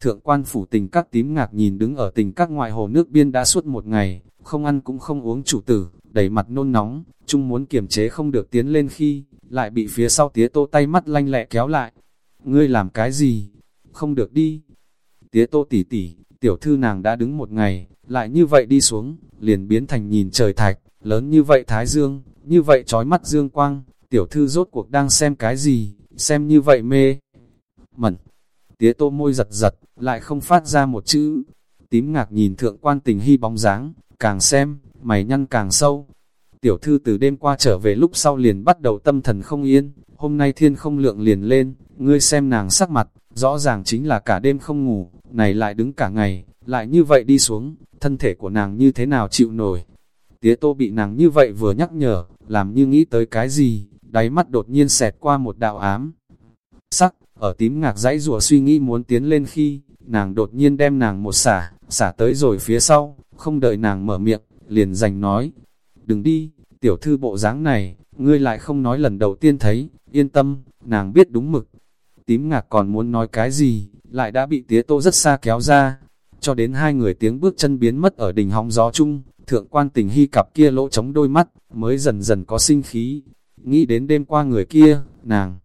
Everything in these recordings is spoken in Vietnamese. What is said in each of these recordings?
Thượng quan phủ tình các tím ngạc nhìn đứng ở tình các ngoại hồ nước biên đã suốt một ngày, không ăn cũng không uống chủ tử, đầy mặt nôn nóng, chung muốn kiềm chế không được tiến lên khi, lại bị phía sau tía tô tay mắt lanh lẹ kéo lại. Ngươi làm cái gì? Không được đi. Tía tô tỉ tỉ, tiểu thư nàng đã đứng một ngày, lại như vậy đi xuống, liền biến thành nhìn trời thạch, lớn như vậy thái dương, như vậy trói mắt dương quang, tiểu thư rốt cuộc đang xem cái gì, xem như vậy mê. Mẩn, tía tô môi giật giật, lại không phát ra một chữ. Tím ngạc nhìn thượng quan tình hy bóng dáng, càng xem, mày nhăn càng sâu. Tiểu thư từ đêm qua trở về lúc sau liền bắt đầu tâm thần không yên, hôm nay thiên không lượng liền lên, ngươi xem nàng sắc mặt, rõ ràng chính là cả đêm không ngủ, này lại đứng cả ngày, lại như vậy đi xuống, thân thể của nàng như thế nào chịu nổi. Tía tô bị nàng như vậy vừa nhắc nhở, làm như nghĩ tới cái gì, đáy mắt đột nhiên xẹt qua một đạo ám. Sắc, ở tím ngạc dãy rùa suy nghĩ muốn tiến lên khi, nàng đột nhiên đem nàng một xả, xả tới rồi phía sau, không đợi nàng mở miệng, liền giành nói, đừng đi, tiểu thư bộ dáng này, ngươi lại không nói lần đầu tiên thấy, yên tâm, nàng biết đúng mực. Tím ngạc còn muốn nói cái gì, lại đã bị tía tô rất xa kéo ra, cho đến hai người tiếng bước chân biến mất ở đỉnh hóng gió chung, thượng quan tình hy cặp kia lỗ chống đôi mắt, mới dần dần có sinh khí. Nghĩ đến đêm qua người kia, nàng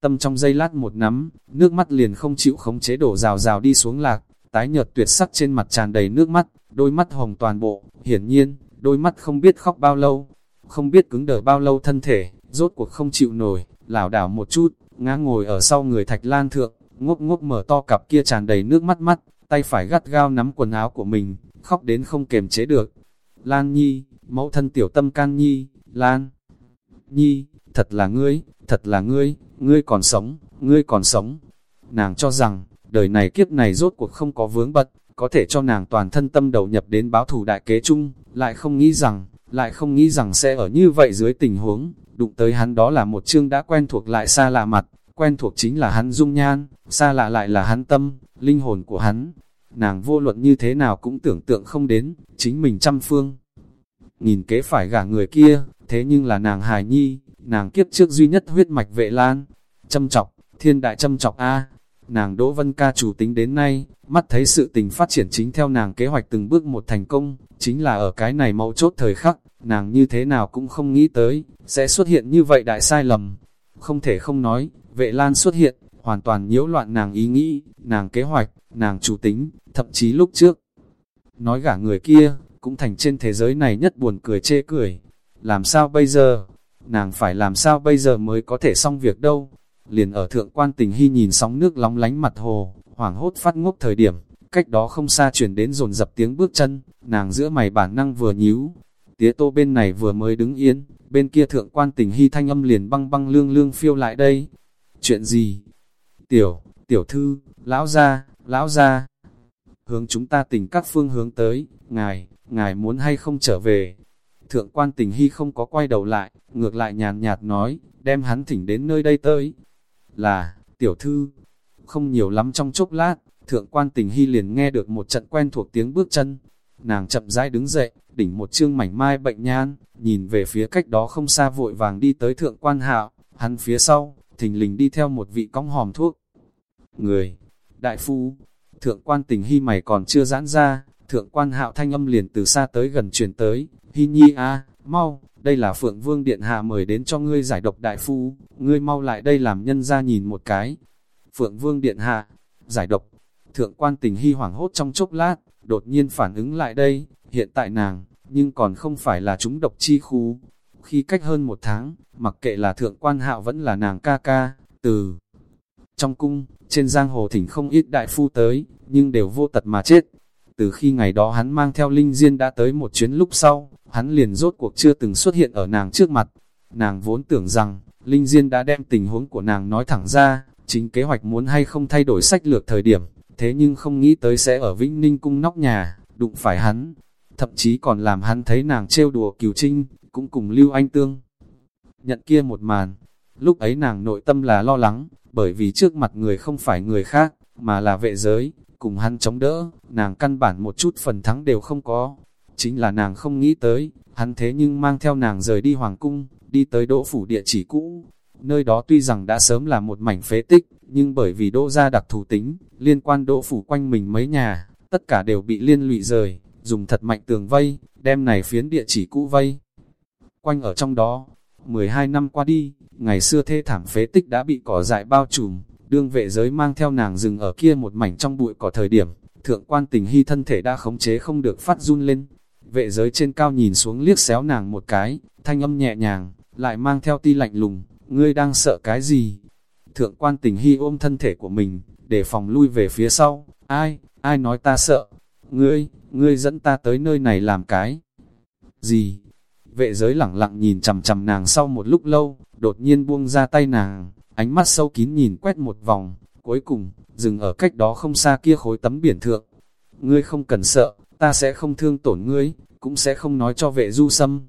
tâm trong giây lát một nắm, nước mắt liền không chịu khống chế đổ rào rào đi xuống lạc, tái nhợt tuyệt sắc trên mặt tràn đầy nước mắt, đôi mắt hồng toàn bộ, hiển nhiên, đôi mắt không biết khóc bao lâu, không biết cứng đờ bao lâu thân thể, rốt cuộc không chịu nổi, lảo đảo một chút, ngã ngồi ở sau người thạch lan thượng, ngốc ngốc mở to cặp kia tràn đầy nước mắt mắt, tay phải gắt gao nắm quần áo của mình, khóc đến không kềm chế được. Lan Nhi, mẫu thân tiểu tâm can Nhi, Lan Nhi, thật là ngươi, thật là ngươi, ngươi còn sống, ngươi còn sống. Nàng cho rằng, đời này kiếp này rốt cuộc không có vướng bật, có thể cho nàng toàn thân tâm đầu nhập đến báo thù đại kế chung, lại không nghĩ rằng, lại không nghĩ rằng sẽ ở như vậy dưới tình huống, đụng tới hắn đó là một chương đã quen thuộc lại xa lạ mặt, quen thuộc chính là hắn dung nhan, xa lạ lại là hắn tâm, linh hồn của hắn. Nàng vô luận như thế nào cũng tưởng tượng không đến, chính mình trăm phương. Nhìn kế phải gả người kia, thế nhưng là nàng hài nhi, nàng kiếp trước duy nhất huyết mạch vệ lan. Châm chọc, thiên đại châm chọc A, nàng Đỗ Vân Ca chủ tính đến nay, mắt thấy sự tình phát triển chính theo nàng kế hoạch từng bước một thành công, chính là ở cái này mấu chốt thời khắc, nàng như thế nào cũng không nghĩ tới, sẽ xuất hiện như vậy đại sai lầm. Không thể không nói, vệ lan xuất hiện, hoàn toàn nhiễu loạn nàng ý nghĩ, nàng kế hoạch, nàng chủ tính, thậm chí lúc trước. Nói gả người kia, cũng thành trên thế giới này nhất buồn cười chê cười. Làm sao bây giờ? Nàng phải làm sao bây giờ mới có thể xong việc đâu? Liền ở thượng quan tình hy nhìn sóng nước lóng lánh mặt hồ, hoảng hốt phát ngốc thời điểm, cách đó không xa chuyển đến dồn dập tiếng bước chân, nàng giữa mày bản năng vừa nhíu. Tía tô bên này vừa mới đứng yên, bên kia thượng quan tình hy thanh âm liền băng băng lương lương phiêu lại đây. Chuyện gì? Tiểu, tiểu thư, lão gia, lão gia. Hướng chúng ta tình các phương hướng tới, ngài, ngài muốn hay không trở về. Thượng quan tình hy không có quay đầu lại, ngược lại nhàn nhạt nói, đem hắn thỉnh đến nơi đây tới. Là, tiểu thư, không nhiều lắm trong chốc lát, thượng quan tình hy liền nghe được một trận quen thuộc tiếng bước chân. Nàng chậm rãi đứng dậy, đỉnh một chương mảnh mai bệnh nhan, nhìn về phía cách đó không xa vội vàng đi tới thượng quan hạo, hắn phía sau, thình lình đi theo một vị cong hòm thuốc. Người, đại phu, thượng quan tình hy mày còn chưa giãn ra, thượng quan hạo thanh âm liền từ xa tới gần truyền tới, hy nhi a mau, đây là phượng vương điện hạ mời đến cho ngươi giải độc đại phu, ngươi mau lại đây làm nhân ra nhìn một cái. Phượng vương điện hạ, giải độc, thượng quan tình hy hoảng hốt trong chốc lát, đột nhiên phản ứng lại đây, hiện tại nàng, nhưng còn không phải là chúng độc chi khu. Khi cách hơn một tháng, mặc kệ là thượng quan hạo vẫn là nàng ca ca, từ trong cung, trên giang hồ thỉnh không ít đại phu tới, nhưng đều vô tật mà chết. Từ khi ngày đó hắn mang theo Linh Diên đã tới một chuyến lúc sau, hắn liền rốt cuộc chưa từng xuất hiện ở nàng trước mặt. Nàng vốn tưởng rằng, Linh Diên đã đem tình huống của nàng nói thẳng ra, chính kế hoạch muốn hay không thay đổi sách lược thời điểm, thế nhưng không nghĩ tới sẽ ở Vĩnh Ninh cung nóc nhà, đụng phải hắn. Thậm chí còn làm hắn thấy nàng trêu đùa kiều trinh, cũng cùng Lưu Anh Tương. Nhận kia một màn, lúc ấy nàng nội tâm là lo lắng, bởi vì trước mặt người không phải người khác, mà là vệ giới, cùng hắn chống đỡ, nàng căn bản một chút phần thắng đều không có. Chính là nàng không nghĩ tới, hắn thế nhưng mang theo nàng rời đi hoàng cung, đi tới đỗ phủ địa chỉ cũ. Nơi đó tuy rằng đã sớm là một mảnh phế tích, nhưng bởi vì đỗ gia đặc thù tính, liên quan đỗ phủ quanh mình mấy nhà, tất cả đều bị liên lụy rời, dùng thật mạnh tường vây, đem này phiến địa chỉ cũ vây. Quanh ở trong đó, 12 năm qua đi, ngày xưa thê thảm phế tích đã bị cỏ dại bao trùm, đương vệ giới mang theo nàng dừng ở kia một mảnh trong bụi cỏ thời điểm, thượng quan tình hy thân thể đã khống chế không được phát run lên. Vệ giới trên cao nhìn xuống liếc xéo nàng một cái, thanh âm nhẹ nhàng, lại mang theo ti lạnh lùng, ngươi đang sợ cái gì? Thượng quan tình hy ôm thân thể của mình, để phòng lui về phía sau, ai, ai nói ta sợ? Ngươi, ngươi dẫn ta tới nơi này làm cái gì? Vệ giới lẳng lặng nhìn chầm chầm nàng sau một lúc lâu, đột nhiên buông ra tay nàng, ánh mắt sâu kín nhìn quét một vòng, cuối cùng, dừng ở cách đó không xa kia khối tấm biển thượng. Ngươi không cần sợ, ta sẽ không thương tổn ngươi, cũng sẽ không nói cho vệ du sâm.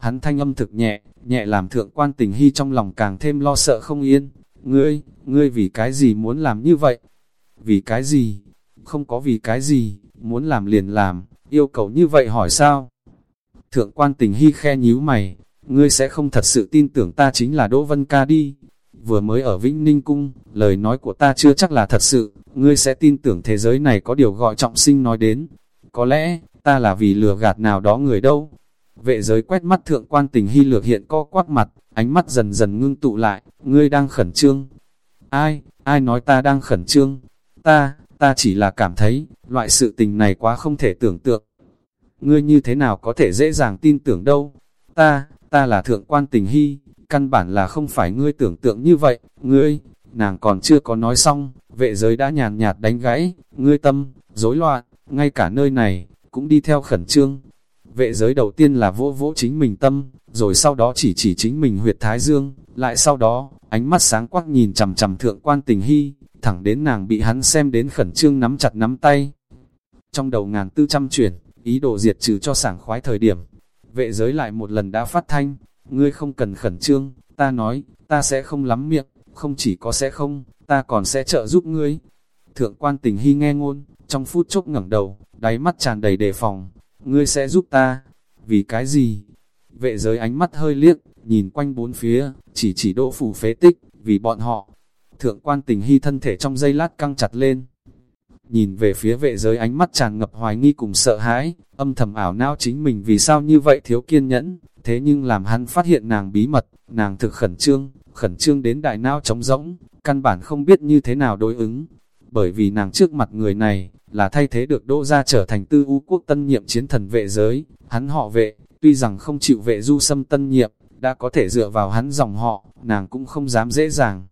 Hắn thanh âm thực nhẹ, nhẹ làm thượng quan tình hy trong lòng càng thêm lo sợ không yên. Ngươi, ngươi vì cái gì muốn làm như vậy? Vì cái gì? Không có vì cái gì, muốn làm liền làm, yêu cầu như vậy hỏi sao? Thượng quan tình hy khe nhíu mày, ngươi sẽ không thật sự tin tưởng ta chính là Đỗ Vân Ca đi. Vừa mới ở Vĩnh Ninh Cung, lời nói của ta chưa chắc là thật sự, ngươi sẽ tin tưởng thế giới này có điều gọi trọng sinh nói đến. Có lẽ, ta là vì lừa gạt nào đó người đâu. Vệ giới quét mắt thượng quan tình hy lược hiện co quắc mặt, ánh mắt dần dần ngưng tụ lại, ngươi đang khẩn trương. Ai, ai nói ta đang khẩn trương? Ta, ta chỉ là cảm thấy, loại sự tình này quá không thể tưởng tượng. Ngươi như thế nào có thể dễ dàng tin tưởng đâu? Ta, ta là thượng quan tình hy, căn bản là không phải ngươi tưởng tượng như vậy, ngươi, nàng còn chưa có nói xong, vệ giới đã nhàn nhạt đánh gãy, ngươi tâm, rối loạn, ngay cả nơi này, cũng đi theo khẩn trương. Vệ giới đầu tiên là vỗ vỗ chính mình tâm, rồi sau đó chỉ chỉ chính mình huyệt thái dương, lại sau đó, ánh mắt sáng quắc nhìn chầm chầm thượng quan tình hy, thẳng đến nàng bị hắn xem đến khẩn trương nắm chặt nắm tay. Trong đầu ngàn tư trăm chuyển, ý đồ diệt trừ cho sảng khoái thời điểm, vệ giới lại một lần đã phát thanh, ngươi không cần khẩn trương, ta nói, ta sẽ không lắm miệng, không chỉ có sẽ không, ta còn sẽ trợ giúp ngươi. Thượng quan tình hy nghe ngôn, trong phút chốc ngẩng đầu, đáy mắt tràn đầy đề phòng, ngươi sẽ giúp ta, vì cái gì? Vệ giới ánh mắt hơi liếc, nhìn quanh bốn phía, chỉ chỉ đỗ phủ phế tích, vì bọn họ. Thượng quan tình hy thân thể trong giây lát căng chặt lên. Nhìn về phía vệ giới ánh mắt tràn ngập hoài nghi cùng sợ hãi, âm thầm ảo não chính mình vì sao như vậy thiếu kiên nhẫn, thế nhưng làm hắn phát hiện nàng bí mật, nàng thực khẩn trương, khẩn trương đến đại não trống rỗng, căn bản không biết như thế nào đối ứng. Bởi vì nàng trước mặt người này, là thay thế được đỗ gia trở thành tư u quốc tân nhiệm chiến thần vệ giới, hắn họ vệ, tuy rằng không chịu vệ du xâm tân nhiệm, đã có thể dựa vào hắn dòng họ, nàng cũng không dám dễ dàng.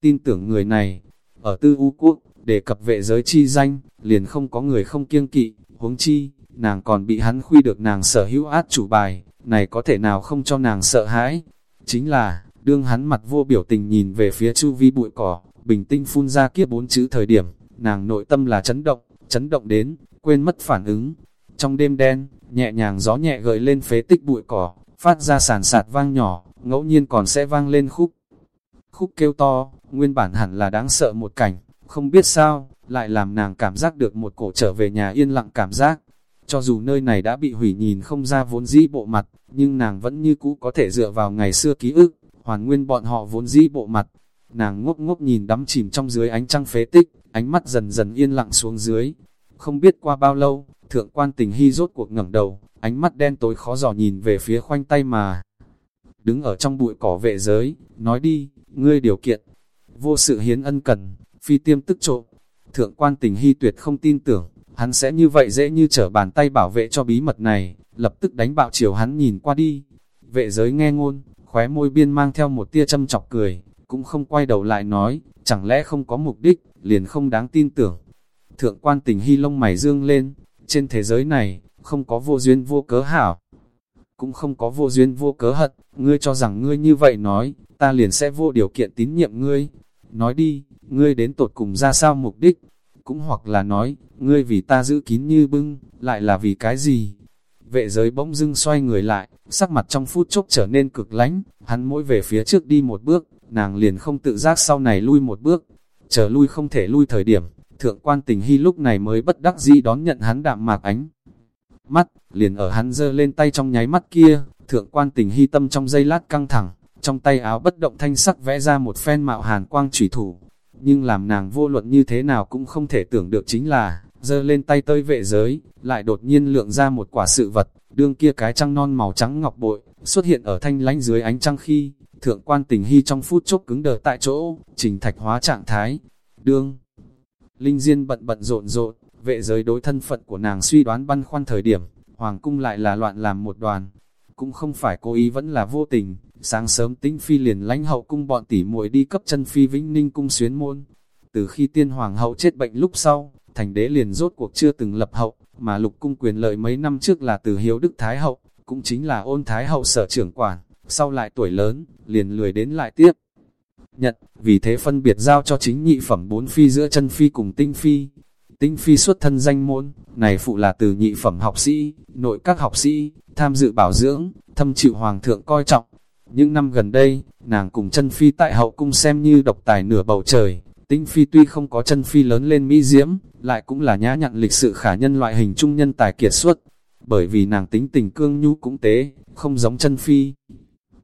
Tin tưởng người này, ở tư u quốc, đề cập vệ giới chi danh, liền không có người không kiêng kỵ, huống chi, nàng còn bị hắn khuy được nàng sở hữu át chủ bài, này có thể nào không cho nàng sợ hãi. Chính là, đương hắn mặt vô biểu tình nhìn về phía chu vi bụi cỏ, bình tinh phun ra kiếp bốn chữ thời điểm, nàng nội tâm là chấn động, chấn động đến, quên mất phản ứng. Trong đêm đen, nhẹ nhàng gió nhẹ gợi lên phế tích bụi cỏ, phát ra sàn sạt vang nhỏ, ngẫu nhiên còn sẽ vang lên khúc. Khúc kêu to, nguyên bản hẳn là đáng sợ một cảnh, không biết sao, lại làm nàng cảm giác được một cổ trở về nhà yên lặng cảm giác. Cho dù nơi này đã bị hủy nhìn không ra vốn dĩ bộ mặt, nhưng nàng vẫn như cũ có thể dựa vào ngày xưa ký ức, hoàn nguyên bọn họ vốn dĩ bộ mặt. Nàng ngốc ngốc nhìn đắm chìm trong dưới ánh trăng phế tích, ánh mắt dần dần yên lặng xuống dưới. Không biết qua bao lâu, thượng quan tình hy rốt cuộc ngẩng đầu, ánh mắt đen tối khó dò nhìn về phía khoanh tay mà. Đứng ở trong bụi cỏ vệ giới, nói đi, ngươi điều kiện, vô sự hiến ân cần, phi tiêm tức trộm. Thượng quan tình hy tuyệt không tin tưởng, hắn sẽ như vậy dễ như trở bàn tay bảo vệ cho bí mật này, lập tức đánh bạo chiều hắn nhìn qua đi. Vệ giới nghe ngôn, khóe môi biên mang theo một tia châm chọc cười, cũng không quay đầu lại nói, chẳng lẽ không có mục đích, liền không đáng tin tưởng. Thượng quan tình hy lông mày dương lên, trên thế giới này, không có vô duyên vô cớ hảo. Cũng không có vô duyên vô cớ hận, ngươi cho rằng ngươi như vậy nói, ta liền sẽ vô điều kiện tín nhiệm ngươi. Nói đi, ngươi đến tột cùng ra sao mục đích? Cũng hoặc là nói, ngươi vì ta giữ kín như bưng, lại là vì cái gì? Vệ giới bỗng dưng xoay người lại, sắc mặt trong phút chốc trở nên cực lánh, hắn mỗi về phía trước đi một bước, nàng liền không tự giác sau này lui một bước, chờ lui không thể lui thời điểm, thượng quan tình hy lúc này mới bất đắc dĩ đón nhận hắn đạm mạc ánh. Mắt, liền ở hắn giơ lên tay trong nháy mắt kia, thượng quan tình hy tâm trong giây lát căng thẳng, trong tay áo bất động thanh sắc vẽ ra một phen mạo hàn quang chủy thủ. nhưng làm nàng vô luận như thế nào cũng không thể tưởng được chính là, giơ lên tay tơi vệ giới, lại đột nhiên lượng ra một quả sự vật, đương kia cái trăng non màu trắng ngọc bội, xuất hiện ở thanh lánh dưới ánh trăng khi, thượng quan tình hy trong phút chốc cứng đờ tại chỗ, trình thạch hóa trạng thái, đương. Linh Diên bận bận rộn rộn, vệ giới đối thân phận của nàng suy đoán băn khoăn thời điểm, hoàng cung lại là loạn làm một đoàn, cũng không phải cố ý vẫn là vô tình, sáng sớm tinh phi liền lãnh hậu cung bọn tỷ muội đi cấp chân phi vĩnh ninh cung xuyến môn. Từ khi tiên hoàng hậu chết bệnh lúc sau, thành đế liền rốt cuộc chưa từng lập hậu, mà lục cung quyền lợi mấy năm trước là từ hiếu đức thái hậu, cũng chính là ôn thái hậu sở trưởng quản, sau lại tuổi lớn, liền lười đến lại tiếp. nhật vì thế phân biệt giao cho chính nhị phẩm bốn phi giữa chân phi cùng tinh phi. Tinh phi xuất thân danh môn, này phụ là từ nhị phẩm học sĩ, nội các học sĩ, tham dự bảo dưỡng, thâm chịu hoàng thượng coi trọng. Những năm gần đây, nàng cùng chân phi tại hậu cung xem như độc tài nửa bầu trời, tinh phi tuy không có chân phi lớn lên mỹ diễm, lại cũng là nhã nhặn lịch sự khả nhân loại hình trung nhân tài kiệt xuất. Bởi vì nàng tính tình cương nhu cũng tế, không giống chân phi.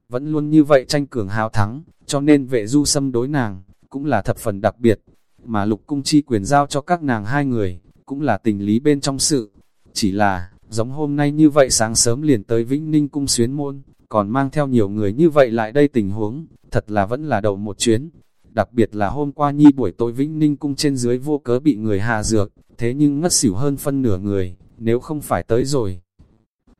Vẫn luôn như vậy tranh cường hào thắng, cho nên vệ du xâm đối nàng, cũng là thập phần đặc biệt. Mà lục cung chi quyền giao cho các nàng hai người, cũng là tình lý bên trong sự. Chỉ là, giống hôm nay như vậy sáng sớm liền tới Vĩnh Ninh cung xuyến môn, còn mang theo nhiều người như vậy lại đây tình huống, thật là vẫn là đầu một chuyến. Đặc biệt là hôm qua nhi buổi tối Vĩnh Ninh cung trên dưới vô cớ bị người hạ dược, thế nhưng ngất xỉu hơn phân nửa người, nếu không phải tới rồi.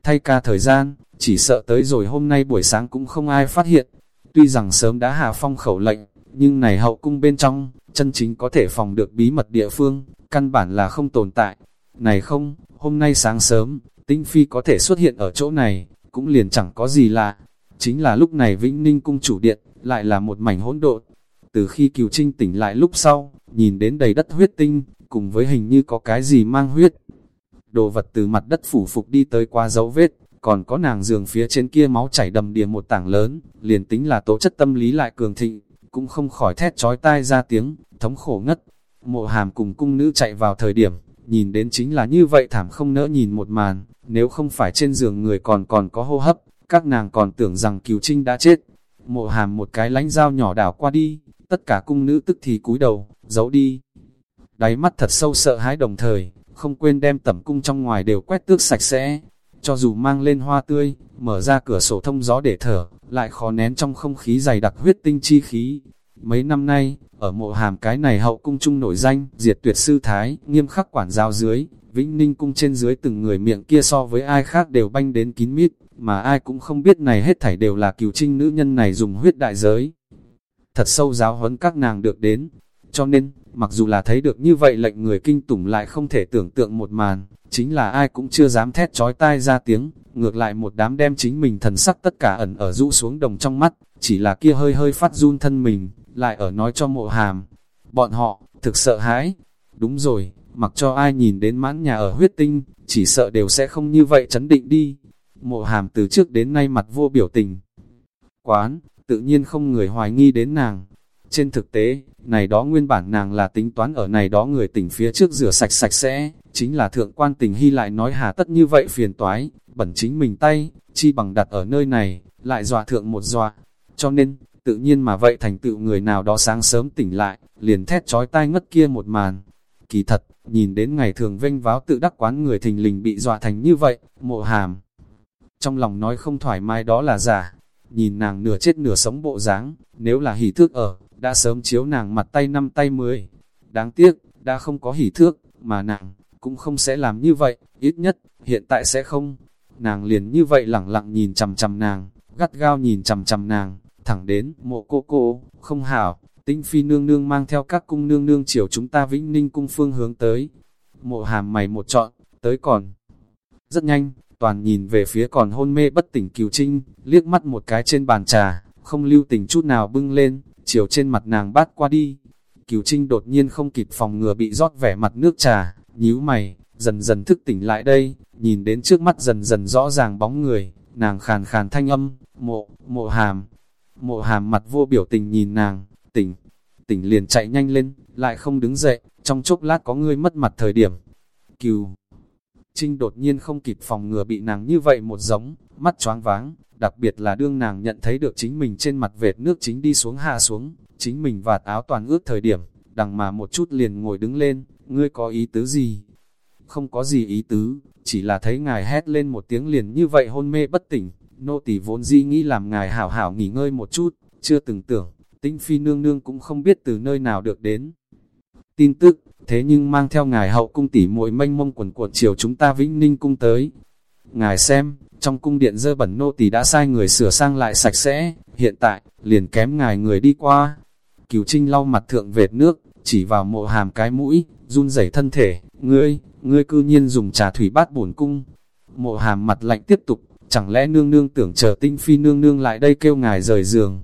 Thay ca thời gian, chỉ sợ tới rồi hôm nay buổi sáng cũng không ai phát hiện. Tuy rằng sớm đã hạ phong khẩu lệnh, nhưng này hậu cung bên trong, chân chính có thể phòng được bí mật địa phương, căn bản là không tồn tại. Này không, hôm nay sáng sớm, tinh phi có thể xuất hiện ở chỗ này, cũng liền chẳng có gì lạ. Chính là lúc này Vĩnh Ninh cung chủ điện, lại là một mảnh hỗn độn. Từ khi Kiều Trinh tỉnh lại lúc sau, nhìn đến đầy đất huyết tinh, cùng với hình như có cái gì mang huyết. Đồ vật từ mặt đất phủ phục đi tới qua dấu vết, còn có nàng giường phía trên kia máu chảy đầm đìa một tảng lớn, liền tính là tố chất tâm lý lại cường thịnh, cũng không khỏi thét chói tai ra tiếng, thống khổ ngất. Mộ hàm cùng cung nữ chạy vào thời điểm, nhìn đến chính là như vậy thảm không nỡ nhìn một màn, nếu không phải trên giường người còn còn có hô hấp, các nàng còn tưởng rằng Kiều Trinh đã chết. Mộ hàm một cái lánh dao nhỏ đảo qua đi, tất cả cung nữ tức thì cúi đầu, giấu đi. Đáy mắt thật sâu sợ hãi đồng thời, không quên đem tẩm cung trong ngoài đều quét tước sạch sẽ. Cho dù mang lên hoa tươi, mở ra cửa sổ thông gió để thở, lại khó nén trong không khí dày đặc huyết tinh chi khí. Mấy năm nay, ở mộ hàm cái này hậu cung trung nổi danh, diệt tuyệt sư thái, nghiêm khắc quản giáo dưới, Vĩnh Ninh cung trên dưới từng người miệng kia so với ai khác đều banh đến kín mít, mà ai cũng không biết này hết thảy đều là cửu trinh nữ nhân này dùng huyết đại giới. Thật sâu giáo huấn các nàng được đến, cho nên, mặc dù là thấy được như vậy lệnh người kinh tủng lại không thể tưởng tượng một màn, chính là ai cũng chưa dám thét chói tai ra tiếng, ngược lại một đám đem chính mình thần sắc tất cả ẩn ở rũ xuống đồng trong mắt, chỉ là kia hơi hơi phát run thân mình, lại ở nói cho mộ hàm. Bọn họ, thực sợ hãi. Đúng rồi, mặc cho ai nhìn đến mãn nhà ở huyết tinh, chỉ sợ đều sẽ không như vậy chấn định đi. Mộ hàm từ trước đến nay mặt vô biểu tình. Quán, tự nhiên không người hoài nghi đến nàng. Trên thực tế, này đó nguyên bản nàng là tính toán ở này đó người tỉnh phía trước rửa sạch sạch sẽ, chính là thượng quan tình hy lại nói hà tất như vậy phiền toái, bẩn chính mình tay, chi bằng đặt ở nơi này, lại dọa thượng một dọa. Cho nên, tự nhiên mà vậy thành tựu người nào đó sáng sớm tỉnh lại, liền thét chói tai ngất kia một màn. Kỳ thật, nhìn đến ngày thường vênh váo tự đắc quán người thình lình bị dọa thành như vậy, mộ hàm. Trong lòng nói không thoải mái đó là giả, nhìn nàng nửa chết nửa sống bộ dáng, nếu là hỉ thước ở, đã sớm chiếu nàng mặt tay năm tay mười. Đáng tiếc, đã không có hỉ thước, mà nàng, cũng không sẽ làm như vậy, ít nhất, hiện tại sẽ không. Nàng liền như vậy lẳng lặng nhìn chằm chằm nàng, gắt gao nhìn chằm chằm nàng, thẳng đến mộ cô cô, không hảo, tinh phi nương nương mang theo các cung nương nương chiều chúng ta vĩnh ninh cung phương hướng tới. Mộ hàm mày một chọn, tới còn. Rất nhanh, toàn nhìn về phía còn hôn mê bất tỉnh kiều trinh, liếc mắt một cái trên bàn trà, không lưu tình chút nào bưng lên, chiều trên mặt nàng bát qua đi. Kiều Trinh đột nhiên không kịp phòng ngừa bị rót vẻ mặt nước trà, nhíu mày, dần dần thức tỉnh lại đây, nhìn đến trước mắt dần dần rõ ràng bóng người, nàng khàn khàn thanh âm, mộ, mộ hàm. Mộ hàm mặt vô biểu tình nhìn nàng, tỉnh, tỉnh liền chạy nhanh lên, lại không đứng dậy, trong chốc lát có người mất mặt thời điểm. Kiều Trinh đột nhiên không kịp phòng ngừa bị nàng như vậy một giống, mắt choáng váng, đặc biệt là đương nàng nhận thấy được chính mình trên mặt vệt nước chính đi xuống hạ xuống, chính mình vạt áo toàn ướt thời điểm, đằng mà một chút liền ngồi đứng lên, ngươi có ý tứ gì? Không có gì ý tứ, chỉ là thấy ngài hét lên một tiếng liền như vậy hôn mê bất tỉnh, nô tỳ vốn di nghĩ làm ngài hảo hảo nghỉ ngơi một chút, chưa từng tưởng, tinh phi nương nương cũng không biết từ nơi nào được đến. Tin tức, thế nhưng mang theo ngài hậu cung tỷ muội mênh mông quần cuộn chiều chúng ta vĩnh ninh cung tới. Ngài xem, trong cung điện dơ bẩn nô tỳ đã sai người sửa sang lại sạch sẽ, hiện tại, liền kém ngài người đi qua. Cửu Trinh lau mặt thượng vệt nước, chỉ vào mộ hàm cái mũi, run rẩy thân thể, ngươi, ngươi cư nhiên dùng trà thủy bát bổn cung. Mộ hàm mặt lạnh tiếp tục, chẳng lẽ nương nương tưởng chờ tinh phi nương nương lại đây kêu ngài rời giường.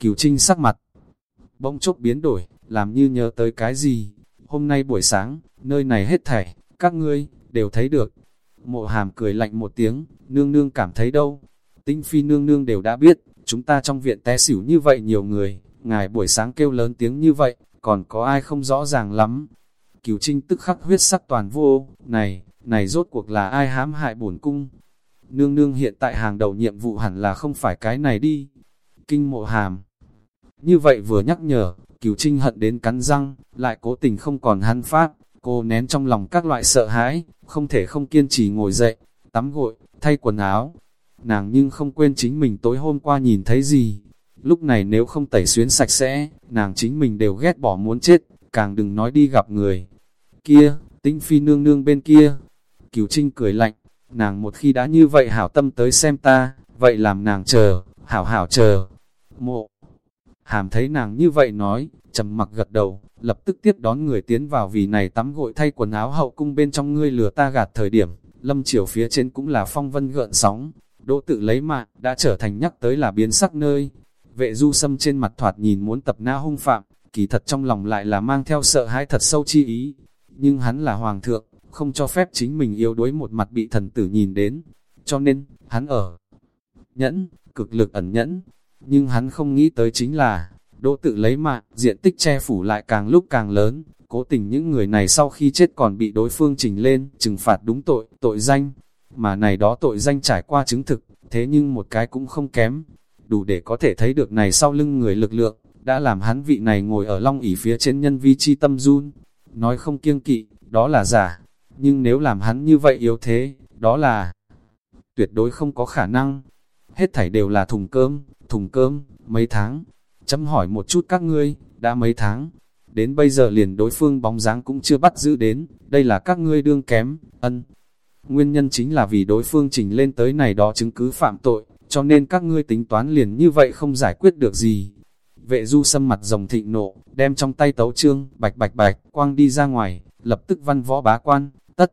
Cửu Trinh sắc mặt, bỗng chốc biến đổi, làm như nhớ tới cái gì. Hôm nay buổi sáng, nơi này hết thảy, các ngươi, đều thấy được. Mộ hàm cười lạnh một tiếng, nương nương cảm thấy đâu. Tinh phi nương nương đều đã biết, chúng ta trong viện té xỉu như vậy nhiều người, ngài buổi sáng kêu lớn tiếng như vậy, còn có ai không rõ ràng lắm. Cửu Trinh tức khắc huyết sắc toàn vô, này, này rốt cuộc là ai hãm hại bổn cung. Nương nương hiện tại hàng đầu nhiệm vụ hẳn là không phải cái này đi. Kinh mộ hàm. Như vậy vừa nhắc nhở, Cửu Trinh hận đến cắn răng, lại cố tình không còn hắn phát, cô nén trong lòng các loại sợ hãi, không thể không kiên trì ngồi dậy, tắm gội, thay quần áo. Nàng nhưng không quên chính mình tối hôm qua nhìn thấy gì. Lúc này nếu không tẩy xuyến sạch sẽ, nàng chính mình đều ghét bỏ muốn chết, càng đừng nói đi gặp người. Kia, tinh phi nương nương bên kia. Cửu Trinh cười lạnh, nàng một khi đã như vậy hảo tâm tới xem ta, vậy làm nàng chờ, hảo hảo chờ. Mộ, hàm thấy nàng như vậy nói, trầm mặc gật đầu, lập tức tiếp đón người tiến vào vì này tắm gội thay quần áo hậu cung bên trong ngươi lừa ta gạt thời điểm, lâm chiều phía trên cũng là phong vân gợn sóng, đỗ tự lấy mạng, đã trở thành nhắc tới là biến sắc nơi. Vệ du sâm trên mặt thoạt nhìn muốn tập na hung phạm, kỳ thật trong lòng lại là mang theo sợ hãi thật sâu chi ý. Nhưng hắn là hoàng thượng, không cho phép chính mình yếu đuối một mặt bị thần tử nhìn đến. Cho nên, hắn ở nhẫn, cực lực ẩn nhẫn. Nhưng hắn không nghĩ tới chính là, đỗ tự lấy mạng, diện tích che phủ lại càng lúc càng lớn. Cố tình những người này sau khi chết còn bị đối phương trình lên, trừng phạt đúng tội, tội danh. Mà này đó tội danh trải qua chứng thực, thế nhưng một cái cũng không kém. Đủ để có thể thấy được này sau lưng người lực lượng, đã làm hắn vị này ngồi ở long ỉ phía trên nhân vi chi tâm run. Nói không kiêng kỵ, đó là giả. Nhưng nếu làm hắn như vậy yếu thế, đó là tuyệt đối không có khả năng. Hết thảy đều là thùng cơm, thùng cơm, mấy tháng. Chấm hỏi một chút các ngươi, đã mấy tháng. Đến bây giờ liền đối phương bóng dáng cũng chưa bắt giữ đến, đây là các ngươi đương kém, ân. Nguyên nhân chính là vì đối phương trình lên tới này đó chứng cứ phạm tội, cho nên các ngươi tính toán liền như vậy không giải quyết được gì. Vệ du sâm mặt rồng thịnh nộ, đem trong tay tấu trương, bạch bạch bạch, quang đi ra ngoài, lập tức văn võ bá quan, tất.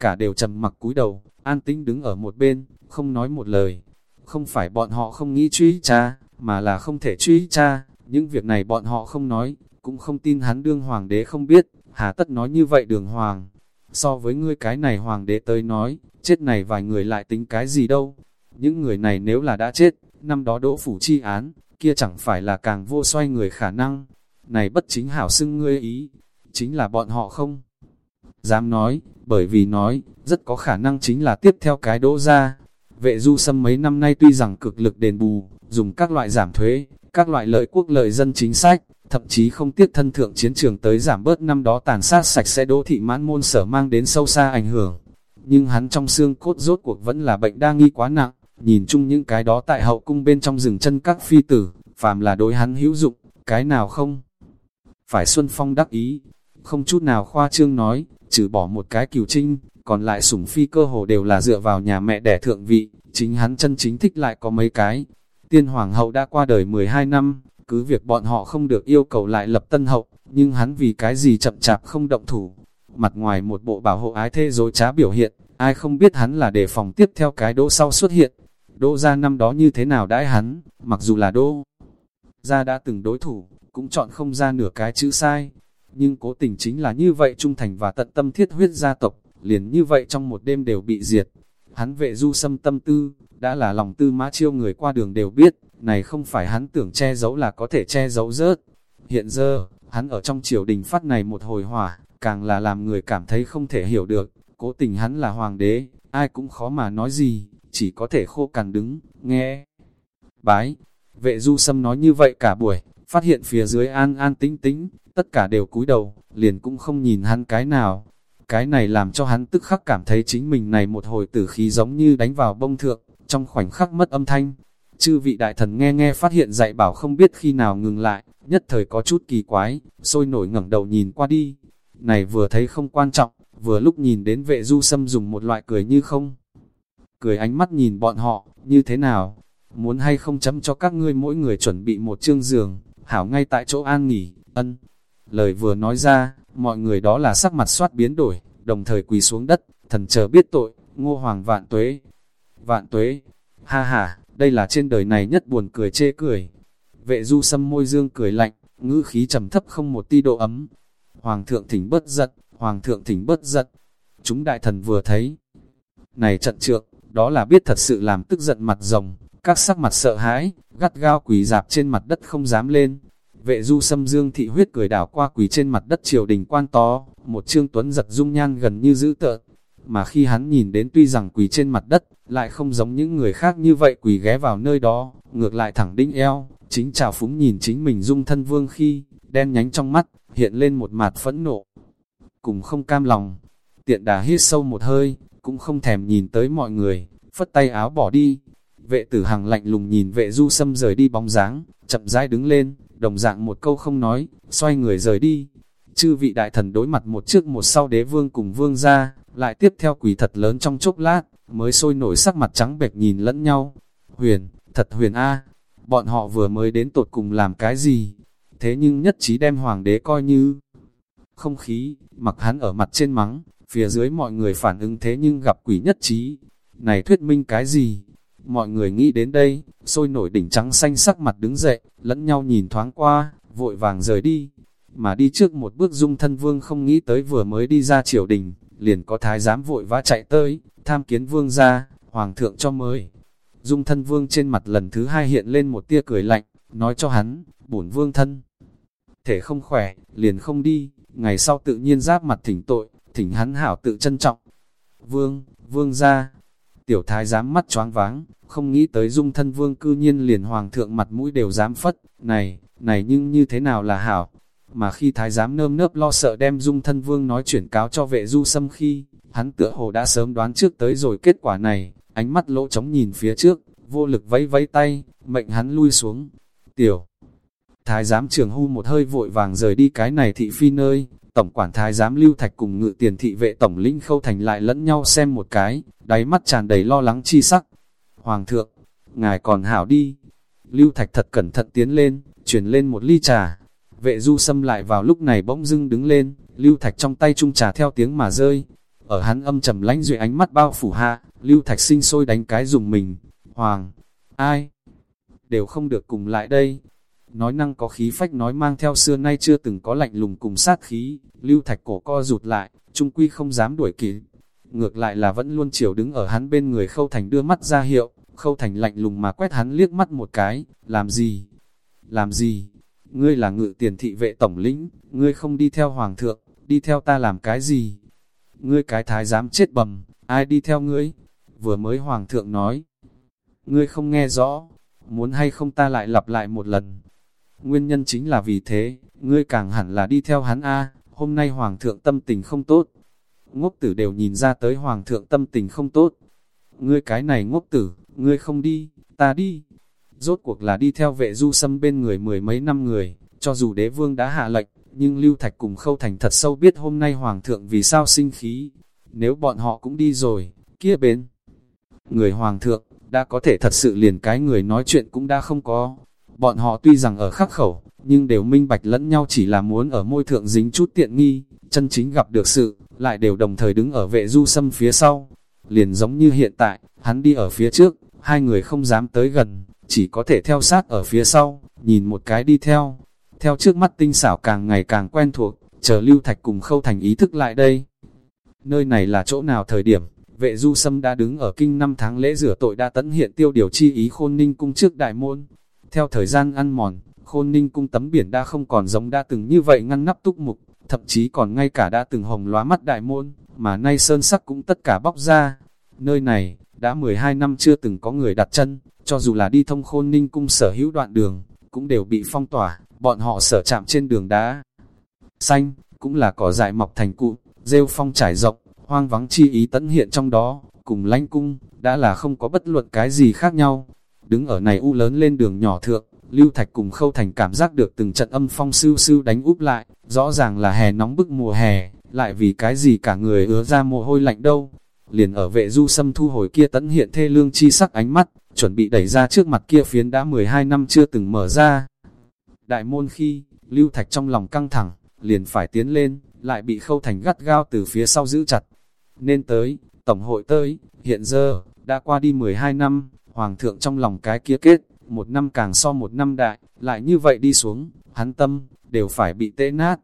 Cả đều trầm mặc cúi đầu, an tĩnh đứng ở một bên, không nói một lời. Không phải bọn họ không nghĩ truy cha, mà là không thể truy cha, những việc này bọn họ không nói, cũng không tin hắn đương hoàng đế không biết, hà tất nói như vậy đường hoàng. So với ngươi cái này hoàng đế tới nói, chết này vài người lại tính cái gì đâu. Những người này nếu là đã chết, năm đó đỗ phủ chi án, kia chẳng phải là càng vô xoay người khả năng. Này bất chính hảo xưng ngươi ý, chính là bọn họ không dám nói, bởi vì nói, rất có khả năng chính là tiếp theo cái đỗ ra. Vệ du sâm mấy năm nay tuy rằng cực lực đền bù, dùng các loại giảm thuế, các loại lợi quốc lợi dân chính sách, thậm chí không tiếc thân thượng chiến trường tới giảm bớt năm đó tàn sát sạch sẽ đô thị mãn môn sở mang đến sâu xa ảnh hưởng. Nhưng hắn trong xương cốt rốt cuộc vẫn là bệnh đa nghi quá nặng, nhìn chung những cái đó tại hậu cung bên trong rừng chân các phi tử, phàm là đối hắn hữu dụng, cái nào không? Phải Xuân Phong đắc ý, không chút nào khoa trương nói, trừ bỏ một cái cửu trinh, còn lại sủng phi cơ hồ đều là dựa vào nhà mẹ đẻ thượng vị, chính hắn chân chính thích lại có mấy cái. Tiên hoàng hậu đã qua đời 12 năm, cứ việc bọn họ không được yêu cầu lại lập tân hậu, nhưng hắn vì cái gì chậm chạp không động thủ. Mặt ngoài một bộ bảo hộ ái thê dối trá biểu hiện, ai không biết hắn là để phòng tiếp theo cái đỗ sau xuất hiện. Đỗ ra năm đó như thế nào đãi hắn, mặc dù là đỗ ra đã từng đối thủ, cũng chọn không ra nửa cái chữ sai. Nhưng cố tình chính là như vậy trung thành và tận tâm thiết huyết gia tộc, liền như vậy trong một đêm đều bị diệt. Hắn vệ du xâm tâm tư, đã là lòng tư mã chiêu người qua đường đều biết, này không phải hắn tưởng che giấu là có thể che giấu rớt. Hiện giờ, hắn ở trong triều đình phát này một hồi hỏa, càng là làm người cảm thấy không thể hiểu được, cố tình hắn là hoàng đế, ai cũng khó mà nói gì, chỉ có thể khô cằn đứng, nghe. Bái, vệ du sâm nói như vậy cả buổi, phát hiện phía dưới an an tĩnh tĩnh, tất cả đều cúi đầu, liền cũng không nhìn hắn cái nào. Cái này làm cho hắn tức khắc cảm thấy chính mình này một hồi tử khí giống như đánh vào bông thượng, trong khoảnh khắc mất âm thanh. Chư vị đại thần nghe nghe phát hiện dạy bảo không biết khi nào ngừng lại, nhất thời có chút kỳ quái, sôi nổi ngẩng đầu nhìn qua đi. Này vừa thấy không quan trọng, vừa lúc nhìn đến vệ du sâm dùng một loại cười như không. Cười ánh mắt nhìn bọn họ, như thế nào? Muốn hay không chấm cho các ngươi mỗi người chuẩn bị một chương giường, hảo ngay tại chỗ an nghỉ, ân. Lời vừa nói ra, mọi người đó là sắc mặt soát biến đổi, đồng thời quỳ xuống đất, thần chờ biết tội, ngô hoàng vạn tuế. Vạn tuế, ha ha, đây là trên đời này nhất buồn cười chê cười. Vệ du sâm môi dương cười lạnh, ngữ khí trầm thấp không một ti độ ấm. Hoàng thượng thỉnh bất giận, hoàng thượng thỉnh bất giận. Chúng đại thần vừa thấy. Này trận trượng, đó là biết thật sự làm tức giận mặt rồng, các sắc mặt sợ hãi, gắt gao quỳ dạp trên mặt đất không dám lên. Vệ du xâm dương thị huyết cười đảo qua quỳ trên mặt đất triều đình quan to, một trương tuấn giật dung nhan gần như dữ tợn. Mà khi hắn nhìn đến tuy rằng quỳ trên mặt đất, lại không giống những người khác như vậy quỳ ghé vào nơi đó, ngược lại thẳng đinh eo, chính trào phúng nhìn chính mình dung thân vương khi, đen nhánh trong mắt, hiện lên một mặt phẫn nộ. Cùng không cam lòng, tiện đà hít sâu một hơi, cũng không thèm nhìn tới mọi người, phất tay áo bỏ đi, Vệ tử hằng lạnh lùng nhìn vệ du sâm rời đi bóng dáng, chậm rãi đứng lên, đồng dạng một câu không nói, xoay người rời đi. Chư vị đại thần đối mặt một trước một sau đế vương cùng vương ra, lại tiếp theo quỷ thật lớn trong chốc lát, mới sôi nổi sắc mặt trắng bệch nhìn lẫn nhau. Huyền, thật huyền A, bọn họ vừa mới đến tột cùng làm cái gì? Thế nhưng nhất trí đem hoàng đế coi như không khí, mặc hắn ở mặt trên mắng, phía dưới mọi người phản ứng thế nhưng gặp quỷ nhất trí. Này thuyết minh cái gì? Mọi người nghĩ đến đây, sôi nổi đỉnh trắng xanh sắc mặt đứng dậy, lẫn nhau nhìn thoáng qua, vội vàng rời đi. Mà đi trước một bước dung thân vương không nghĩ tới vừa mới đi ra triều đình, liền có thái giám vội vã chạy tới, tham kiến vương ra, hoàng thượng cho mời. Dung thân vương trên mặt lần thứ hai hiện lên một tia cười lạnh, nói cho hắn, bổn vương thân. Thể không khỏe, liền không đi, ngày sau tự nhiên giáp mặt thỉnh tội, thỉnh hắn hảo tự trân trọng. Vương, vương ra, tiểu thái giám mắt choáng váng, không nghĩ tới dung thân vương cư nhiên liền hoàng thượng mặt mũi đều dám phất, này, này nhưng như thế nào là hảo. Mà khi thái giám nơm nớp lo sợ đem dung thân vương nói chuyển cáo cho vệ du xâm khi, hắn tựa hồ đã sớm đoán trước tới rồi kết quả này, ánh mắt lỗ trống nhìn phía trước, vô lực vẫy vẫy tay, mệnh hắn lui xuống. Tiểu, thái giám trường hu một hơi vội vàng rời đi cái này thị phi nơi, tổng quản thái giám lưu thạch cùng ngự tiền thị vệ tổng lĩnh khâu thành lại lẫn nhau xem một cái, đáy mắt tràn đầy lo lắng chi sắc, Hoàng thượng, ngài còn hảo đi. Lưu Thạch thật cẩn thận tiến lên, chuyển lên một ly trà. Vệ du xâm lại vào lúc này bỗng dưng đứng lên, Lưu Thạch trong tay chung trà theo tiếng mà rơi. Ở hắn âm trầm lánh duy ánh mắt bao phủ hạ, Lưu Thạch sinh sôi đánh cái dùng mình. Hoàng, ai? Đều không được cùng lại đây. Nói năng có khí phách nói mang theo xưa nay chưa từng có lạnh lùng cùng sát khí, Lưu Thạch cổ co rụt lại, trung quy không dám đuổi kịp. Ngược lại là vẫn luôn chiều đứng ở hắn bên người khâu thành đưa mắt ra hiệu, khâu thành lạnh lùng mà quét hắn liếc mắt một cái, làm gì? Làm gì? Ngươi là ngự tiền thị vệ tổng lĩnh, ngươi không đi theo hoàng thượng, đi theo ta làm cái gì? Ngươi cái thái dám chết bầm, ai đi theo ngươi? Vừa mới hoàng thượng nói. Ngươi không nghe rõ, muốn hay không ta lại lặp lại một lần. Nguyên nhân chính là vì thế, ngươi càng hẳn là đi theo hắn A, hôm nay hoàng thượng tâm tình không tốt. Ngốc tử đều nhìn ra tới hoàng thượng tâm tình không tốt. Ngươi cái này ngốc tử, ngươi không đi, ta đi. Rốt cuộc là đi theo vệ du xâm bên người mười mấy năm người, cho dù đế vương đã hạ lệnh, nhưng Lưu Thạch cùng Khâu Thành thật sâu biết hôm nay Hoàng thượng vì sao sinh khí. Nếu bọn họ cũng đi rồi, kia bên. Người Hoàng thượng, đã có thể thật sự liền cái người nói chuyện cũng đã không có. Bọn họ tuy rằng ở khắc khẩu, nhưng đều minh bạch lẫn nhau chỉ là muốn ở môi thượng dính chút tiện nghi, chân chính gặp được sự, lại đều đồng thời đứng ở vệ du xâm phía sau. Liền giống như hiện tại, hắn đi ở phía trước, hai người không dám tới gần, chỉ có thể theo sát ở phía sau, nhìn một cái đi theo. Theo trước mắt tinh xảo càng ngày càng quen thuộc, chờ Lưu Thạch cùng Khâu Thành ý thức lại đây. Nơi này là chỗ nào thời điểm, vệ du sâm đã đứng ở kinh năm tháng lễ rửa tội đã tấn hiện tiêu điều chi ý khôn ninh cung trước đại môn. Theo thời gian ăn mòn, khôn ninh cung tấm biển đã không còn giống đã từng như vậy ngăn nắp túc mục, thậm chí còn ngay cả đã từng hồng lóa mắt đại môn, mà nay sơn sắc cũng tất cả bóc ra. Nơi này, đã 12 năm chưa từng có người đặt chân, cho dù là đi thông khôn ninh cung sở hữu đoạn đường, cũng đều bị phong tỏa, bọn họ sở chạm trên đường đá. Xanh, cũng là cỏ dại mọc thành cụ, rêu phong trải rộng, hoang vắng chi ý tấn hiện trong đó, cùng lãnh cung, đã là không có bất luận cái gì khác nhau. Đứng ở này u lớn lên đường nhỏ thượng, Lưu Thạch cùng Khâu Thành cảm giác được từng trận âm phong sưu sưu đánh úp lại, rõ ràng là hè nóng bức mùa hè, lại vì cái gì cả người ứa ra mồ hôi lạnh đâu. Liền ở vệ du sâm thu hồi kia tấn hiện thê lương chi sắc ánh mắt, chuẩn bị đẩy ra trước mặt kia phiến đã 12 năm chưa từng mở ra. Đại môn khi, Lưu Thạch trong lòng căng thẳng, liền phải tiến lên, lại bị Khâu Thành gắt gao từ phía sau giữ chặt. Nên tới, Tổng hội tới, hiện giờ, đã qua đi 12 năm, Hoàng thượng trong lòng cái kia kết, một năm càng so một năm đại, lại như vậy đi xuống, hắn tâm, đều phải bị tễ nát.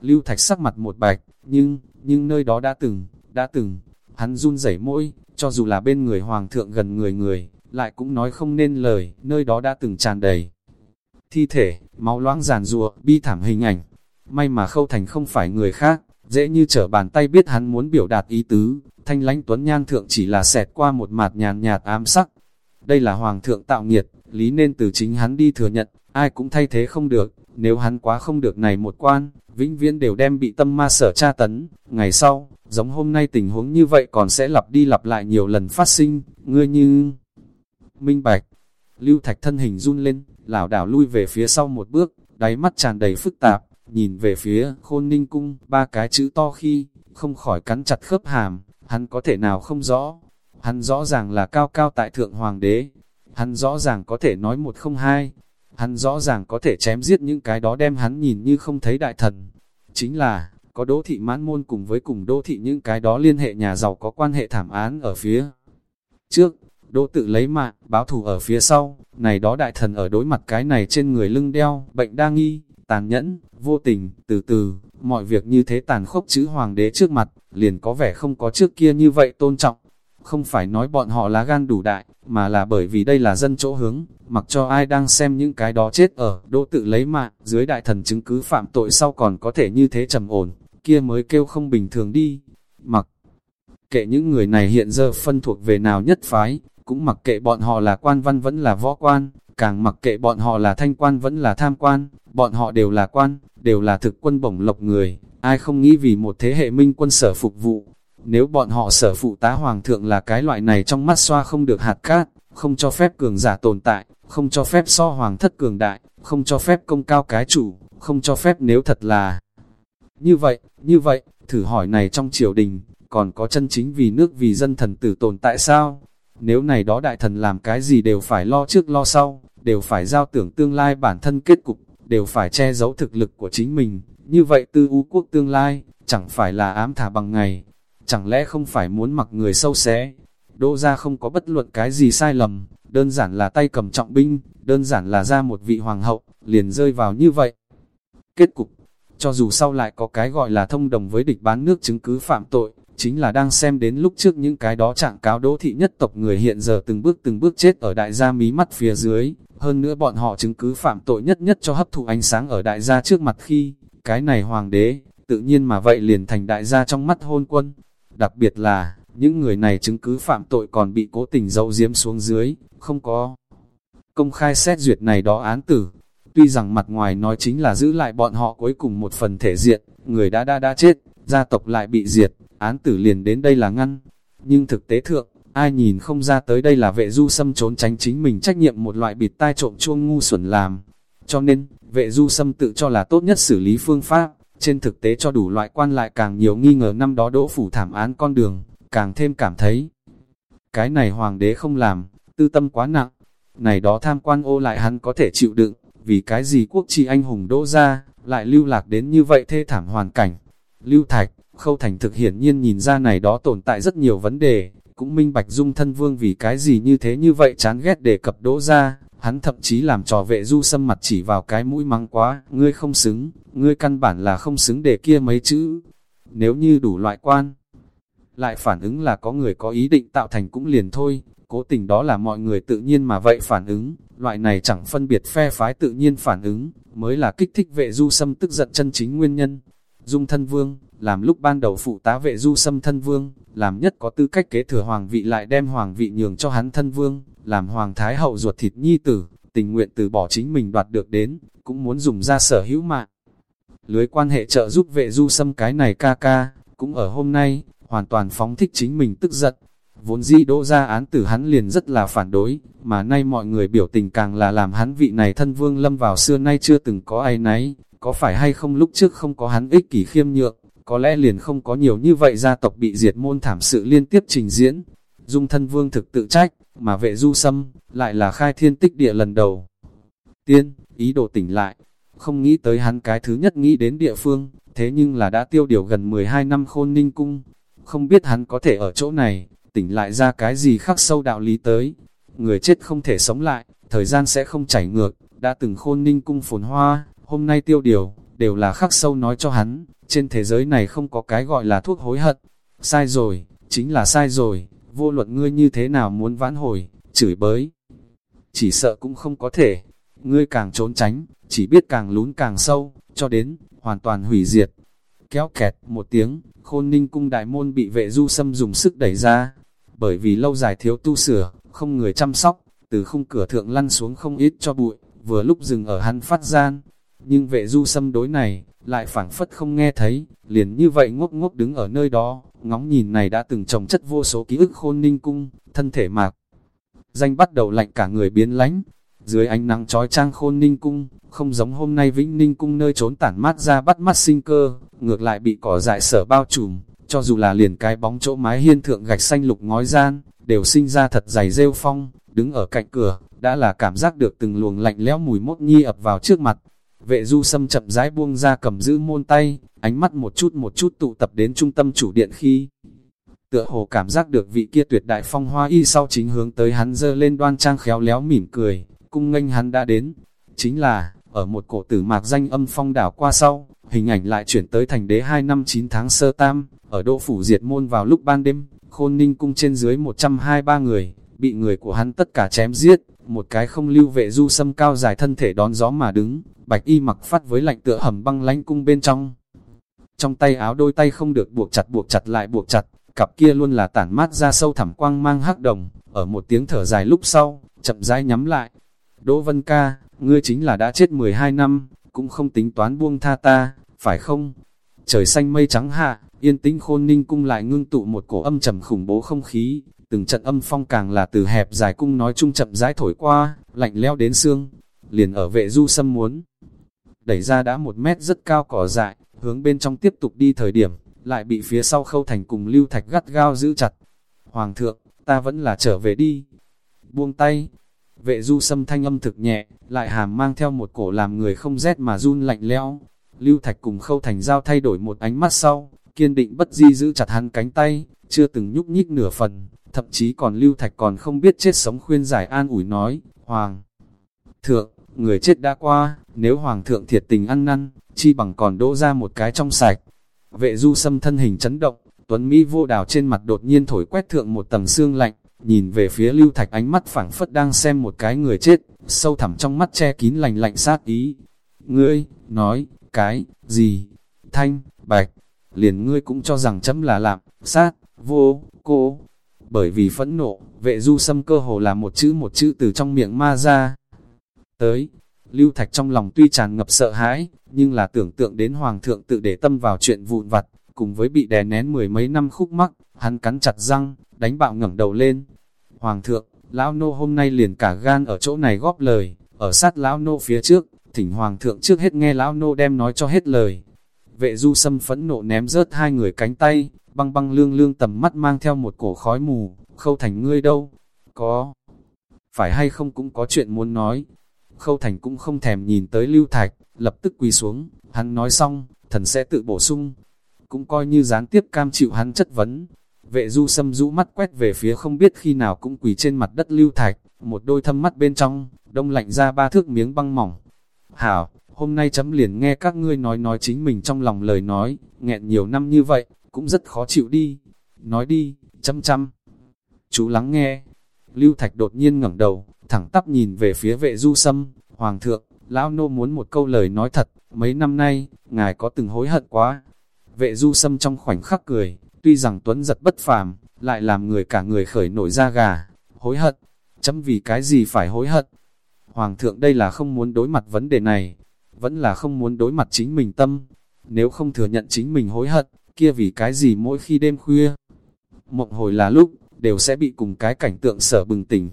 Lưu Thạch sắc mặt một bạch, nhưng, nhưng nơi đó đã từng, đã từng, hắn run rẩy mỗi, cho dù là bên người Hoàng thượng gần người người, lại cũng nói không nên lời, nơi đó đã từng tràn đầy. Thi thể, máu loãng giàn rùa, bi thảm hình ảnh. May mà khâu thành không phải người khác, dễ như trở bàn tay biết hắn muốn biểu đạt ý tứ, thanh lãnh tuấn nhan thượng chỉ là xẹt qua một mạt nhàn nhạt ám sắc. Đây là hoàng thượng tạo nghiệt, lý nên từ chính hắn đi thừa nhận, ai cũng thay thế không được, nếu hắn quá không được này một quan, vĩnh viễn đều đem bị tâm ma sở tra tấn, ngày sau, giống hôm nay tình huống như vậy còn sẽ lặp đi lặp lại nhiều lần phát sinh, ngươi như... Minh Bạch, Lưu Thạch thân hình run lên, lảo đảo lui về phía sau một bước, đáy mắt tràn đầy phức tạp, nhìn về phía khôn ninh cung, ba cái chữ to khi, không khỏi cắn chặt khớp hàm, hắn có thể nào không rõ. Hắn rõ ràng là cao cao tại thượng hoàng đế, hắn rõ ràng có thể nói một không hai, hắn rõ ràng có thể chém giết những cái đó đem hắn nhìn như không thấy đại thần. Chính là, có đỗ thị mãn môn cùng với cùng đỗ thị những cái đó liên hệ nhà giàu có quan hệ thảm án ở phía trước, đỗ tự lấy mạng, báo thù ở phía sau, này đó đại thần ở đối mặt cái này trên người lưng đeo, bệnh đa nghi, tàn nhẫn, vô tình, từ từ, mọi việc như thế tàn khốc chữ hoàng đế trước mặt, liền có vẻ không có trước kia như vậy tôn trọng. Không phải nói bọn họ lá gan đủ đại, mà là bởi vì đây là dân chỗ hướng, mặc cho ai đang xem những cái đó chết ở, đỗ tự lấy mạng, dưới đại thần chứng cứ phạm tội sau còn có thể như thế trầm ổn, kia mới kêu không bình thường đi. Mặc kệ những người này hiện giờ phân thuộc về nào nhất phái, cũng mặc kệ bọn họ là quan văn vẫn là võ quan, càng mặc kệ bọn họ là thanh quan vẫn là tham quan, bọn họ đều là quan, đều là thực quân bổng lộc người, ai không nghĩ vì một thế hệ minh quân sở phục vụ. Nếu bọn họ sở phụ tá hoàng thượng là cái loại này trong mắt xoa không được hạt cát, không cho phép cường giả tồn tại, không cho phép so hoàng thất cường đại, không cho phép công cao cái chủ, không cho phép nếu thật là như vậy, như vậy, thử hỏi này trong triều đình, còn có chân chính vì nước vì dân thần tử tồn tại sao? Nếu này đó đại thần làm cái gì đều phải lo trước lo sau, đều phải giao tưởng tương lai bản thân kết cục, đều phải che giấu thực lực của chính mình, như vậy tư u quốc tương lai, chẳng phải là ám thả bằng ngày, chẳng lẽ không phải muốn mặc người sâu xé. Đỗ ra không có bất luận cái gì sai lầm, đơn giản là tay cầm trọng binh, đơn giản là ra một vị hoàng hậu, liền rơi vào như vậy. Kết cục, cho dù sau lại có cái gọi là thông đồng với địch bán nước chứng cứ phạm tội, chính là đang xem đến lúc trước những cái đó trạng cáo đỗ thị nhất tộc người hiện giờ từng bước từng bước chết ở đại gia mí mắt phía dưới, hơn nữa bọn họ chứng cứ phạm tội nhất nhất cho hấp thụ ánh sáng ở đại gia trước mặt khi, cái này hoàng đế, tự nhiên mà vậy liền thành đại gia trong mắt hôn quân. Đặc biệt là, những người này chứng cứ phạm tội còn bị cố tình dâu diếm xuống dưới, không có công khai xét duyệt này đó án tử. Tuy rằng mặt ngoài nói chính là giữ lại bọn họ cuối cùng một phần thể diện, người đã đã đã chết, gia tộc lại bị diệt, án tử liền đến đây là ngăn. Nhưng thực tế thượng, ai nhìn không ra tới đây là vệ du xâm trốn tránh chính mình trách nhiệm một loại bịt tai trộm chuông ngu xuẩn làm. Cho nên, vệ du xâm tự cho là tốt nhất xử lý phương pháp, trên thực tế cho đủ loại quan lại càng nhiều nghi ngờ năm đó đỗ phủ thảm án con đường, càng thêm cảm thấy. Cái này hoàng đế không làm, tư tâm quá nặng, này đó tham quan ô lại hắn có thể chịu đựng, vì cái gì quốc trị anh hùng đỗ ra, lại lưu lạc đến như vậy thê thảm hoàn cảnh. Lưu Thạch, Khâu Thành thực hiển nhiên nhìn ra này đó tồn tại rất nhiều vấn đề, cũng minh bạch dung thân vương vì cái gì như thế như vậy chán ghét đề cập đỗ ra, hắn thậm chí làm trò vệ du xâm mặt chỉ vào cái mũi mắng quá, ngươi không xứng, ngươi căn bản là không xứng để kia mấy chữ. Nếu như đủ loại quan, lại phản ứng là có người có ý định tạo thành cũng liền thôi, cố tình đó là mọi người tự nhiên mà vậy phản ứng, loại này chẳng phân biệt phe phái tự nhiên phản ứng, mới là kích thích vệ du xâm tức giận chân chính nguyên nhân. Dung thân vương, làm lúc ban đầu phụ tá vệ du xâm thân vương, làm nhất có tư cách kế thừa hoàng vị lại đem hoàng vị nhường cho hắn thân vương, làm hoàng thái hậu ruột thịt nhi tử, tình nguyện từ bỏ chính mình đoạt được đến, cũng muốn dùng ra sở hữu mạng. Lưới quan hệ trợ giúp vệ du xâm cái này ca ca, cũng ở hôm nay, hoàn toàn phóng thích chính mình tức giận. Vốn dĩ đỗ ra án tử hắn liền rất là phản đối, mà nay mọi người biểu tình càng là làm hắn vị này thân vương lâm vào xưa nay chưa từng có ai nấy, có phải hay không lúc trước không có hắn ích kỷ khiêm nhượng, có lẽ liền không có nhiều như vậy gia tộc bị diệt môn thảm sự liên tiếp trình diễn. Dung thân vương thực tự trách, mà vệ du sâm, lại là khai thiên tích địa lần đầu. Tiên, ý đồ tỉnh lại, không nghĩ tới hắn cái thứ nhất nghĩ đến địa phương, thế nhưng là đã tiêu điều gần 12 năm khôn ninh cung. Không biết hắn có thể ở chỗ này, tỉnh lại ra cái gì khắc sâu đạo lý tới. Người chết không thể sống lại, thời gian sẽ không chảy ngược, đã từng khôn ninh cung phồn hoa, hôm nay tiêu điều, đều là khắc sâu nói cho hắn, trên thế giới này không có cái gọi là thuốc hối hận. Sai rồi, chính là sai rồi, vô luận ngươi như thế nào muốn vãn hồi, chửi bới. Chỉ sợ cũng không có thể, ngươi càng trốn tránh, chỉ biết càng lún càng sâu, cho đến, hoàn toàn hủy diệt. Kéo kẹt một tiếng, khôn ninh cung đại môn bị vệ du xâm dùng sức đẩy ra, bởi vì lâu dài thiếu tu sửa, không người chăm sóc, từ khung cửa thượng lăn xuống không ít cho bụi, vừa lúc dừng ở hắn phát gian. Nhưng vệ du xâm đối này, lại phảng phất không nghe thấy, liền như vậy ngốc ngốc đứng ở nơi đó, ngóng nhìn này đã từng trồng chất vô số ký ức khôn ninh cung, thân thể mạc. Danh bắt đầu lạnh cả người biến lánh, dưới ánh nắng trói trang khôn ninh cung, không giống hôm nay vĩnh ninh cung nơi trốn tản mát ra bắt mắt sinh cơ, ngược lại bị cỏ dại sở bao trùm, cho dù là liền cái bóng chỗ mái hiên thượng gạch xanh lục ngói gian, đều sinh ra thật dày rêu phong, đứng ở cạnh cửa, đã là cảm giác được từng luồng lạnh lẽo mùi mốt nhi ập vào trước mặt. Vệ du sâm chậm rãi buông ra cầm giữ môn tay, ánh mắt một chút một chút tụ tập đến trung tâm chủ điện khi. Tựa hồ cảm giác được vị kia tuyệt đại phong hoa y sau chính hướng tới hắn dơ lên đoan trang khéo léo mỉm cười, cung nghênh hắn đã đến. Chính là, ở một cổ tử mạc danh âm phong đảo qua sau, hình ảnh lại chuyển tới thành đế 2 năm 9 tháng sơ tam, ở đô phủ diệt môn vào lúc ban đêm, khôn ninh cung trên dưới 123 người, bị người của hắn tất cả chém giết, một cái không lưu vệ du sâm cao dài thân thể đón gió mà đứng, bạch y mặc phát với lạnh tựa hầm băng lánh cung bên trong. Trong tay áo đôi tay không được buộc chặt buộc chặt lại buộc chặt, cặp kia luôn là tản mát ra sâu thẳm quang mang hắc đồng, ở một tiếng thở dài lúc sau, chậm rãi nhắm lại. Đỗ Vân Ca, ngươi chính là đã chết 12 năm, cũng không tính toán buông tha ta, phải không? Trời xanh mây trắng hạ, yên tĩnh khôn ninh cung lại ngưng tụ một cổ âm trầm khủng bố không khí, từng trận âm phong càng là từ hẹp dài cung nói chung chậm rãi thổi qua, lạnh leo đến xương, liền ở vệ du sâm muốn. Đẩy ra đã một mét rất cao cỏ dại, hướng bên trong tiếp tục đi thời điểm, lại bị phía sau khâu thành cùng lưu thạch gắt gao giữ chặt. Hoàng thượng, ta vẫn là trở về đi. Buông tay, vệ du sâm thanh âm thực nhẹ, lại hàm mang theo một cổ làm người không rét mà run lạnh lẽo. Lưu thạch cùng khâu thành giao thay đổi một ánh mắt sau, kiên định bất di giữ chặt hắn cánh tay, chưa từng nhúc nhích nửa phần, thậm chí còn lưu thạch còn không biết chết sống khuyên giải an ủi nói, Hoàng thượng, người chết đã qua, nếu Hoàng thượng thiệt tình ăn năn, chi bằng còn đỗ ra một cái trong sạch. Vệ du xâm thân hình chấn động, Tuấn Mỹ vô đào trên mặt đột nhiên thổi quét thượng một tầng xương lạnh, nhìn về phía lưu thạch ánh mắt phảng phất đang xem một cái người chết, sâu thẳm trong mắt che kín lành lạnh sát ý. Ngươi, nói, cái, gì, thanh, bạch, liền ngươi cũng cho rằng chấm là lạm, sát, vô, cô. Bởi vì phẫn nộ, vệ du sâm cơ hồ là một chữ một chữ từ trong miệng ma ra. Tới, lưu thạch trong lòng tuy tràn ngập sợ hãi, nhưng là tưởng tượng đến hoàng thượng tự để tâm vào chuyện vụn vặt, cùng với bị đè nén mười mấy năm khúc mắc, hắn cắn chặt răng, đánh bạo ngẩng đầu lên. Hoàng thượng, lão nô hôm nay liền cả gan ở chỗ này góp lời, ở sát lão nô phía trước, thỉnh hoàng thượng trước hết nghe lão nô đem nói cho hết lời. Vệ du sâm phẫn nộ ném rớt hai người cánh tay, băng băng lương lương tầm mắt mang theo một cổ khói mù, khâu thành ngươi đâu? Có. Phải hay không cũng có chuyện muốn nói. Khâu thành cũng không thèm nhìn tới lưu thạch, lập tức quỳ xuống, hắn nói xong, thần sẽ tự bổ sung. Cũng coi như gián tiếp cam chịu hắn chất vấn. Vệ du sâm rũ mắt quét về phía không biết khi nào cũng quỳ trên mặt đất lưu thạch, một đôi thâm mắt bên trong, đông lạnh ra ba thước miếng băng mỏng. Hảo, hôm nay chấm liền nghe các ngươi nói nói chính mình trong lòng lời nói, nghẹn nhiều năm như vậy, cũng rất khó chịu đi. Nói đi, chăm chăm. Chú lắng nghe. Lưu Thạch đột nhiên ngẩng đầu, thẳng tắp nhìn về phía vệ du sâm. Hoàng thượng, lão nô muốn một câu lời nói thật, mấy năm nay, ngài có từng hối hận quá. Vệ du sâm trong khoảnh khắc cười, tuy rằng Tuấn giật bất phàm, lại làm người cả người khởi nổi da gà. Hối hận, chấm vì cái gì phải hối hận? Hoàng thượng đây là không muốn đối mặt vấn đề này. vẫn là không muốn đối mặt chính mình tâm. Nếu không thừa nhận chính mình hối hận, kia vì cái gì mỗi khi đêm khuya, mộng hồi là lúc, đều sẽ bị cùng cái cảnh tượng sở bừng tỉnh.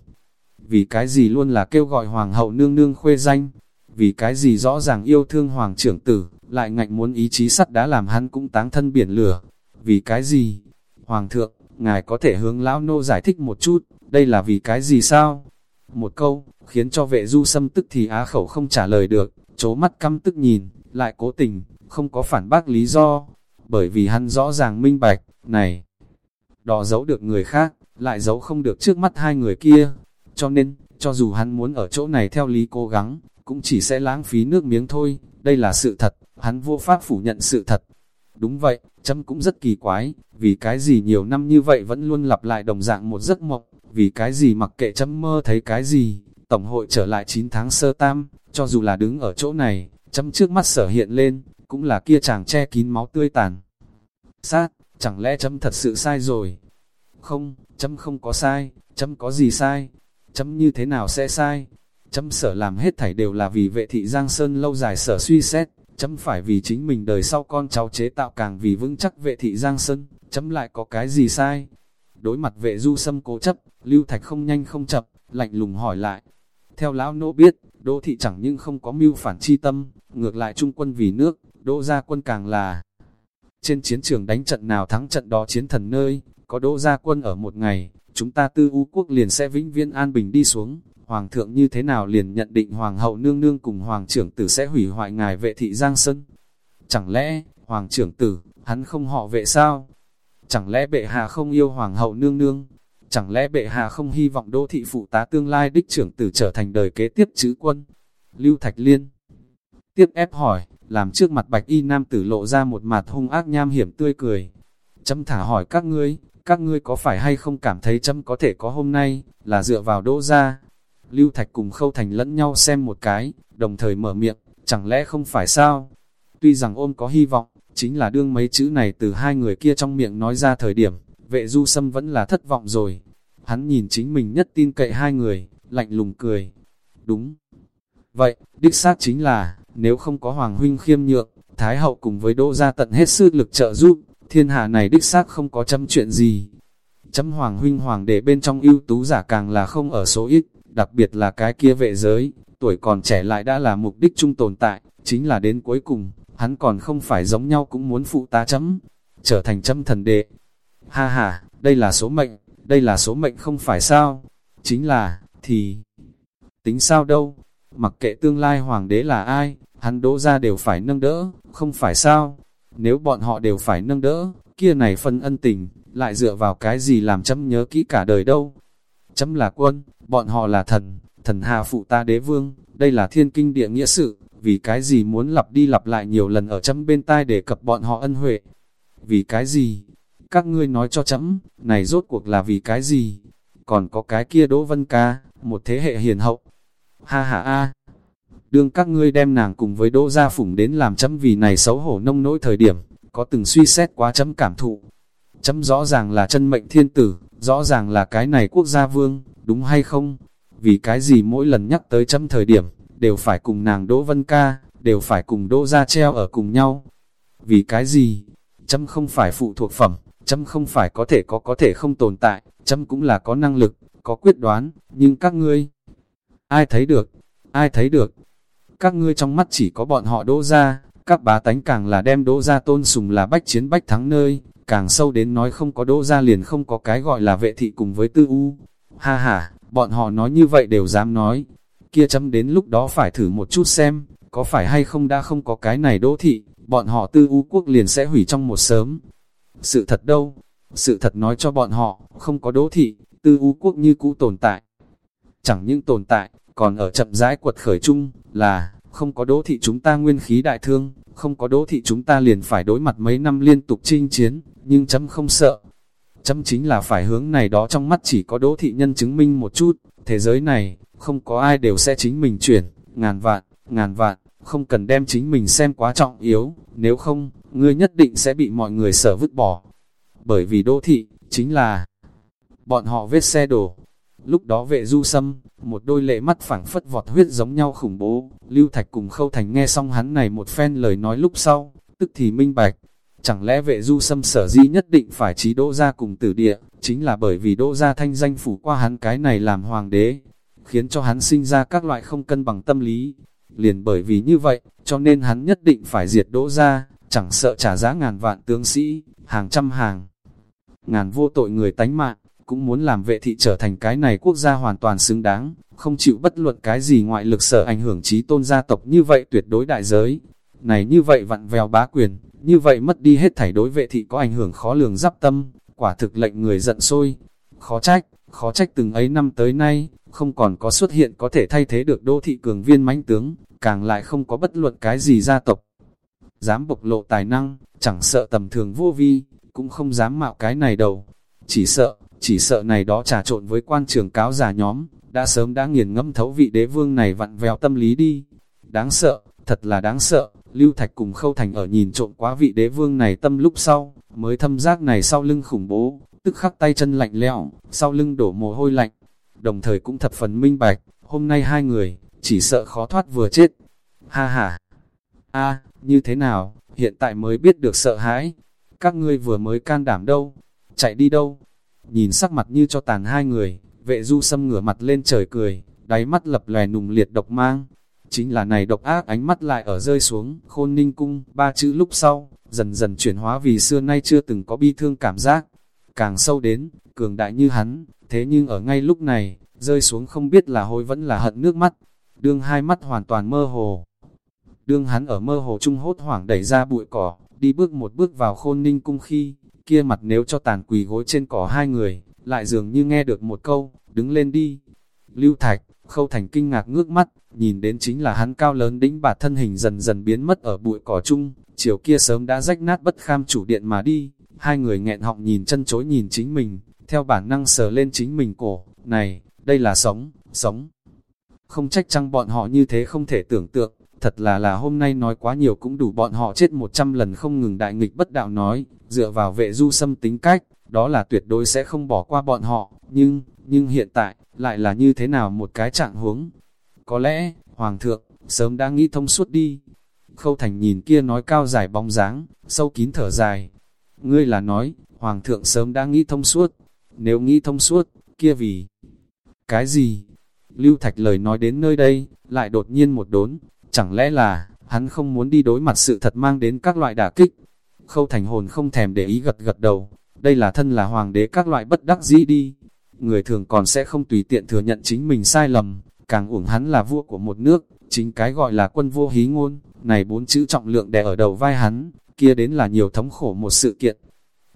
Vì cái gì luôn là kêu gọi hoàng hậu nương nương khuê danh, vì cái gì rõ ràng yêu thương hoàng trưởng tử, lại ngạnh muốn ý chí sắt đá làm hắn cũng táng thân biển lửa. Vì cái gì? Hoàng thượng, ngài có thể hướng lão nô giải thích một chút, đây là vì cái gì sao? Một câu, khiến cho vệ du xâm tức thì á khẩu không trả lời được, chố mắt căm tức nhìn, lại cố tình, không có phản bác lý do, bởi vì hắn rõ ràng minh bạch, này, đò giấu được người khác, lại giấu không được trước mắt hai người kia, cho nên, cho dù hắn muốn ở chỗ này theo lý cố gắng, cũng chỉ sẽ lãng phí nước miếng thôi, đây là sự thật, hắn vô pháp phủ nhận sự thật. Đúng vậy, chấm cũng rất kỳ quái, vì cái gì nhiều năm như vậy vẫn luôn lặp lại đồng dạng một giấc mộng, vì cái gì mặc kệ chấm mơ thấy cái gì, Tổng hội trở lại 9 tháng sơ tam, cho dù là đứng ở chỗ này, chấm trước mắt sở hiện lên, cũng là kia chàng che kín máu tươi tàn. Sát, chẳng lẽ chấm thật sự sai rồi? Không, chấm không có sai, chấm có gì sai? Chấm như thế nào sẽ sai? Chấm sở làm hết thảy đều là vì vệ thị Giang Sơn lâu dài sở suy xét, chấm phải vì chính mình đời sau con cháu chế tạo càng vì vững chắc vệ thị Giang Sơn, chấm lại có cái gì sai? Đối mặt vệ du sâm cố chấp, Lưu Thạch không nhanh không chậm, lạnh lùng hỏi lại. Theo lão nỗ biết, đô thị chẳng nhưng không có mưu phản chi tâm, ngược lại trung quân vì nước, Đỗ gia quân càng là trên chiến trường đánh trận nào thắng trận đó chiến thần nơi, có Đỗ gia quân ở một ngày, chúng ta tư u quốc liền sẽ vĩnh viễn an bình đi xuống. Hoàng thượng như thế nào liền nhận định Hoàng hậu nương nương cùng Hoàng trưởng tử sẽ hủy hoại ngài vệ thị Giang Sơn? Chẳng lẽ, Hoàng trưởng tử, hắn không họ vệ sao? Chẳng lẽ bệ hạ không yêu Hoàng hậu nương nương? Chẳng lẽ bệ hạ không hy vọng đô thị phụ tá tương lai đích trưởng tử trở thành đời kế tiếp chữ quân? Lưu Thạch Liên tiếp ép hỏi, làm trước mặt bạch y nam tử lộ ra một mặt hung ác nham hiểm tươi cười. Chấm thả hỏi các ngươi, các ngươi có phải hay không cảm thấy chấm có thể có hôm nay, là dựa vào đỗ ra. Lưu Thạch cùng Khâu Thành lẫn nhau xem một cái, đồng thời mở miệng, chẳng lẽ không phải sao? Tuy rằng ôm có hy vọng, chính là đương mấy chữ này từ hai người kia trong miệng nói ra thời điểm, vệ du sâm vẫn là thất vọng rồi. Hắn nhìn chính mình nhất tin cậy hai người, lạnh lùng cười. Đúng. Vậy, đích xác chính là, nếu không có Hoàng Huynh khiêm nhượng, Thái Hậu cùng với Đỗ Gia tận hết sức lực trợ giúp, thiên hạ này đích xác không có chấm chuyện gì. Chấm Hoàng Huynh Hoàng đệ bên trong ưu tú giả càng là không ở số ít, đặc biệt là cái kia vệ giới, tuổi còn trẻ lại đã là mục đích chung tồn tại, chính là đến cuối cùng, hắn còn không phải giống nhau cũng muốn phụ tá chấm, trở thành chấm thần đệ. Ha ha, đây là số mệnh, đây là số mệnh không phải sao, chính là, thì, tính sao đâu, mặc kệ tương lai hoàng đế là ai, hắn đỗ ra đều phải nâng đỡ, không phải sao, nếu bọn họ đều phải nâng đỡ, kia này phân ân tình, lại dựa vào cái gì làm chấm nhớ kỹ cả đời đâu. Chấm là quân, bọn họ là thần, thần hà phụ ta đế vương, đây là thiên kinh địa nghĩa sự, vì cái gì muốn lặp đi lặp lại nhiều lần ở chấm bên tai để cập bọn họ ân huệ. Vì cái gì? Các ngươi nói cho chấm, này rốt cuộc là vì cái gì? Còn có cái kia Đỗ Vân Ca, một thế hệ hiền hậu. Ha ha a. Đương các ngươi đem nàng cùng với Đỗ Gia Phủng đến làm chấm vì này xấu hổ nông nỗi thời điểm, có từng suy xét quá chấm cảm thụ. Chấm rõ ràng là chân mệnh thiên tử, rõ ràng là cái này quốc gia vương, đúng hay không? Vì cái gì mỗi lần nhắc tới chấm thời điểm, đều phải cùng nàng Đỗ Vân Ca, đều phải cùng Đỗ Gia treo ở cùng nhau. Vì cái gì? Chấm không phải phụ thuộc phẩm, chấm không phải có thể có có thể không tồn tại, chấm cũng là có năng lực, có quyết đoán, nhưng các ngươi, ai thấy được, ai thấy được, các ngươi trong mắt chỉ có bọn họ đỗ ra, các bá tánh càng là đem đỗ ra tôn sùng là bách chiến bách thắng nơi, càng sâu đến nói không có đỗ ra liền không có cái gọi là vệ thị cùng với tư u. Ha ha, bọn họ nói như vậy đều dám nói, kia chấm đến lúc đó phải thử một chút xem, có phải hay không đã không có cái này đỗ thị, bọn họ tư u quốc liền sẽ hủy trong một sớm. Sự thật đâu? Sự thật nói cho bọn họ, không có đỗ thị, tư u quốc như cũ tồn tại. Chẳng những tồn tại, còn ở chậm rãi quật khởi chung, là, không có đỗ thị chúng ta nguyên khí đại thương, không có đỗ thị chúng ta liền phải đối mặt mấy năm liên tục chinh chiến, nhưng chấm không sợ. Chấm chính là phải hướng này đó trong mắt chỉ có đỗ thị nhân chứng minh một chút, thế giới này, không có ai đều sẽ chính mình chuyển, ngàn vạn, ngàn vạn, không cần đem chính mình xem quá trọng yếu, nếu không, ngươi nhất định sẽ bị mọi người sở vứt bỏ. Bởi vì đỗ thị, chính là bọn họ vết xe đổ. Lúc đó vệ du sâm, một đôi lệ mắt phẳng phất vọt huyết giống nhau khủng bố, Lưu Thạch cùng Khâu Thành nghe xong hắn này một phen lời nói lúc sau, tức thì minh bạch. Chẳng lẽ vệ du sâm sở di nhất định phải trí đỗ ra cùng tử địa, chính là bởi vì đỗ ra thanh danh phủ qua hắn cái này làm hoàng đế, khiến cho hắn sinh ra các loại không cân bằng tâm lý. Liền bởi vì như vậy, cho nên hắn nhất định phải diệt đỗ ra, chẳng sợ trả giá ngàn vạn tướng sĩ, hàng trăm hàng. Ngàn vô tội người tánh mạng, cũng muốn làm vệ thị trở thành cái này quốc gia hoàn toàn xứng đáng, không chịu bất luận cái gì ngoại lực sở ảnh hưởng trí tôn gia tộc như vậy tuyệt đối đại giới. Này như vậy vặn vèo bá quyền, như vậy mất đi hết thảy đối vệ thị có ảnh hưởng khó lường giáp tâm, quả thực lệnh người giận sôi Khó trách, khó trách từng ấy năm tới nay, không còn có xuất hiện có thể thay thế được đô thị cường viên mãnh tướng, càng lại không có bất luận cái gì gia tộc. Dám bộc lộ tài năng, chẳng sợ tầm thường vô vi, cũng không dám mạo cái này đầu. Chỉ sợ, chỉ sợ này đó trà trộn với quan trường cáo giả nhóm, đã sớm đã nghiền ngẫm thấu vị đế vương này vặn vẹo tâm lý đi. Đáng sợ, thật là đáng sợ, Lưu Thạch cùng Khâu Thành ở nhìn trộn quá vị đế vương này tâm lúc sau, mới thâm giác này sau lưng khủng bố, tức khắc tay chân lạnh lẽo, sau lưng đổ mồ hôi lạnh. Đồng thời cũng thập phần minh bạch, hôm nay hai người, chỉ sợ khó thoát vừa chết. Ha ha! a như thế nào, hiện tại mới biết được sợ hãi. Các ngươi vừa mới can đảm đâu, chạy đi đâu. Nhìn sắc mặt như cho tàn hai người, vệ du sâm ngửa mặt lên trời cười, đáy mắt lập lè nùng liệt độc mang. Chính là này độc ác ánh mắt lại ở rơi xuống, khôn ninh cung, ba chữ lúc sau, dần dần chuyển hóa vì xưa nay chưa từng có bi thương cảm giác. Càng sâu đến, cường đại như hắn, thế nhưng ở ngay lúc này, rơi xuống không biết là hối vẫn là hận nước mắt. Đương hai mắt hoàn toàn mơ hồ, Đương hắn ở mơ hồ trung hốt hoảng đẩy ra bụi cỏ, đi bước một bước vào khôn ninh cung khi, kia mặt nếu cho tàn quỳ gối trên cỏ hai người, lại dường như nghe được một câu, đứng lên đi. Lưu Thạch, khâu thành kinh ngạc ngước mắt, nhìn đến chính là hắn cao lớn đĩnh bạt thân hình dần dần biến mất ở bụi cỏ chung, chiều kia sớm đã rách nát bất kham chủ điện mà đi, hai người nghẹn họng nhìn chân chối nhìn chính mình, theo bản năng sờ lên chính mình cổ, này, đây là sống, sống. Không trách chăng bọn họ như thế không thể tưởng tượng, Thật là là hôm nay nói quá nhiều cũng đủ bọn họ chết một trăm lần không ngừng đại nghịch bất đạo nói, dựa vào vệ du xâm tính cách, đó là tuyệt đối sẽ không bỏ qua bọn họ, nhưng, nhưng hiện tại, lại là như thế nào một cái trạng huống. Có lẽ, Hoàng thượng, sớm đã nghĩ thông suốt đi. Khâu thành nhìn kia nói cao dài bóng dáng, sâu kín thở dài. Ngươi là nói, Hoàng thượng sớm đã nghĩ thông suốt. Nếu nghĩ thông suốt, kia vì... Cái gì? Lưu Thạch lời nói đến nơi đây, lại đột nhiên một đốn, Chẳng lẽ là, hắn không muốn đi đối mặt sự thật mang đến các loại đả kích? Khâu thành hồn không thèm để ý gật gật đầu, đây là thân là hoàng đế các loại bất đắc dĩ đi. Người thường còn sẽ không tùy tiện thừa nhận chính mình sai lầm, càng uổng hắn là vua của một nước, chính cái gọi là quân vô hí ngôn, này bốn chữ trọng lượng đè ở đầu vai hắn, kia đến là nhiều thống khổ một sự kiện.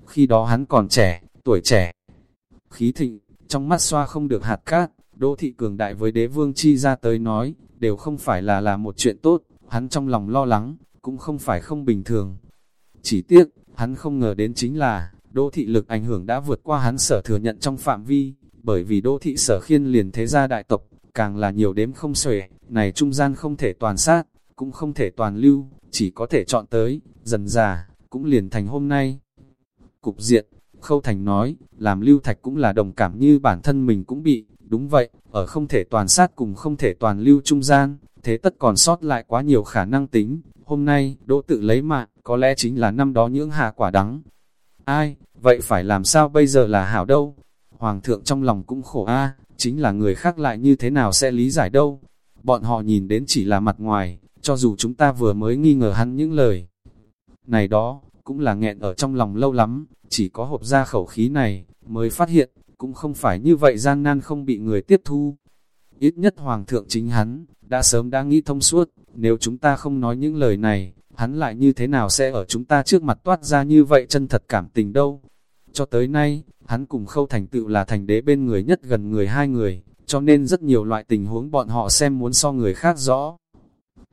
Khi đó hắn còn trẻ, tuổi trẻ, khí thịnh, trong mắt xoa không được hạt cát, đô thị cường đại với đế vương chi ra tới nói, đều không phải là là một chuyện tốt, hắn trong lòng lo lắng, cũng không phải không bình thường. Chỉ tiếc, hắn không ngờ đến chính là, đô thị lực ảnh hưởng đã vượt qua hắn sở thừa nhận trong phạm vi, bởi vì đô thị sở khiên liền thế gia đại tộc, càng là nhiều đếm không xuể, này trung gian không thể toàn sát, cũng không thể toàn lưu, chỉ có thể chọn tới, dần già, cũng liền thành hôm nay. Cục diện, Khâu Thành nói, làm lưu thạch cũng là đồng cảm như bản thân mình cũng bị, Đúng vậy, ở không thể toàn sát cùng không thể toàn lưu trung gian, thế tất còn sót lại quá nhiều khả năng tính. Hôm nay, đỗ tự lấy mạng, có lẽ chính là năm đó những hạ quả đắng. Ai, vậy phải làm sao bây giờ là hảo đâu? Hoàng thượng trong lòng cũng khổ a chính là người khác lại như thế nào sẽ lý giải đâu? Bọn họ nhìn đến chỉ là mặt ngoài, cho dù chúng ta vừa mới nghi ngờ hắn những lời. Này đó, cũng là nghẹn ở trong lòng lâu lắm, chỉ có hộp ra khẩu khí này, mới phát hiện, cũng không phải như vậy gian nan không bị người tiếp thu. Ít nhất Hoàng thượng chính hắn, đã sớm đã nghĩ thông suốt, nếu chúng ta không nói những lời này, hắn lại như thế nào sẽ ở chúng ta trước mặt toát ra như vậy chân thật cảm tình đâu. Cho tới nay, hắn cùng khâu thành tựu là thành đế bên người nhất gần người hai người, cho nên rất nhiều loại tình huống bọn họ xem muốn so người khác rõ.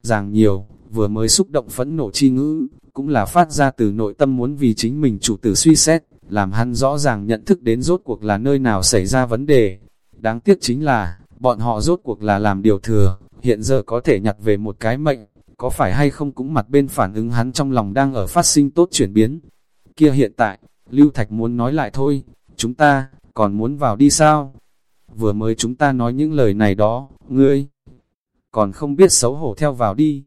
Ràng nhiều, vừa mới xúc động phẫn nộ chi ngữ, cũng là phát ra từ nội tâm muốn vì chính mình chủ tử suy xét, làm hắn rõ ràng nhận thức đến rốt cuộc là nơi nào xảy ra vấn đề. Đáng tiếc chính là, bọn họ rốt cuộc là làm điều thừa, hiện giờ có thể nhặt về một cái mệnh, có phải hay không cũng mặt bên phản ứng hắn trong lòng đang ở phát sinh tốt chuyển biến. Kia hiện tại, Lưu Thạch muốn nói lại thôi, chúng ta, còn muốn vào đi sao? vừa mới chúng ta nói những lời này đó, ngươi còn không biết xấu hổ theo vào đi.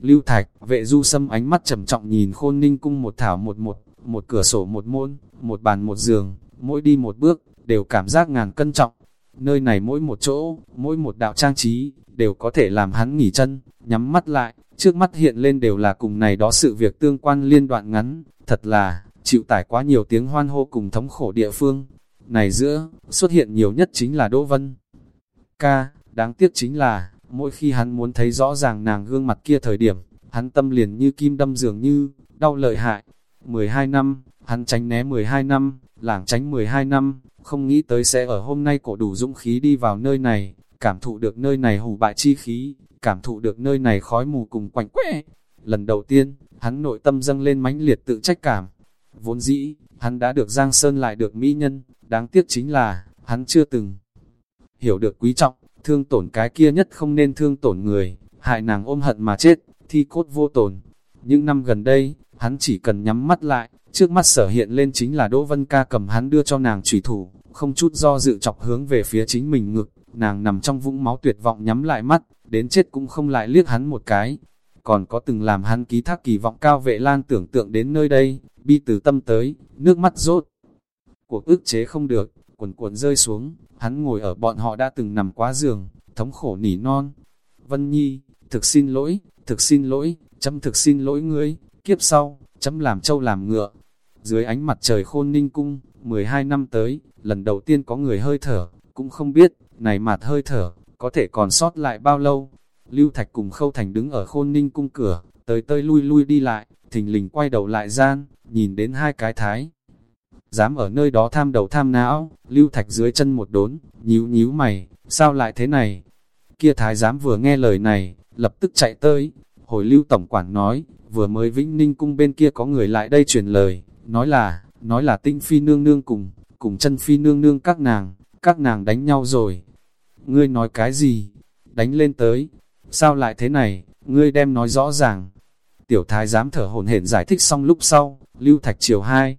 Lưu Thạch, vệ du sâm ánh mắt trầm trọng nhìn khôn ninh cung một thảo một một, một cửa sổ một môn, một bàn một giường, mỗi đi một bước, đều cảm giác ngàn cân trọng. Nơi này mỗi một chỗ, mỗi một đạo trang trí, đều có thể làm hắn nghỉ chân, nhắm mắt lại, trước mắt hiện lên đều là cùng này đó sự việc tương quan liên đoạn ngắn, thật là, chịu tải quá nhiều tiếng hoan hô cùng thống khổ địa phương. Này giữa, xuất hiện nhiều nhất chính là Đỗ Vân. Ca, đáng tiếc chính là, mỗi khi hắn muốn thấy rõ ràng nàng gương mặt kia thời điểm, hắn tâm liền như kim đâm dường như, đau lợi hại. 12 năm, hắn tránh né 12 năm, lảng tránh 12 năm, không nghĩ tới sẽ ở hôm nay cổ đủ dũng khí đi vào nơi này, cảm thụ được nơi này hủ bại chi khí, cảm thụ được nơi này khói mù cùng quạnh quẽ. Lần đầu tiên, hắn nội tâm dâng lên mãnh liệt tự trách cảm. Vốn dĩ, hắn đã được Giang Sơn lại được mỹ nhân, đáng tiếc chính là, hắn chưa từng hiểu được quý trọng, thương tổn cái kia nhất không nên thương tổn người, hại nàng ôm hận mà chết, thi cốt vô tổn Những năm gần đây, hắn chỉ cần nhắm mắt lại, trước mắt sở hiện lên chính là Đỗ Vân Ca cầm hắn đưa cho nàng trùy thủ, không chút do dự chọc hướng về phía chính mình ngực, nàng nằm trong vũng máu tuyệt vọng nhắm lại mắt, đến chết cũng không lại liếc hắn một cái. Còn có từng làm hắn ký thác kỳ vọng cao vệ lan tưởng tượng đến nơi đây, bi từ tâm tới, nước mắt rốt. Cuộc ức chế không được, quần cuộn rơi xuống, hắn ngồi ở bọn họ đã từng nằm quá giường, thống khổ nỉ non. Vân Nhi, thực xin lỗi, thực xin lỗi, chấm thực xin lỗi ngươi, kiếp sau, chấm làm trâu làm ngựa. Dưới ánh mặt trời khôn ninh cung, 12 năm tới, lần đầu tiên có người hơi thở, cũng không biết, này mặt hơi thở, có thể còn sót lại bao lâu. Lưu Thạch cùng Khâu Thành đứng ở khôn ninh cung cửa, tới tơi lui lui đi lại, thình lình quay đầu lại gian, nhìn đến hai cái thái. Dám ở nơi đó tham đầu tham não, Lưu Thạch dưới chân một đốn, nhíu nhíu mày, sao lại thế này? Kia thái giám vừa nghe lời này, lập tức chạy tới, hồi Lưu Tổng Quản nói, vừa mới Vĩnh Ninh cung bên kia có người lại đây truyền lời, nói là, nói là tinh phi nương nương cùng, cùng chân phi nương nương các nàng, các nàng đánh nhau rồi. Ngươi nói cái gì? Đánh lên tới. Sao lại thế này? Ngươi đem nói rõ ràng. Tiểu thái dám thở hồn hển giải thích xong lúc sau, lưu thạch chiều hai.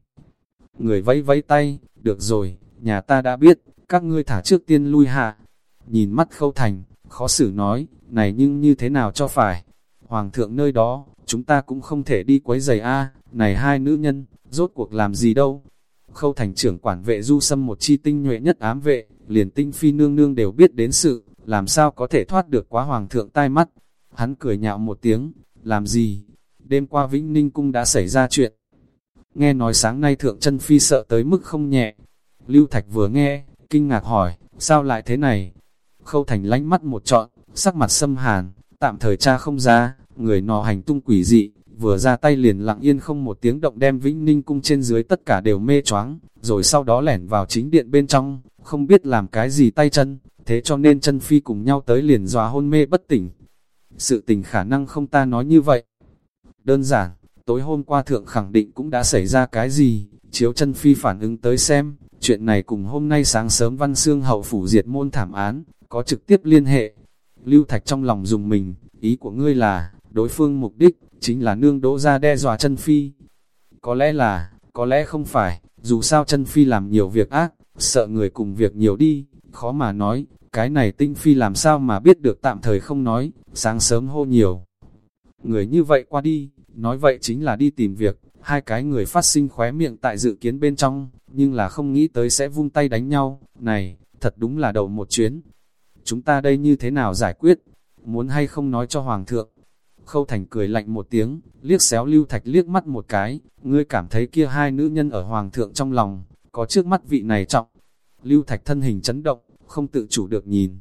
Người vẫy vẫy tay, được rồi, nhà ta đã biết, các ngươi thả trước tiên lui hạ. Nhìn mắt khâu thành, khó xử nói, này nhưng như thế nào cho phải. Hoàng thượng nơi đó, chúng ta cũng không thể đi quấy giày a này hai nữ nhân, rốt cuộc làm gì đâu. Khâu thành trưởng quản vệ du sâm một chi tinh nhuệ nhất ám vệ, liền tinh phi nương nương đều biết đến sự, làm sao có thể thoát được quá hoàng thượng tai mắt. Hắn cười nhạo một tiếng, làm gì? Đêm qua Vĩnh Ninh Cung đã xảy ra chuyện. Nghe nói sáng nay thượng chân phi sợ tới mức không nhẹ. Lưu Thạch vừa nghe, kinh ngạc hỏi, sao lại thế này? Khâu thành lánh mắt một trọn, sắc mặt xâm hàn, tạm thời cha không ra, người nọ hành tung quỷ dị, vừa ra tay liền lặng yên không một tiếng động đem Vĩnh Ninh cung trên dưới tất cả đều mê choáng, rồi sau đó lẻn vào chính điện bên trong, không biết làm cái gì tay chân, thế cho nên chân phi cùng nhau tới liền dòa hôn mê bất tỉnh. Sự tình khả năng không ta nói như vậy. Đơn giản, tối hôm qua thượng khẳng định cũng đã xảy ra cái gì, chiếu chân phi phản ứng tới xem, chuyện này cùng hôm nay sáng sớm văn xương hậu phủ diệt môn thảm án, có trực tiếp liên hệ. Lưu Thạch trong lòng dùng mình, ý của ngươi là, đối phương mục đích, chính là nương đỗ ra đe dọa chân phi. Có lẽ là, có lẽ không phải, dù sao chân phi làm nhiều việc ác, sợ người cùng việc nhiều đi, khó mà nói, cái này tinh phi làm sao mà biết được tạm thời không nói, sáng sớm hô nhiều. Người như vậy qua đi, nói vậy chính là đi tìm việc, hai cái người phát sinh khóe miệng tại dự kiến bên trong, nhưng là không nghĩ tới sẽ vung tay đánh nhau, này, thật đúng là đầu một chuyến. Chúng ta đây như thế nào giải quyết, muốn hay không nói cho Hoàng thượng, Khâu Thành cười lạnh một tiếng, liếc xéo Lưu Thạch liếc mắt một cái, ngươi cảm thấy kia hai nữ nhân ở Hoàng thượng trong lòng, có trước mắt vị này trọng. Lưu Thạch thân hình chấn động, không tự chủ được nhìn.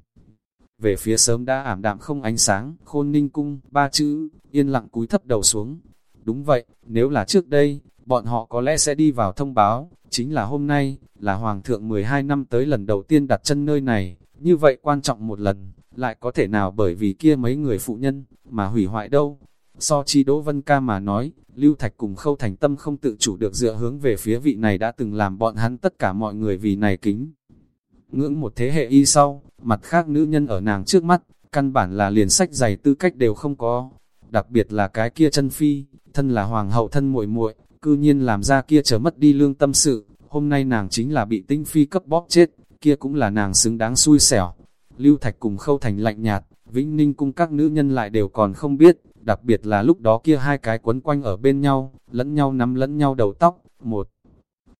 Về phía sớm đã ảm đạm không ánh sáng, khôn ninh cung, ba chữ, yên lặng cúi thấp đầu xuống. Đúng vậy, nếu là trước đây, bọn họ có lẽ sẽ đi vào thông báo, chính là hôm nay, là Hoàng thượng 12 năm tới lần đầu tiên đặt chân nơi này, như vậy quan trọng một lần, lại có thể nào bởi vì kia mấy người phụ nhân, mà hủy hoại đâu. So chi Đỗ Vân Ca mà nói, Lưu Thạch cùng Khâu Thành Tâm không tự chủ được dựa hướng về phía vị này đã từng làm bọn hắn tất cả mọi người vì này kính. Ngưỡng một thế hệ y sau, mặt khác nữ nhân ở nàng trước mắt, căn bản là liền sách giày tư cách đều không có. Đặc biệt là cái kia chân phi, thân là hoàng hậu thân muội muội cư nhiên làm ra kia trở mất đi lương tâm sự, hôm nay nàng chính là bị tinh phi cấp bóp chết, kia cũng là nàng xứng đáng xui xẻo. Lưu Thạch cùng khâu thành lạnh nhạt, Vĩnh Ninh cung các nữ nhân lại đều còn không biết, đặc biệt là lúc đó kia hai cái quấn quanh ở bên nhau, lẫn nhau nắm lẫn nhau đầu tóc, một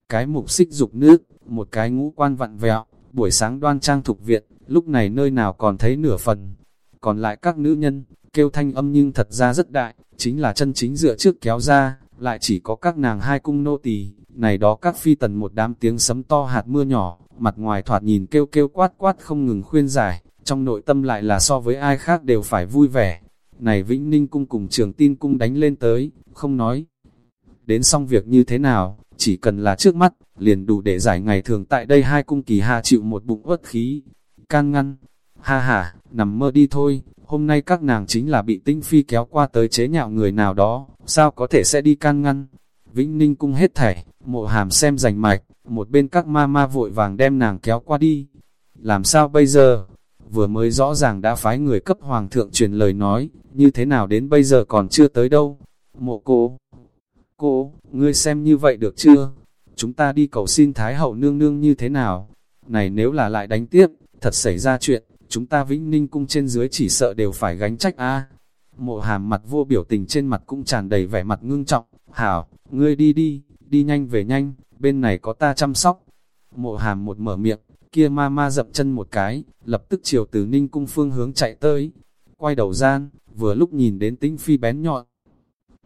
cái mục xích dục nước, một cái ngũ quan vặn vẹo, buổi sáng đoan trang thục viện, lúc này nơi nào còn thấy nửa phần. Còn lại các nữ nhân, kêu thanh âm nhưng thật ra rất đại, chính là chân chính dựa trước kéo ra, lại chỉ có các nàng hai cung nô tỳ này đó các phi tần một đám tiếng sấm to hạt mưa nhỏ, mặt ngoài thoạt nhìn kêu kêu quát quát không ngừng khuyên giải, trong nội tâm lại là so với ai khác đều phải vui vẻ. Này Vĩnh Ninh cung cùng trường tin cung đánh lên tới, không nói. Đến xong việc như thế nào, chỉ cần là trước mắt, liền đủ để giải ngày thường tại đây hai cung kỳ hạ chịu một bụng uất khí. Can ngăn, ha ha, nằm mơ đi thôi, hôm nay các nàng chính là bị tinh phi kéo qua tới chế nhạo người nào đó, sao có thể sẽ đi can ngăn. Vĩnh Ninh cung hết thảy, mộ hàm xem rành mạch, một bên các ma ma vội vàng đem nàng kéo qua đi. Làm sao bây giờ? Vừa mới rõ ràng đã phái người cấp hoàng thượng truyền lời nói, như thế nào đến bây giờ còn chưa tới đâu. Mộ cô, cô, ngươi xem như vậy được chưa? Chúng ta đi cầu xin Thái hậu nương nương như thế nào? Này nếu là lại đánh tiếp, thật xảy ra chuyện, chúng ta vĩnh ninh cung trên dưới chỉ sợ đều phải gánh trách a Mộ hàm mặt vô biểu tình trên mặt cũng tràn đầy vẻ mặt ngưng trọng, hảo, ngươi đi đi, đi nhanh về nhanh, bên này có ta chăm sóc. Mộ hàm một mở miệng, kia ma ma dậm chân một cái, lập tức chiều từ ninh cung phương hướng chạy tới. Quay đầu gian, vừa lúc nhìn đến tinh phi bén nhọn.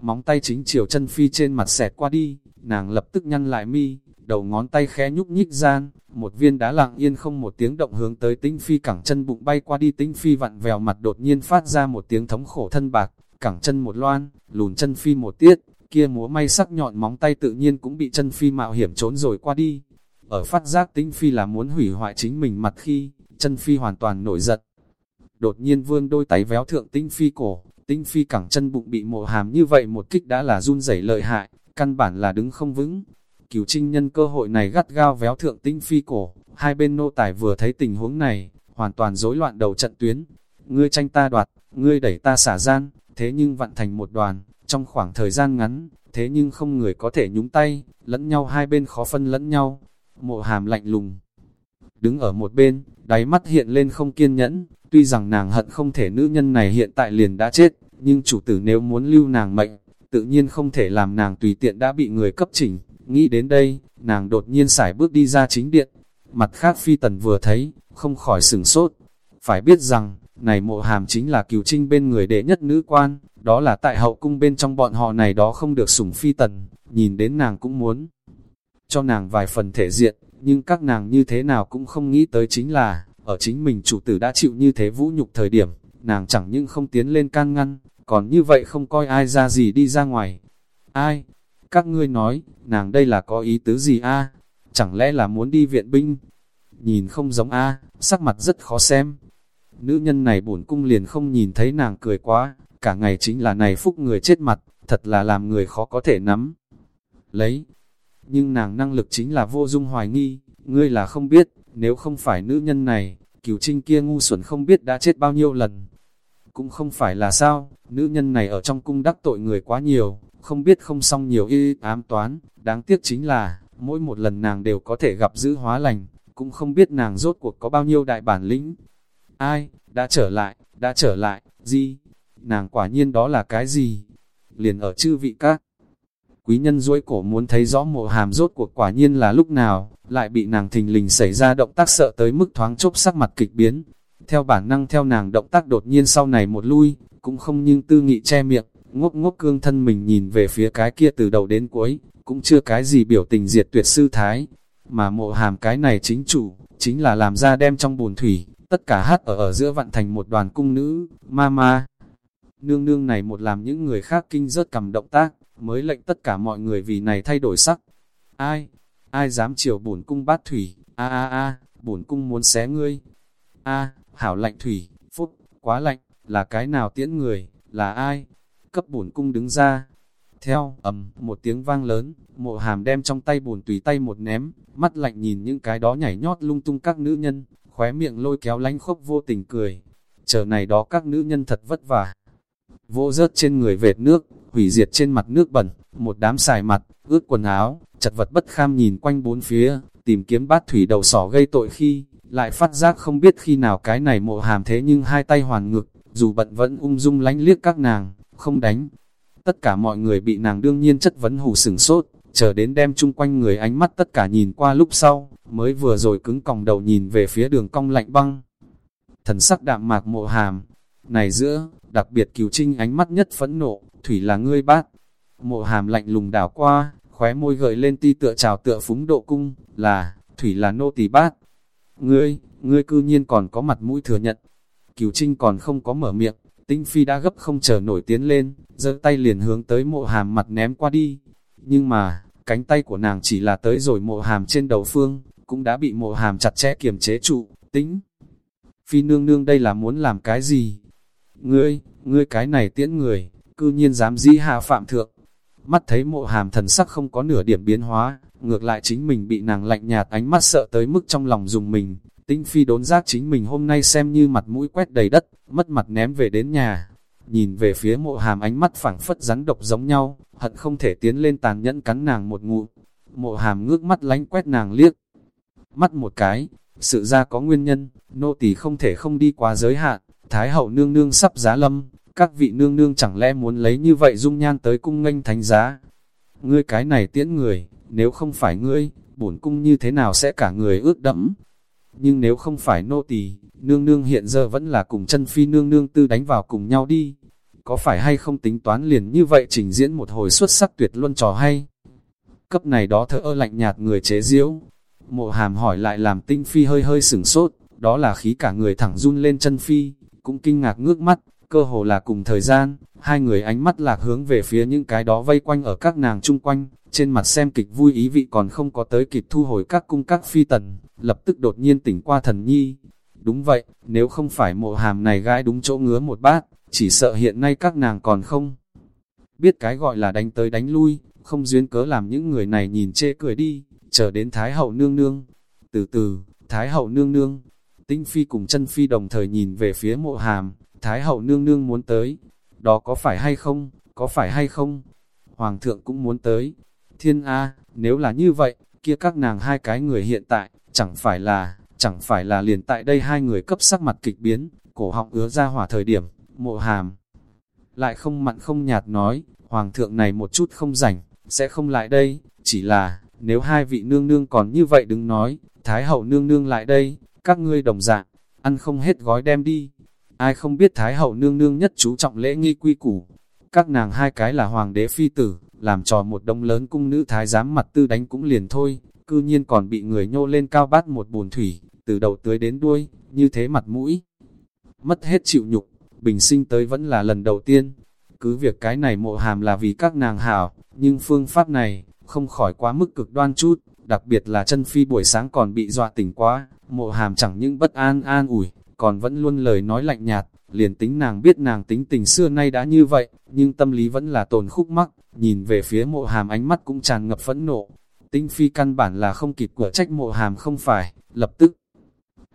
Móng tay chính chiều chân phi trên mặt xẹt qua đi, nàng lập tức nhăn lại mi, đầu ngón tay khẽ nhúc nhích gian, một viên đá lặng yên không một tiếng động hướng tới tinh phi cẳng chân bụng bay qua đi tinh phi vặn vèo mặt đột nhiên phát ra một tiếng thống khổ thân bạc, cẳng chân một loan, lùn chân phi một tiết, kia múa may sắc nhọn móng tay tự nhiên cũng bị chân phi mạo hiểm trốn rồi qua đi. Ở phát giác tinh phi là muốn hủy hoại chính mình mặt khi, chân phi hoàn toàn nổi giận. Đột nhiên vương đôi tay véo thượng tinh phi cổ, tinh phi cẳng chân bụng bị mộ hàm như vậy một kích đã là run rẩy lợi hại, căn bản là đứng không vững. Cửu trinh nhân cơ hội này gắt gao véo thượng tinh phi cổ, hai bên nô tài vừa thấy tình huống này, hoàn toàn rối loạn đầu trận tuyến. Ngươi tranh ta đoạt, ngươi đẩy ta xả gian, thế nhưng vặn thành một đoàn, trong khoảng thời gian ngắn, thế nhưng không người có thể nhúng tay, lẫn nhau hai bên khó phân lẫn nhau. Mộ hàm lạnh lùng, đứng ở một bên, đáy mắt hiện lên không kiên nhẫn, tuy rằng nàng hận không thể nữ nhân này hiện tại liền đã chết, nhưng chủ tử nếu muốn lưu nàng mệnh, tự nhiên không thể làm nàng tùy tiện đã bị người cấp chỉnh. Nghĩ đến đây, nàng đột nhiên xài bước đi ra chính điện, mặt khác phi tần vừa thấy, không khỏi sửng sốt. Phải biết rằng, này mộ hàm chính là cửu trinh bên người đệ nhất nữ quan, đó là tại hậu cung bên trong bọn họ này đó không được sủng phi tần, nhìn đến nàng cũng muốn cho nàng vài phần thể diện, nhưng các nàng như thế nào cũng không nghĩ tới chính là, ở chính mình chủ tử đã chịu như thế vũ nhục thời điểm, nàng chẳng những không tiến lên can ngăn, còn như vậy không coi ai ra gì đi ra ngoài. Ai? Các ngươi nói, nàng đây là có ý tứ gì a? Chẳng lẽ là muốn đi viện binh? Nhìn không giống a, sắc mặt rất khó xem. Nữ nhân này bổn cung liền không nhìn thấy nàng cười quá, cả ngày chính là này phúc người chết mặt, thật là làm người khó có thể nắm. Lấy, nhưng nàng năng lực chính là vô dung hoài nghi, ngươi là không biết, nếu không phải nữ nhân này, cửu trinh kia ngu xuẩn không biết đã chết bao nhiêu lần. Cũng không phải là sao, nữ nhân này ở trong cung đắc tội người quá nhiều, không biết không xong nhiều y ám toán, đáng tiếc chính là, mỗi một lần nàng đều có thể gặp giữ hóa lành, cũng không biết nàng rốt cuộc có bao nhiêu đại bản lĩnh. Ai, đã trở lại, đã trở lại, gì? Nàng quả nhiên đó là cái gì? Liền ở chư vị các. Quý nhân duỗi cổ muốn thấy rõ mộ hàm rốt cuộc quả nhiên là lúc nào, lại bị nàng thình lình xảy ra động tác sợ tới mức thoáng chốc sắc mặt kịch biến. Theo bản năng theo nàng động tác đột nhiên sau này một lui, cũng không nhưng tư nghị che miệng, ngốc ngốc cương thân mình nhìn về phía cái kia từ đầu đến cuối, cũng chưa cái gì biểu tình diệt tuyệt sư thái. Mà mộ hàm cái này chính chủ, chính là làm ra đem trong bùn thủy, tất cả hát ở ở giữa vạn thành một đoàn cung nữ, ma ma. Nương nương này một làm những người khác kinh rớt cầm động tác, mới lệnh tất cả mọi người vì này thay đổi sắc. Ai? Ai dám chiều bổn cung bát thủy? A a a, bổn cung muốn xé ngươi. A, hảo lạnh thủy, phút quá lạnh, là cái nào tiễn người, là ai? Cấp bổn cung đứng ra. Theo, ầm, một tiếng vang lớn, mộ hàm đem trong tay bổn tùy tay một ném, mắt lạnh nhìn những cái đó nhảy nhót lung tung các nữ nhân, khóe miệng lôi kéo lánh khốc vô tình cười. Chờ này đó các nữ nhân thật vất vả. Vô rớt trên người vệt nước, hủy diệt trên mặt nước bẩn, một đám xài mặt, ướt quần áo, chật vật bất kham nhìn quanh bốn phía, tìm kiếm bát thủy đầu sỏ gây tội khi, lại phát giác không biết khi nào cái này mộ hàm thế nhưng hai tay hoàn ngực, dù bận vẫn ung dung lánh liếc các nàng, không đánh. Tất cả mọi người bị nàng đương nhiên chất vấn hù sừng sốt, chờ đến đem chung quanh người ánh mắt tất cả nhìn qua lúc sau, mới vừa rồi cứng còng đầu nhìn về phía đường cong lạnh băng. Thần sắc đạm mạc mộ hàm, này giữa, đặc biệt cửu trinh ánh mắt nhất phẫn nộ, thủy là ngươi bát. Mộ hàm lạnh lùng đảo qua, khóe môi gợi lên ti tựa trào tựa phúng độ cung, là, thủy là nô tỳ bát. Ngươi, ngươi cư nhiên còn có mặt mũi thừa nhận. Cửu trinh còn không có mở miệng, tinh phi đã gấp không chờ nổi tiến lên, giơ tay liền hướng tới mộ hàm mặt ném qua đi. Nhưng mà, cánh tay của nàng chỉ là tới rồi mộ hàm trên đầu phương, cũng đã bị mộ hàm chặt chẽ kiềm chế trụ, tính. Phi nương nương đây là muốn làm cái gì? Ngươi, ngươi cái này tiễn người, cư nhiên dám dĩ hạ phạm thượng. Mắt thấy mộ hàm thần sắc không có nửa điểm biến hóa, ngược lại chính mình bị nàng lạnh nhạt ánh mắt sợ tới mức trong lòng dùng mình. Tinh phi đốn giác chính mình hôm nay xem như mặt mũi quét đầy đất, mất mặt ném về đến nhà. Nhìn về phía mộ hàm ánh mắt phẳng phất rắn độc giống nhau, hận không thể tiến lên tàn nhẫn cắn nàng một ngụ. Mộ hàm ngước mắt lánh quét nàng liếc. Mắt một cái, sự ra có nguyên nhân, nô tỳ không thể không đi qua giới hạn, Thái hậu nương nương sắp giá lâm, các vị nương nương chẳng lẽ muốn lấy như vậy dung nhan tới cung nghênh thánh giá. Ngươi cái này tiễn người, nếu không phải ngươi, bổn cung như thế nào sẽ cả người ướt đẫm. Nhưng nếu không phải nô tỳ, nương nương hiện giờ vẫn là cùng chân phi nương nương tư đánh vào cùng nhau đi. Có phải hay không tính toán liền như vậy trình diễn một hồi xuất sắc tuyệt luân trò hay? Cấp này đó thơ ơ lạnh nhạt người chế diễu. Mộ hàm hỏi lại làm tinh phi hơi hơi sửng sốt, đó là khí cả người thẳng run lên chân phi, cũng kinh ngạc ngước mắt, cơ hồ là cùng thời gian, hai người ánh mắt lạc hướng về phía những cái đó vây quanh ở các nàng chung quanh, trên mặt xem kịch vui ý vị còn không có tới kịp thu hồi các cung các phi tần, lập tức đột nhiên tỉnh qua thần nhi. Đúng vậy, nếu không phải mộ hàm này gái đúng chỗ ngứa một bát, chỉ sợ hiện nay các nàng còn không. Biết cái gọi là đánh tới đánh lui, không duyên cớ làm những người này nhìn chê cười đi, chờ đến Thái hậu nương nương. Từ từ, Thái hậu nương nương, Tinh Phi cùng chân Phi đồng thời nhìn về phía mộ hàm, Thái hậu nương nương muốn tới. Đó có phải hay không? Có phải hay không? Hoàng thượng cũng muốn tới. Thiên A, nếu là như vậy, kia các nàng hai cái người hiện tại, chẳng phải là, chẳng phải là liền tại đây hai người cấp sắc mặt kịch biến, cổ họng ứa ra hỏa thời điểm, mộ hàm. Lại không mặn không nhạt nói, hoàng thượng này một chút không rảnh, sẽ không lại đây, chỉ là, nếu hai vị nương nương còn như vậy đừng nói, thái hậu nương nương lại đây, các ngươi đồng dạng, ăn không hết gói đem đi. Ai không biết Thái hậu nương nương nhất chú trọng lễ nghi quy củ. Các nàng hai cái là hoàng đế phi tử, làm trò một đông lớn cung nữ thái giám mặt tư đánh cũng liền thôi, cư nhiên còn bị người nhô lên cao bát một bùn thủy, từ đầu tới đến đuôi, như thế mặt mũi. Mất hết chịu nhục, bình sinh tới vẫn là lần đầu tiên. Cứ việc cái này mộ hàm là vì các nàng hảo, nhưng phương pháp này, không khỏi quá mức cực đoan chút, đặc biệt là chân phi buổi sáng còn bị dọa tỉnh quá, Mộ hàm chẳng những bất an an ủi, còn vẫn luôn lời nói lạnh nhạt, liền tính nàng biết nàng tính tình xưa nay đã như vậy, nhưng tâm lý vẫn là tồn khúc mắc, nhìn về phía mộ hàm ánh mắt cũng tràn ngập phẫn nộ. Tinh phi căn bản là không kịp của trách mộ hàm không phải, lập tức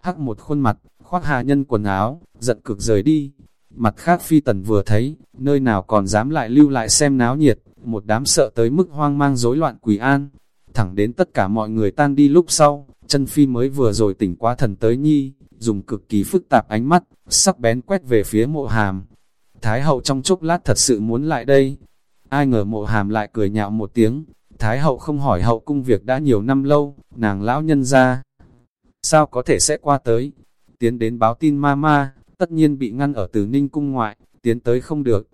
hắc một khuôn mặt, khoác hà nhân quần áo, giận cực rời đi. Mặt khác phi tần vừa thấy, nơi nào còn dám lại lưu lại xem náo nhiệt, một đám sợ tới mức hoang mang rối loạn quỷ an. Thẳng đến tất cả mọi người tan đi lúc sau, Chân phi mới vừa rồi tỉnh qua thần tới nhi, dùng cực kỳ phức tạp ánh mắt, sắc bén quét về phía mộ hàm. Thái hậu trong chốc lát thật sự muốn lại đây. Ai ngờ mộ hàm lại cười nhạo một tiếng. Thái hậu không hỏi hậu cung việc đã nhiều năm lâu, nàng lão nhân ra. Sao có thể sẽ qua tới? Tiến đến báo tin ma ma, tất nhiên bị ngăn ở từ ninh cung ngoại, tiến tới không được.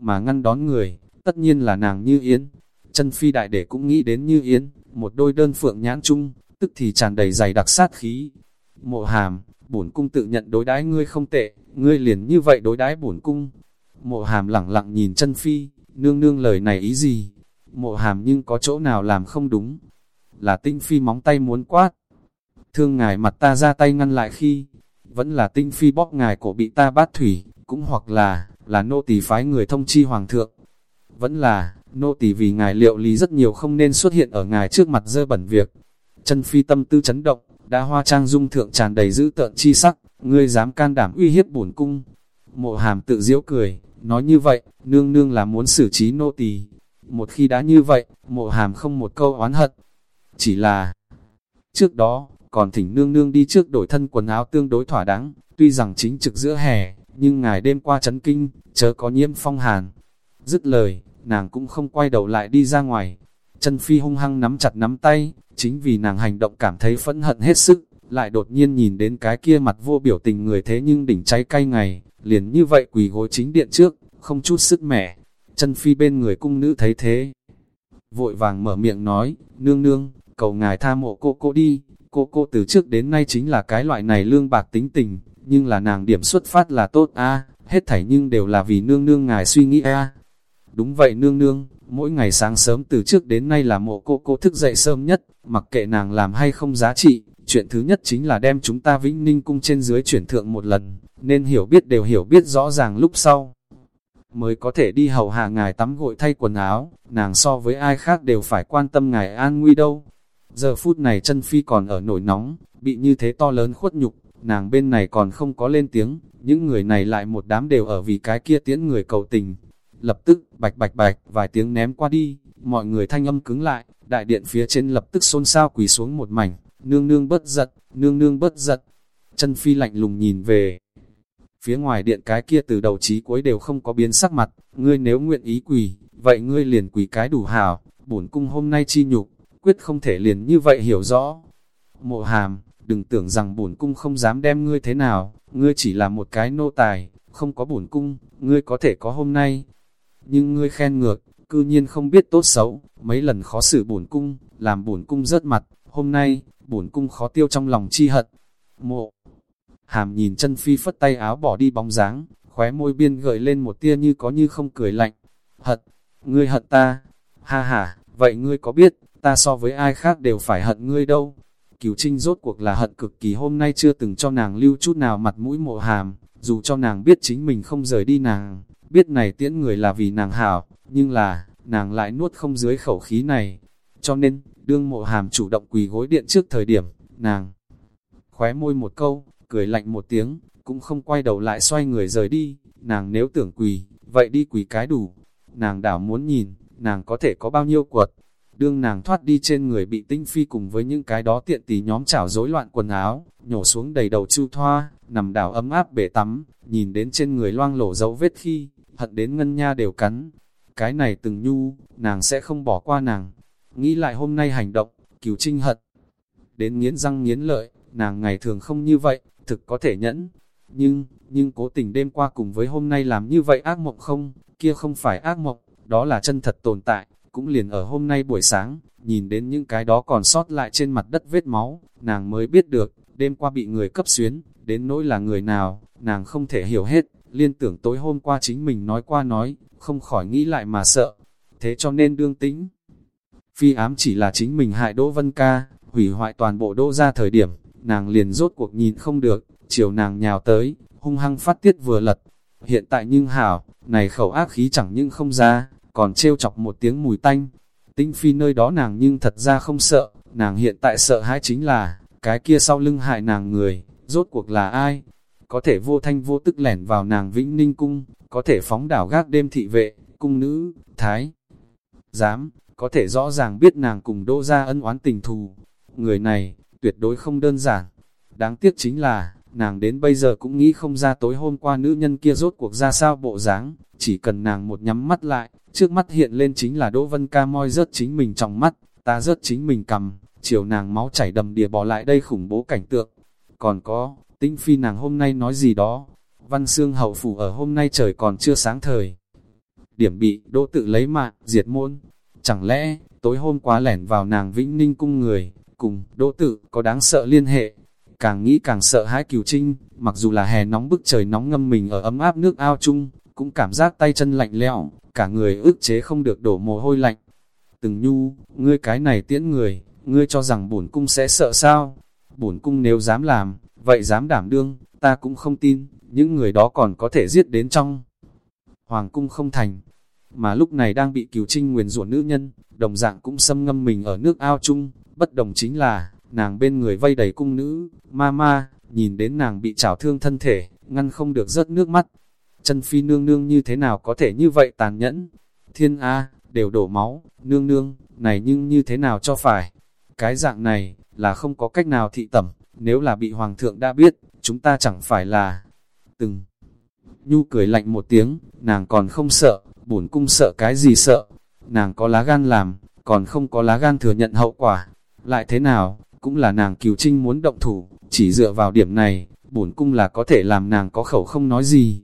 Mà ngăn đón người, tất nhiên là nàng như yến. Chân phi đại để cũng nghĩ đến như yến, một đôi đơn phượng nhãn chung, tức thì tràn đầy dày đặc sát khí. Mộ hàm, bổn cung tự nhận đối đãi ngươi không tệ, ngươi liền như vậy đối đãi bổn cung. Mộ hàm lặng lặng nhìn chân phi, nương nương lời này ý gì? Mộ hàm nhưng có chỗ nào làm không đúng? Là tinh phi móng tay muốn quát. Thương ngài mặt ta ra tay ngăn lại khi, vẫn là tinh phi bóp ngài cổ bị ta bát thủy, cũng hoặc là, là nô tỳ phái người thông chi hoàng thượng. Vẫn là, nô tỳ vì ngài liệu lý rất nhiều không nên xuất hiện ở ngài trước mặt dơ bẩn việc, Chân phi tâm tư chấn động, đã hoa trang dung thượng tràn đầy dữ tợn chi sắc, ngươi dám can đảm uy hiếp bổn cung. Mộ hàm tự diễu cười, nói như vậy, nương nương là muốn xử trí nô tỳ. Một khi đã như vậy, mộ hàm không một câu oán hận. Chỉ là, Trước đó, còn thỉnh nương nương đi trước đổi thân quần áo tương đối thỏa đáng, tuy rằng chính trực giữa hè, nhưng ngài đêm qua chấn kinh, chớ có nhiễm phong hàn. Dứt lời, nàng cũng không quay đầu lại đi ra ngoài. Chân phi hung hăng nắm chặt nắm tay, chính vì nàng hành động cảm thấy phẫn hận hết sức, lại đột nhiên nhìn đến cái kia mặt vô biểu tình người thế nhưng đỉnh cháy cay ngày, liền như vậy quỳ gối chính điện trước, không chút sức mẻ. Chân phi bên người cung nữ thấy thế. Vội vàng mở miệng nói, nương nương, cầu ngài tha mộ cô cô đi, cô cô từ trước đến nay chính là cái loại này lương bạc tính tình, nhưng là nàng điểm xuất phát là tốt a hết thảy nhưng đều là vì nương nương ngài suy nghĩ a Đúng vậy nương nương, mỗi ngày sáng sớm từ trước đến nay là mộ cô cô thức dậy sớm nhất, mặc kệ nàng làm hay không giá trị, chuyện thứ nhất chính là đem chúng ta vĩnh ninh cung trên dưới chuyển thượng một lần, nên hiểu biết đều hiểu biết rõ ràng lúc sau. Mới có thể đi hầu hạ ngài tắm gội thay quần áo, nàng so với ai khác đều phải quan tâm ngài an nguy đâu. Giờ phút này chân phi còn ở nổi nóng, bị như thế to lớn khuất nhục, nàng bên này còn không có lên tiếng, những người này lại một đám đều ở vì cái kia tiễn người cầu tình. Lập tức, bạch bạch bạch, vài tiếng ném qua đi, mọi người thanh âm cứng lại, đại điện phía trên lập tức xôn xao quỳ xuống một mảnh, nương nương bất giật, nương nương bất giật. Chân phi lạnh lùng nhìn về. Phía ngoài điện cái kia từ đầu chí cuối đều không có biến sắc mặt, ngươi nếu nguyện ý quỳ, vậy ngươi liền quỳ cái đủ hảo, bổn cung hôm nay chi nhục, quyết không thể liền như vậy hiểu rõ. Mộ hàm, đừng tưởng rằng bổn cung không dám đem ngươi thế nào, ngươi chỉ là một cái nô tài, không có bổn cung, ngươi có thể có hôm nay. Nhưng ngươi khen ngược, cư nhiên không biết tốt xấu, mấy lần khó xử bổn cung, làm bổn cung rớt mặt, hôm nay, bổn cung khó tiêu trong lòng chi hận. Mộ Hàm nhìn chân phi phất tay áo bỏ đi bóng dáng, khóe môi biên gợi lên một tia như có như không cười lạnh. Hận, ngươi hận ta, ha ha, vậy ngươi có biết, ta so với ai khác đều phải hận ngươi đâu. Cửu Trinh rốt cuộc là hận cực kỳ hôm nay chưa từng cho nàng lưu chút nào mặt mũi mộ hàm, dù cho nàng biết chính mình không rời đi nàng, biết này tiễn người là vì nàng hảo, nhưng là, nàng lại nuốt không dưới khẩu khí này. Cho nên, đương mộ hàm chủ động quỳ gối điện trước thời điểm, nàng khóe môi một câu, cười lạnh một tiếng, cũng không quay đầu lại xoay người rời đi, nàng nếu tưởng quỳ, vậy đi quỳ cái đủ. Nàng đảo muốn nhìn, nàng có thể có bao nhiêu quật, Đương nàng thoát đi trên người bị tinh phi cùng với những cái đó tiện tí nhóm chảo rối loạn quần áo, nhổ xuống đầy đầu chu thoa, nằm đảo ấm áp bể tắm, nhìn đến trên người loang lổ dấu vết khi, hận đến ngân nha đều cắn. Cái này từng nhu, nàng sẽ không bỏ qua nàng. Nghĩ lại hôm nay hành động, cửu trinh hận. Đến nghiến răng nghiến lợi, nàng ngày thường không như vậy, thực có thể nhẫn. Nhưng, nhưng cố tình đêm qua cùng với hôm nay làm như vậy ác mộng không, kia không phải ác mộng, đó là chân thật tồn tại cũng liền ở hôm nay buổi sáng, nhìn đến những cái đó còn sót lại trên mặt đất vết máu, nàng mới biết được, đêm qua bị người cấp xuyến, đến nỗi là người nào, nàng không thể hiểu hết, liên tưởng tối hôm qua chính mình nói qua nói, không khỏi nghĩ lại mà sợ, thế cho nên đương tĩnh. Phi ám chỉ là chính mình hại Đỗ Vân Ca, hủy hoại toàn bộ đỗ ra thời điểm, nàng liền rốt cuộc nhìn không được, chiều nàng nhào tới, hung hăng phát tiết vừa lật. Hiện tại nhưng hảo, này khẩu ác khí chẳng nhưng không ra, còn trêu chọc một tiếng mùi tanh. Tinh phi nơi đó nàng nhưng thật ra không sợ, nàng hiện tại sợ hãi chính là, cái kia sau lưng hại nàng người, rốt cuộc là ai? Có thể vô thanh vô tức lẻn vào nàng vĩnh ninh cung, có thể phóng đảo gác đêm thị vệ, cung nữ, thái. Dám, có thể rõ ràng biết nàng cùng đỗ ra ân oán tình thù. Người này, tuyệt đối không đơn giản. Đáng tiếc chính là, nàng đến bây giờ cũng nghĩ không ra tối hôm qua nữ nhân kia rốt cuộc ra sao bộ dáng, chỉ cần nàng một nhắm mắt lại, trước mắt hiện lên chính là Đỗ Vân Ca moi rớt chính mình trong mắt, ta rớt chính mình cầm, chiều nàng máu chảy đầm đìa bỏ lại đây khủng bố cảnh tượng. Còn có, tĩnh phi nàng hôm nay nói gì đó, văn xương hậu phủ ở hôm nay trời còn chưa sáng thời. Điểm bị, Đỗ tự lấy mạng, diệt môn. Chẳng lẽ, tối hôm quá lẻn vào nàng vĩnh ninh cung người, cùng, Đỗ tự, có đáng sợ liên hệ. Càng nghĩ càng sợ hãi cửu trinh, mặc dù là hè nóng bức trời nóng ngâm mình ở ấm áp nước ao chung, cũng cảm giác tay chân lạnh lẽo, cả người ức chế không được đổ mồ hôi lạnh. Từng nhu, ngươi cái này tiễn người, ngươi cho rằng bổn cung sẽ sợ sao? Bổn cung nếu dám làm, vậy dám đảm đương, ta cũng không tin, những người đó còn có thể giết đến trong. Hoàng cung không thành, mà lúc này đang bị cửu trinh nguyền rủa nữ nhân, đồng dạng cũng xâm ngâm mình ở nước ao chung, bất đồng chính là, nàng bên người vây đầy cung nữ, ma ma, nhìn đến nàng bị trảo thương thân thể, ngăn không được rớt nước mắt, chân phi nương nương như thế nào có thể như vậy tàn nhẫn. Thiên A, đều đổ máu, nương nương, này nhưng như thế nào cho phải. Cái dạng này, là không có cách nào thị tẩm, nếu là bị hoàng thượng đã biết, chúng ta chẳng phải là từng. Nhu cười lạnh một tiếng, nàng còn không sợ, bổn cung sợ cái gì sợ, nàng có lá gan làm, còn không có lá gan thừa nhận hậu quả, lại thế nào, cũng là nàng kiều trinh muốn động thủ, chỉ dựa vào điểm này, bổn cung là có thể làm nàng có khẩu không nói gì.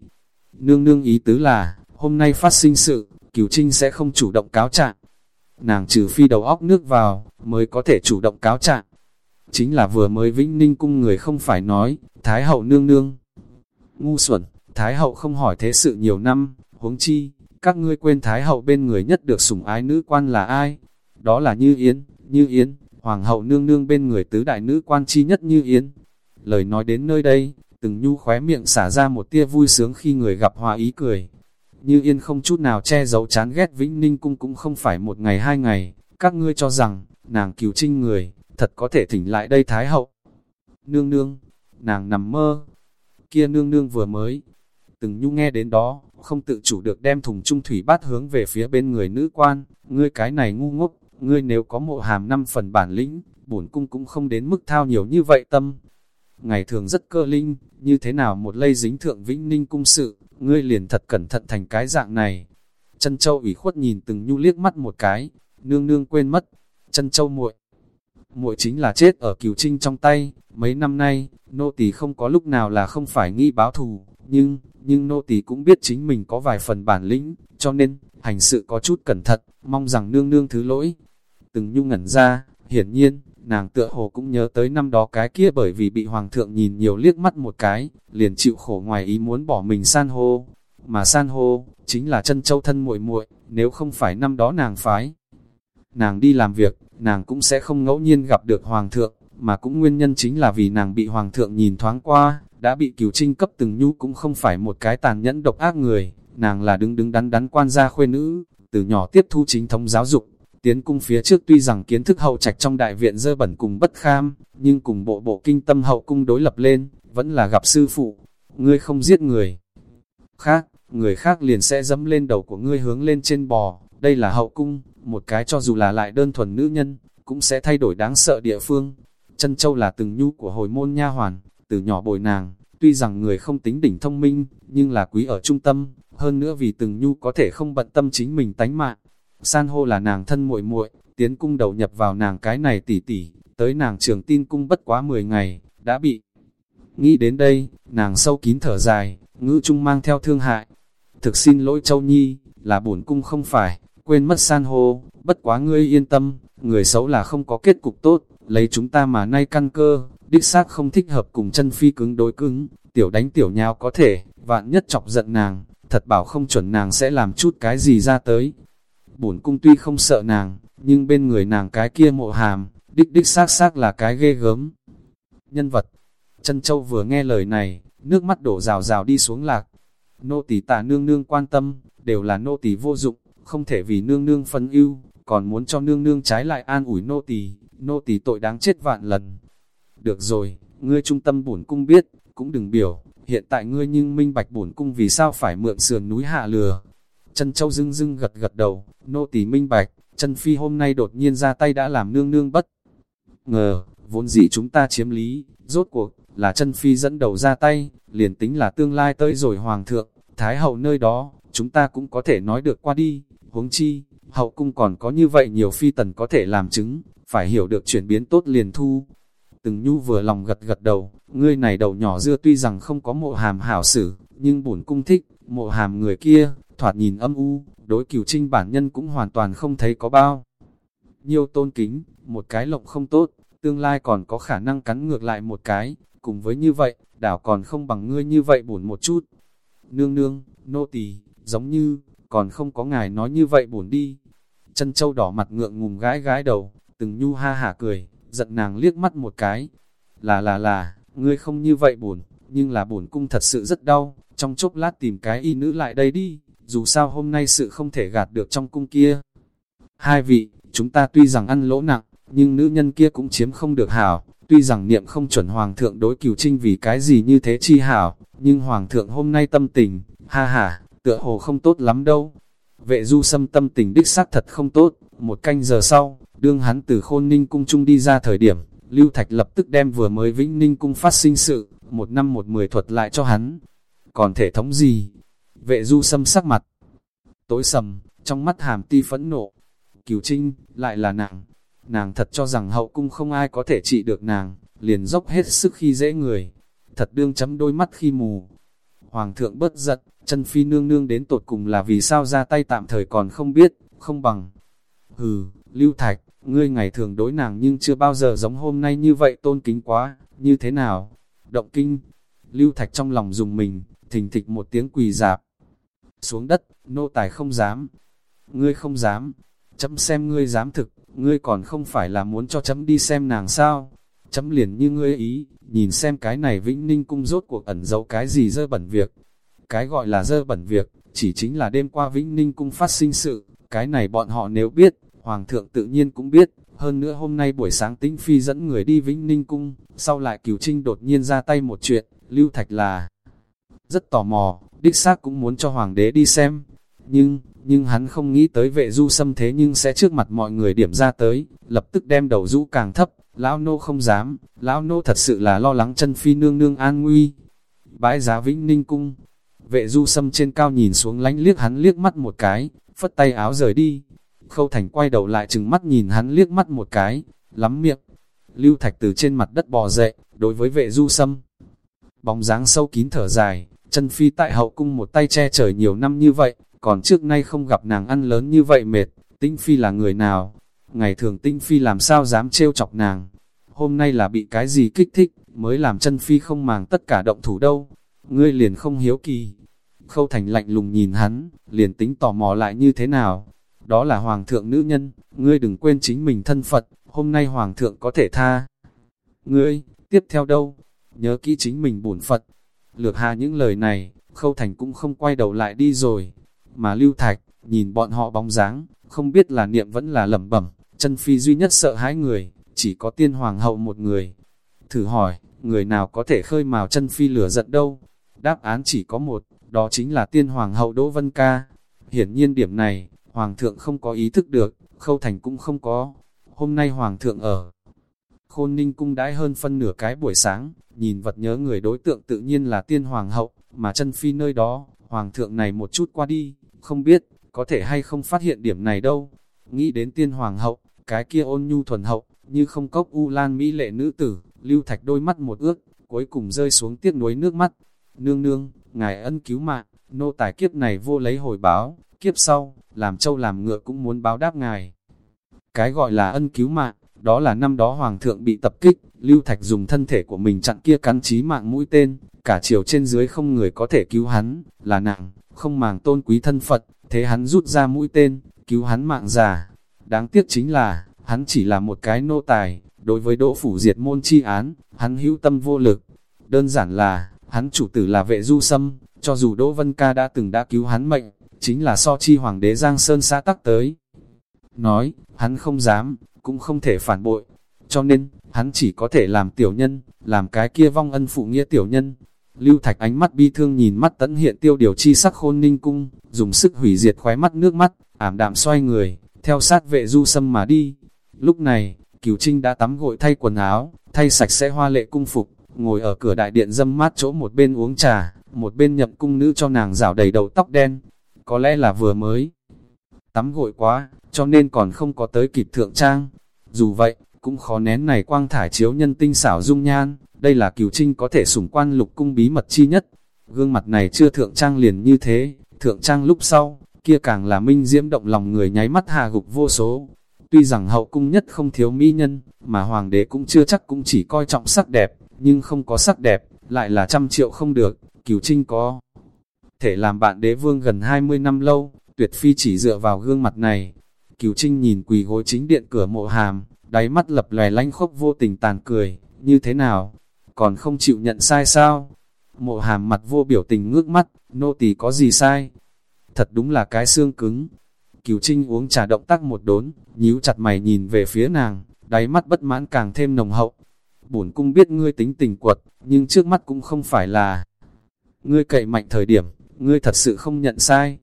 Nương nương ý tứ là, hôm nay phát sinh sự, kiều trinh sẽ không chủ động cáo trạng. Nàng trừ phi đầu óc nước vào, mới có thể chủ động cáo trạng. Chính là vừa mới vĩnh ninh cung người không phải nói, Thái hậu nương nương. Ngu xuẩn, Thái hậu không hỏi thế sự nhiều năm, huống chi, các ngươi quên Thái hậu bên người nhất được sủng ái nữ quan là ai? Đó là Như Yến, Như Yến, Hoàng hậu nương nương bên người tứ đại nữ quan chi nhất Như Yến. Lời nói đến nơi đây, từng nhu khóe miệng xả ra một tia vui sướng khi người gặp hòa ý cười. Như Yên không chút nào che giấu chán ghét Vĩnh Ninh Cung cũng không phải một ngày hai ngày, các ngươi cho rằng, nàng cứu trinh người, thật có thể thỉnh lại đây Thái hậu. Nương nương, nàng nằm mơ, kia nương nương vừa mới, từng nhu nghe đến đó, không tự chủ được đem thùng trung thủy bát hướng về phía bên người nữ quan, ngươi cái này ngu ngốc, ngươi nếu có mộ hàm năm phần bản lĩnh, bổn cung cũng không đến mức thao nhiều như vậy tâm. Ngày thường rất cơ linh, như thế nào một lây dính thượng vĩnh ninh cung sự, ngươi liền thật cẩn thận thành cái dạng này. Chân châu ủy khuất nhìn từng nhu liếc mắt một cái, nương nương quên mất, chân châu muội muội chính là chết ở cửu trinh trong tay, mấy năm nay, nô tỳ không có lúc nào là không phải nghi báo thù, nhưng, nhưng nô tỳ cũng biết chính mình có vài phần bản lĩnh, cho nên, hành sự có chút cẩn thận, mong rằng nương nương thứ lỗi. Từng nhung ngẩn ra, hiển nhiên, nàng tựa hồ cũng nhớ tới năm đó cái kia bởi vì bị hoàng thượng nhìn nhiều liếc mắt một cái, liền chịu khổ ngoài ý muốn bỏ mình san hô. Mà san hô, chính là chân châu thân muội muội nếu không phải năm đó nàng phái. Nàng đi làm việc, nàng cũng sẽ không ngẫu nhiên gặp được hoàng thượng, mà cũng nguyên nhân chính là vì nàng bị hoàng thượng nhìn thoáng qua, đã bị cửu trinh cấp từng nhu cũng không phải một cái tàn nhẫn độc ác người, nàng là đứng đứng đắn đắn quan gia khuê nữ, từ nhỏ tiếp thu chính thống giáo dục, tiến cung phía trước tuy rằng kiến thức hậu trạch trong đại viện dơ bẩn cùng bất kham, nhưng cùng bộ bộ kinh tâm hậu cung đối lập lên, vẫn là gặp sư phụ, ngươi không giết người. Khác, người khác liền sẽ dẫm lên đầu của ngươi hướng lên trên bò, đây là hậu cung, một cái cho dù là lại đơn thuần nữ nhân, cũng sẽ thay đổi đáng sợ địa phương. Chân châu là từng nhu của hồi môn nha hoàn, từ nhỏ bồi nàng, tuy rằng người không tính đỉnh thông minh, nhưng là quý ở trung tâm, hơn nữa vì từng nhu có thể không bận tâm chính mình tánh mạng. San hô là nàng thân muội muội, tiến cung đầu nhập vào nàng cái này tỉ tỉ, tới nàng trường tin cung bất quá 10 ngày, đã bị. Nghĩ đến đây, nàng sâu kín thở dài, ngữ trung mang theo thương hại. Thực xin lỗi Châu Nhi, là bổn cung không phải, quên mất san hô, bất quá ngươi yên tâm, người xấu là không có kết cục tốt, lấy chúng ta mà nay căn cơ, đích xác không thích hợp cùng chân phi cứng đối cứng, tiểu đánh tiểu nhau có thể, vạn nhất chọc giận nàng, thật bảo không chuẩn nàng sẽ làm chút cái gì ra tới. Bổn cung tuy không sợ nàng, nhưng bên người nàng cái kia mộ hàm, đích đích xác xác là cái ghê gớm. Nhân vật, chân châu vừa nghe lời này, nước mắt đổ rào rào đi xuống lạc. Nô tỳ tà nương nương quan tâm, đều là nô tỳ vô dụng, không thể vì nương nương phân ưu, còn muốn cho nương nương trái lại an ủi nô tỳ, nô tỳ tội đáng chết vạn lần. Được rồi, ngươi trung tâm bổn cung biết, cũng đừng biểu, hiện tại ngươi nhưng minh bạch bổn cung vì sao phải mượn sườn núi hạ lừa. Chân châu dưng dưng gật gật đầu, nô tỳ minh bạch, chân phi hôm nay đột nhiên ra tay đã làm nương nương bất. Ngờ, vốn dĩ chúng ta chiếm lý, rốt cuộc, là chân phi dẫn đầu ra tay, liền tính là tương lai tới rồi hoàng thượng, thái hậu nơi đó, chúng ta cũng có thể nói được qua đi, huống chi, hậu cung còn có như vậy nhiều phi tần có thể làm chứng, phải hiểu được chuyển biến tốt liền thu. Từng nhu vừa lòng gật gật đầu, ngươi này đầu nhỏ dưa tuy rằng không có mộ hàm hảo sử nhưng bổn cung thích, mộ hàm người kia, thoạt nhìn âm u, đối cửu trinh bản nhân cũng hoàn toàn không thấy có bao. Nhiều tôn kính, một cái lộng không tốt, tương lai còn có khả năng cắn ngược lại một cái, cùng với như vậy, đảo còn không bằng ngươi như vậy bổn một chút. Nương nương, nô tỳ giống như, còn không có ngài nói như vậy buồn đi. Chân châu đỏ mặt ngượng ngùng gái gái đầu, từng nhu ha hả cười, giận nàng liếc mắt một cái. Là là là, ngươi không như vậy buồn, nhưng là buồn cung thật sự rất đau, trong chốc lát tìm cái y nữ lại đây đi, dù sao hôm nay sự không thể gạt được trong cung kia. Hai vị, chúng ta tuy rằng ăn lỗ nặng, nhưng nữ nhân kia cũng chiếm không được hảo, tuy rằng niệm không chuẩn hoàng thượng đối cửu trinh vì cái gì như thế chi hảo, nhưng hoàng thượng hôm nay tâm tình, ha ha, tựa hồ không tốt lắm đâu. Vệ du xâm tâm tình đích xác thật không tốt, một canh giờ sau, đương hắn từ khôn ninh cung trung đi ra thời điểm, Lưu Thạch lập tức đem vừa mới Vĩnh Ninh cung phát sinh sự, một năm một mười thuật lại cho hắn. Còn thể thống gì? Vệ du xâm sắc mặt. Tối sầm, trong mắt hàm ti phẫn nộ. Cửu Trinh, lại là nàng. Nàng thật cho rằng hậu cung không ai có thể trị được nàng, liền dốc hết sức khi dễ người. Thật đương chấm đôi mắt khi mù. Hoàng thượng bất giận, chân phi nương nương đến tột cùng là vì sao ra tay tạm thời còn không biết, không bằng. Hừ, Lưu Thạch, ngươi ngày thường đối nàng nhưng chưa bao giờ giống hôm nay như vậy tôn kính quá, như thế nào? Động kinh, Lưu Thạch trong lòng dùng mình, thình thịch một tiếng quỳ dạp. Xuống đất, nô tài không dám. Ngươi không dám, chấm xem ngươi dám thực, ngươi còn không phải là muốn cho chấm đi xem nàng sao? Chấm liền như ngươi ý, nhìn xem cái này vĩnh ninh cung rốt cuộc ẩn giấu cái gì dơ bẩn việc. Cái gọi là dơ bẩn việc, chỉ chính là đêm qua vĩnh ninh cung phát sinh sự, cái này bọn họ nếu biết, Hoàng thượng tự nhiên cũng biết, hơn nữa hôm nay buổi sáng tĩnh phi dẫn người đi Vĩnh Ninh Cung, sau lại cửu trinh đột nhiên ra tay một chuyện, Lưu Thạch là rất tò mò, đích xác cũng muốn cho Hoàng đế đi xem. Nhưng, nhưng hắn không nghĩ tới vệ du xâm thế nhưng sẽ trước mặt mọi người điểm ra tới, lập tức đem đầu rũ càng thấp, lão nô không dám, lão nô thật sự là lo lắng chân phi nương nương an nguy. Bãi giá Vĩnh Ninh Cung, vệ du Sâm trên cao nhìn xuống lánh liếc hắn liếc mắt một cái, phất tay áo rời đi, Khâu Thành quay đầu lại chừng mắt nhìn hắn liếc mắt một cái, lắm miệng. Lưu Thạch từ trên mặt đất bò dậy, đối với vệ du sâm. Bóng dáng sâu kín thở dài, chân phi tại hậu cung một tay che trời nhiều năm như vậy, còn trước nay không gặp nàng ăn lớn như vậy mệt, tinh phi là người nào? Ngày thường tinh phi làm sao dám trêu chọc nàng? Hôm nay là bị cái gì kích thích, mới làm chân phi không màng tất cả động thủ đâu? Ngươi liền không hiếu kỳ. Khâu thành lạnh lùng nhìn hắn, liền tính tò mò lại như thế nào? đó là hoàng thượng nữ nhân, ngươi đừng quên chính mình thân Phật, hôm nay hoàng thượng có thể tha. Ngươi, tiếp theo đâu? Nhớ kỹ chính mình bổn Phật. Lược hà những lời này, khâu thành cũng không quay đầu lại đi rồi. Mà lưu thạch, nhìn bọn họ bóng dáng, không biết là niệm vẫn là lẩm bẩm, chân phi duy nhất sợ hãi người, chỉ có tiên hoàng hậu một người. Thử hỏi, người nào có thể khơi mào chân phi lửa giận đâu? Đáp án chỉ có một, đó chính là tiên hoàng hậu Đỗ Vân Ca. Hiển nhiên điểm này, Hoàng thượng không có ý thức được, khâu thành cũng không có. Hôm nay Hoàng thượng ở Khôn Ninh cung đãi hơn phân nửa cái buổi sáng, nhìn vật nhớ người đối tượng tự nhiên là tiên hoàng hậu, mà chân phi nơi đó, hoàng thượng này một chút qua đi, không biết, có thể hay không phát hiện điểm này đâu. Nghĩ đến tiên hoàng hậu, cái kia ôn nhu thuần hậu, như không cốc u lan mỹ lệ nữ tử, lưu thạch đôi mắt một ước, cuối cùng rơi xuống tiếc nuối nước mắt. Nương nương, ngài ân cứu mạng, nô tài kiếp này vô lấy hồi báo, kiếp sau, làm châu làm ngựa cũng muốn báo đáp ngài. Cái gọi là ân cứu mạng, đó là năm đó hoàng thượng bị tập kích, Lưu Thạch dùng thân thể của mình chặn kia cắn chí mạng mũi tên, cả chiều trên dưới không người có thể cứu hắn, là nặng, không màng tôn quý thân Phật, thế hắn rút ra mũi tên, cứu hắn mạng già. Đáng tiếc chính là, hắn chỉ là một cái nô tài, đối với đỗ phủ diệt môn chi án, hắn hữu tâm vô lực. Đơn giản là, hắn chủ tử là vệ du sâm, cho dù Đỗ Vân Ca đã từng đã cứu hắn mệnh, chính là so chi hoàng đế Giang Sơn xã tắc tới. Nói, hắn không dám, cũng không thể phản bội, cho nên, hắn chỉ có thể làm tiểu nhân, làm cái kia vong ân phụ nghĩa tiểu nhân. Lưu Thạch ánh mắt bi thương nhìn mắt tấn hiện tiêu điều chi sắc khôn ninh cung, dùng sức hủy diệt khóe mắt nước mắt, ảm đạm xoay người, theo sát vệ du sâm mà đi. Lúc này, Cửu Trinh đã tắm gội thay quần áo, thay sạch sẽ hoa lệ cung phục, ngồi ở cửa đại điện dâm mát chỗ một bên uống trà, một bên nhậm cung nữ cho nàng rảo đầy đầu tóc đen, có lẽ là vừa mới tắm gội quá, cho nên còn không có tới kịp thượng trang. Dù vậy, cũng khó nén này quang thải chiếu nhân tinh xảo dung nhan, đây là cửu trinh có thể sủng quan lục cung bí mật chi nhất. Gương mặt này chưa thượng trang liền như thế, thượng trang lúc sau, kia càng là minh diễm động lòng người nháy mắt hà gục vô số. Tuy rằng hậu cung nhất không thiếu mỹ nhân, mà hoàng đế cũng chưa chắc cũng chỉ coi trọng sắc đẹp, nhưng không có sắc đẹp, lại là trăm triệu không được, cửu trinh có thể làm bạn đế vương gần 20 năm lâu, tuyệt phi chỉ dựa vào gương mặt này. Cửu Trinh nhìn quỳ gối chính điện cửa mộ hàm, đáy mắt lập lòe lanh khốc vô tình tàn cười, như thế nào? Còn không chịu nhận sai sao? Mộ hàm mặt vô biểu tình ngước mắt, nô tỳ có gì sai? Thật đúng là cái xương cứng. Cửu Trinh uống trà động tác một đốn, nhíu chặt mày nhìn về phía nàng, đáy mắt bất mãn càng thêm nồng hậu. Bổn cung biết ngươi tính tình quật, nhưng trước mắt cũng không phải là ngươi cậy mạnh thời điểm, ngươi thật sự không nhận sai.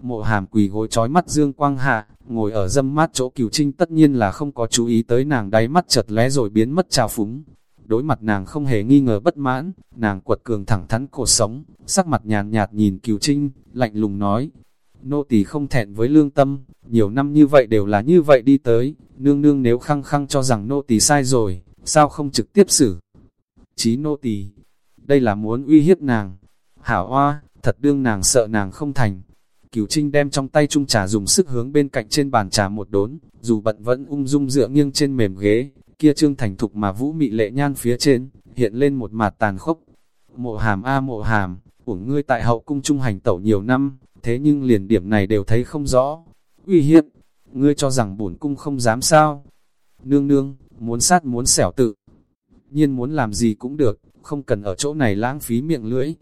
Mộ hàm quỳ gối trói mắt dương quang hạ, ngồi ở dâm mát chỗ cửu trinh tất nhiên là không có chú ý tới nàng đáy mắt chật lé rồi biến mất trào phúng. Đối mặt nàng không hề nghi ngờ bất mãn, nàng quật cường thẳng thắn cột sống, sắc mặt nhàn nhạt, nhìn cửu trinh, lạnh lùng nói. Nô tỳ không thẹn với lương tâm, nhiều năm như vậy đều là như vậy đi tới, nương nương nếu khăng khăng cho rằng nô tỳ sai rồi, sao không trực tiếp xử? Chí nô tỳ, đây là muốn uy hiếp nàng. Hảo hoa, thật đương nàng sợ nàng không thành. Cửu Trinh đem trong tay chung trà dùng sức hướng bên cạnh trên bàn trà một đốn, dù bận vẫn ung dung dựa nghiêng trên mềm ghế, kia trương thành thục mà vũ mị lệ nhan phía trên, hiện lên một mặt tàn khốc. Mộ hàm a mộ hàm, uổng ngươi tại hậu cung trung hành tẩu nhiều năm, thế nhưng liền điểm này đều thấy không rõ. Uy hiếp, ngươi cho rằng bổn cung không dám sao? Nương nương, muốn sát muốn xẻo tự. Nhiên muốn làm gì cũng được, không cần ở chỗ này lãng phí miệng lưỡi.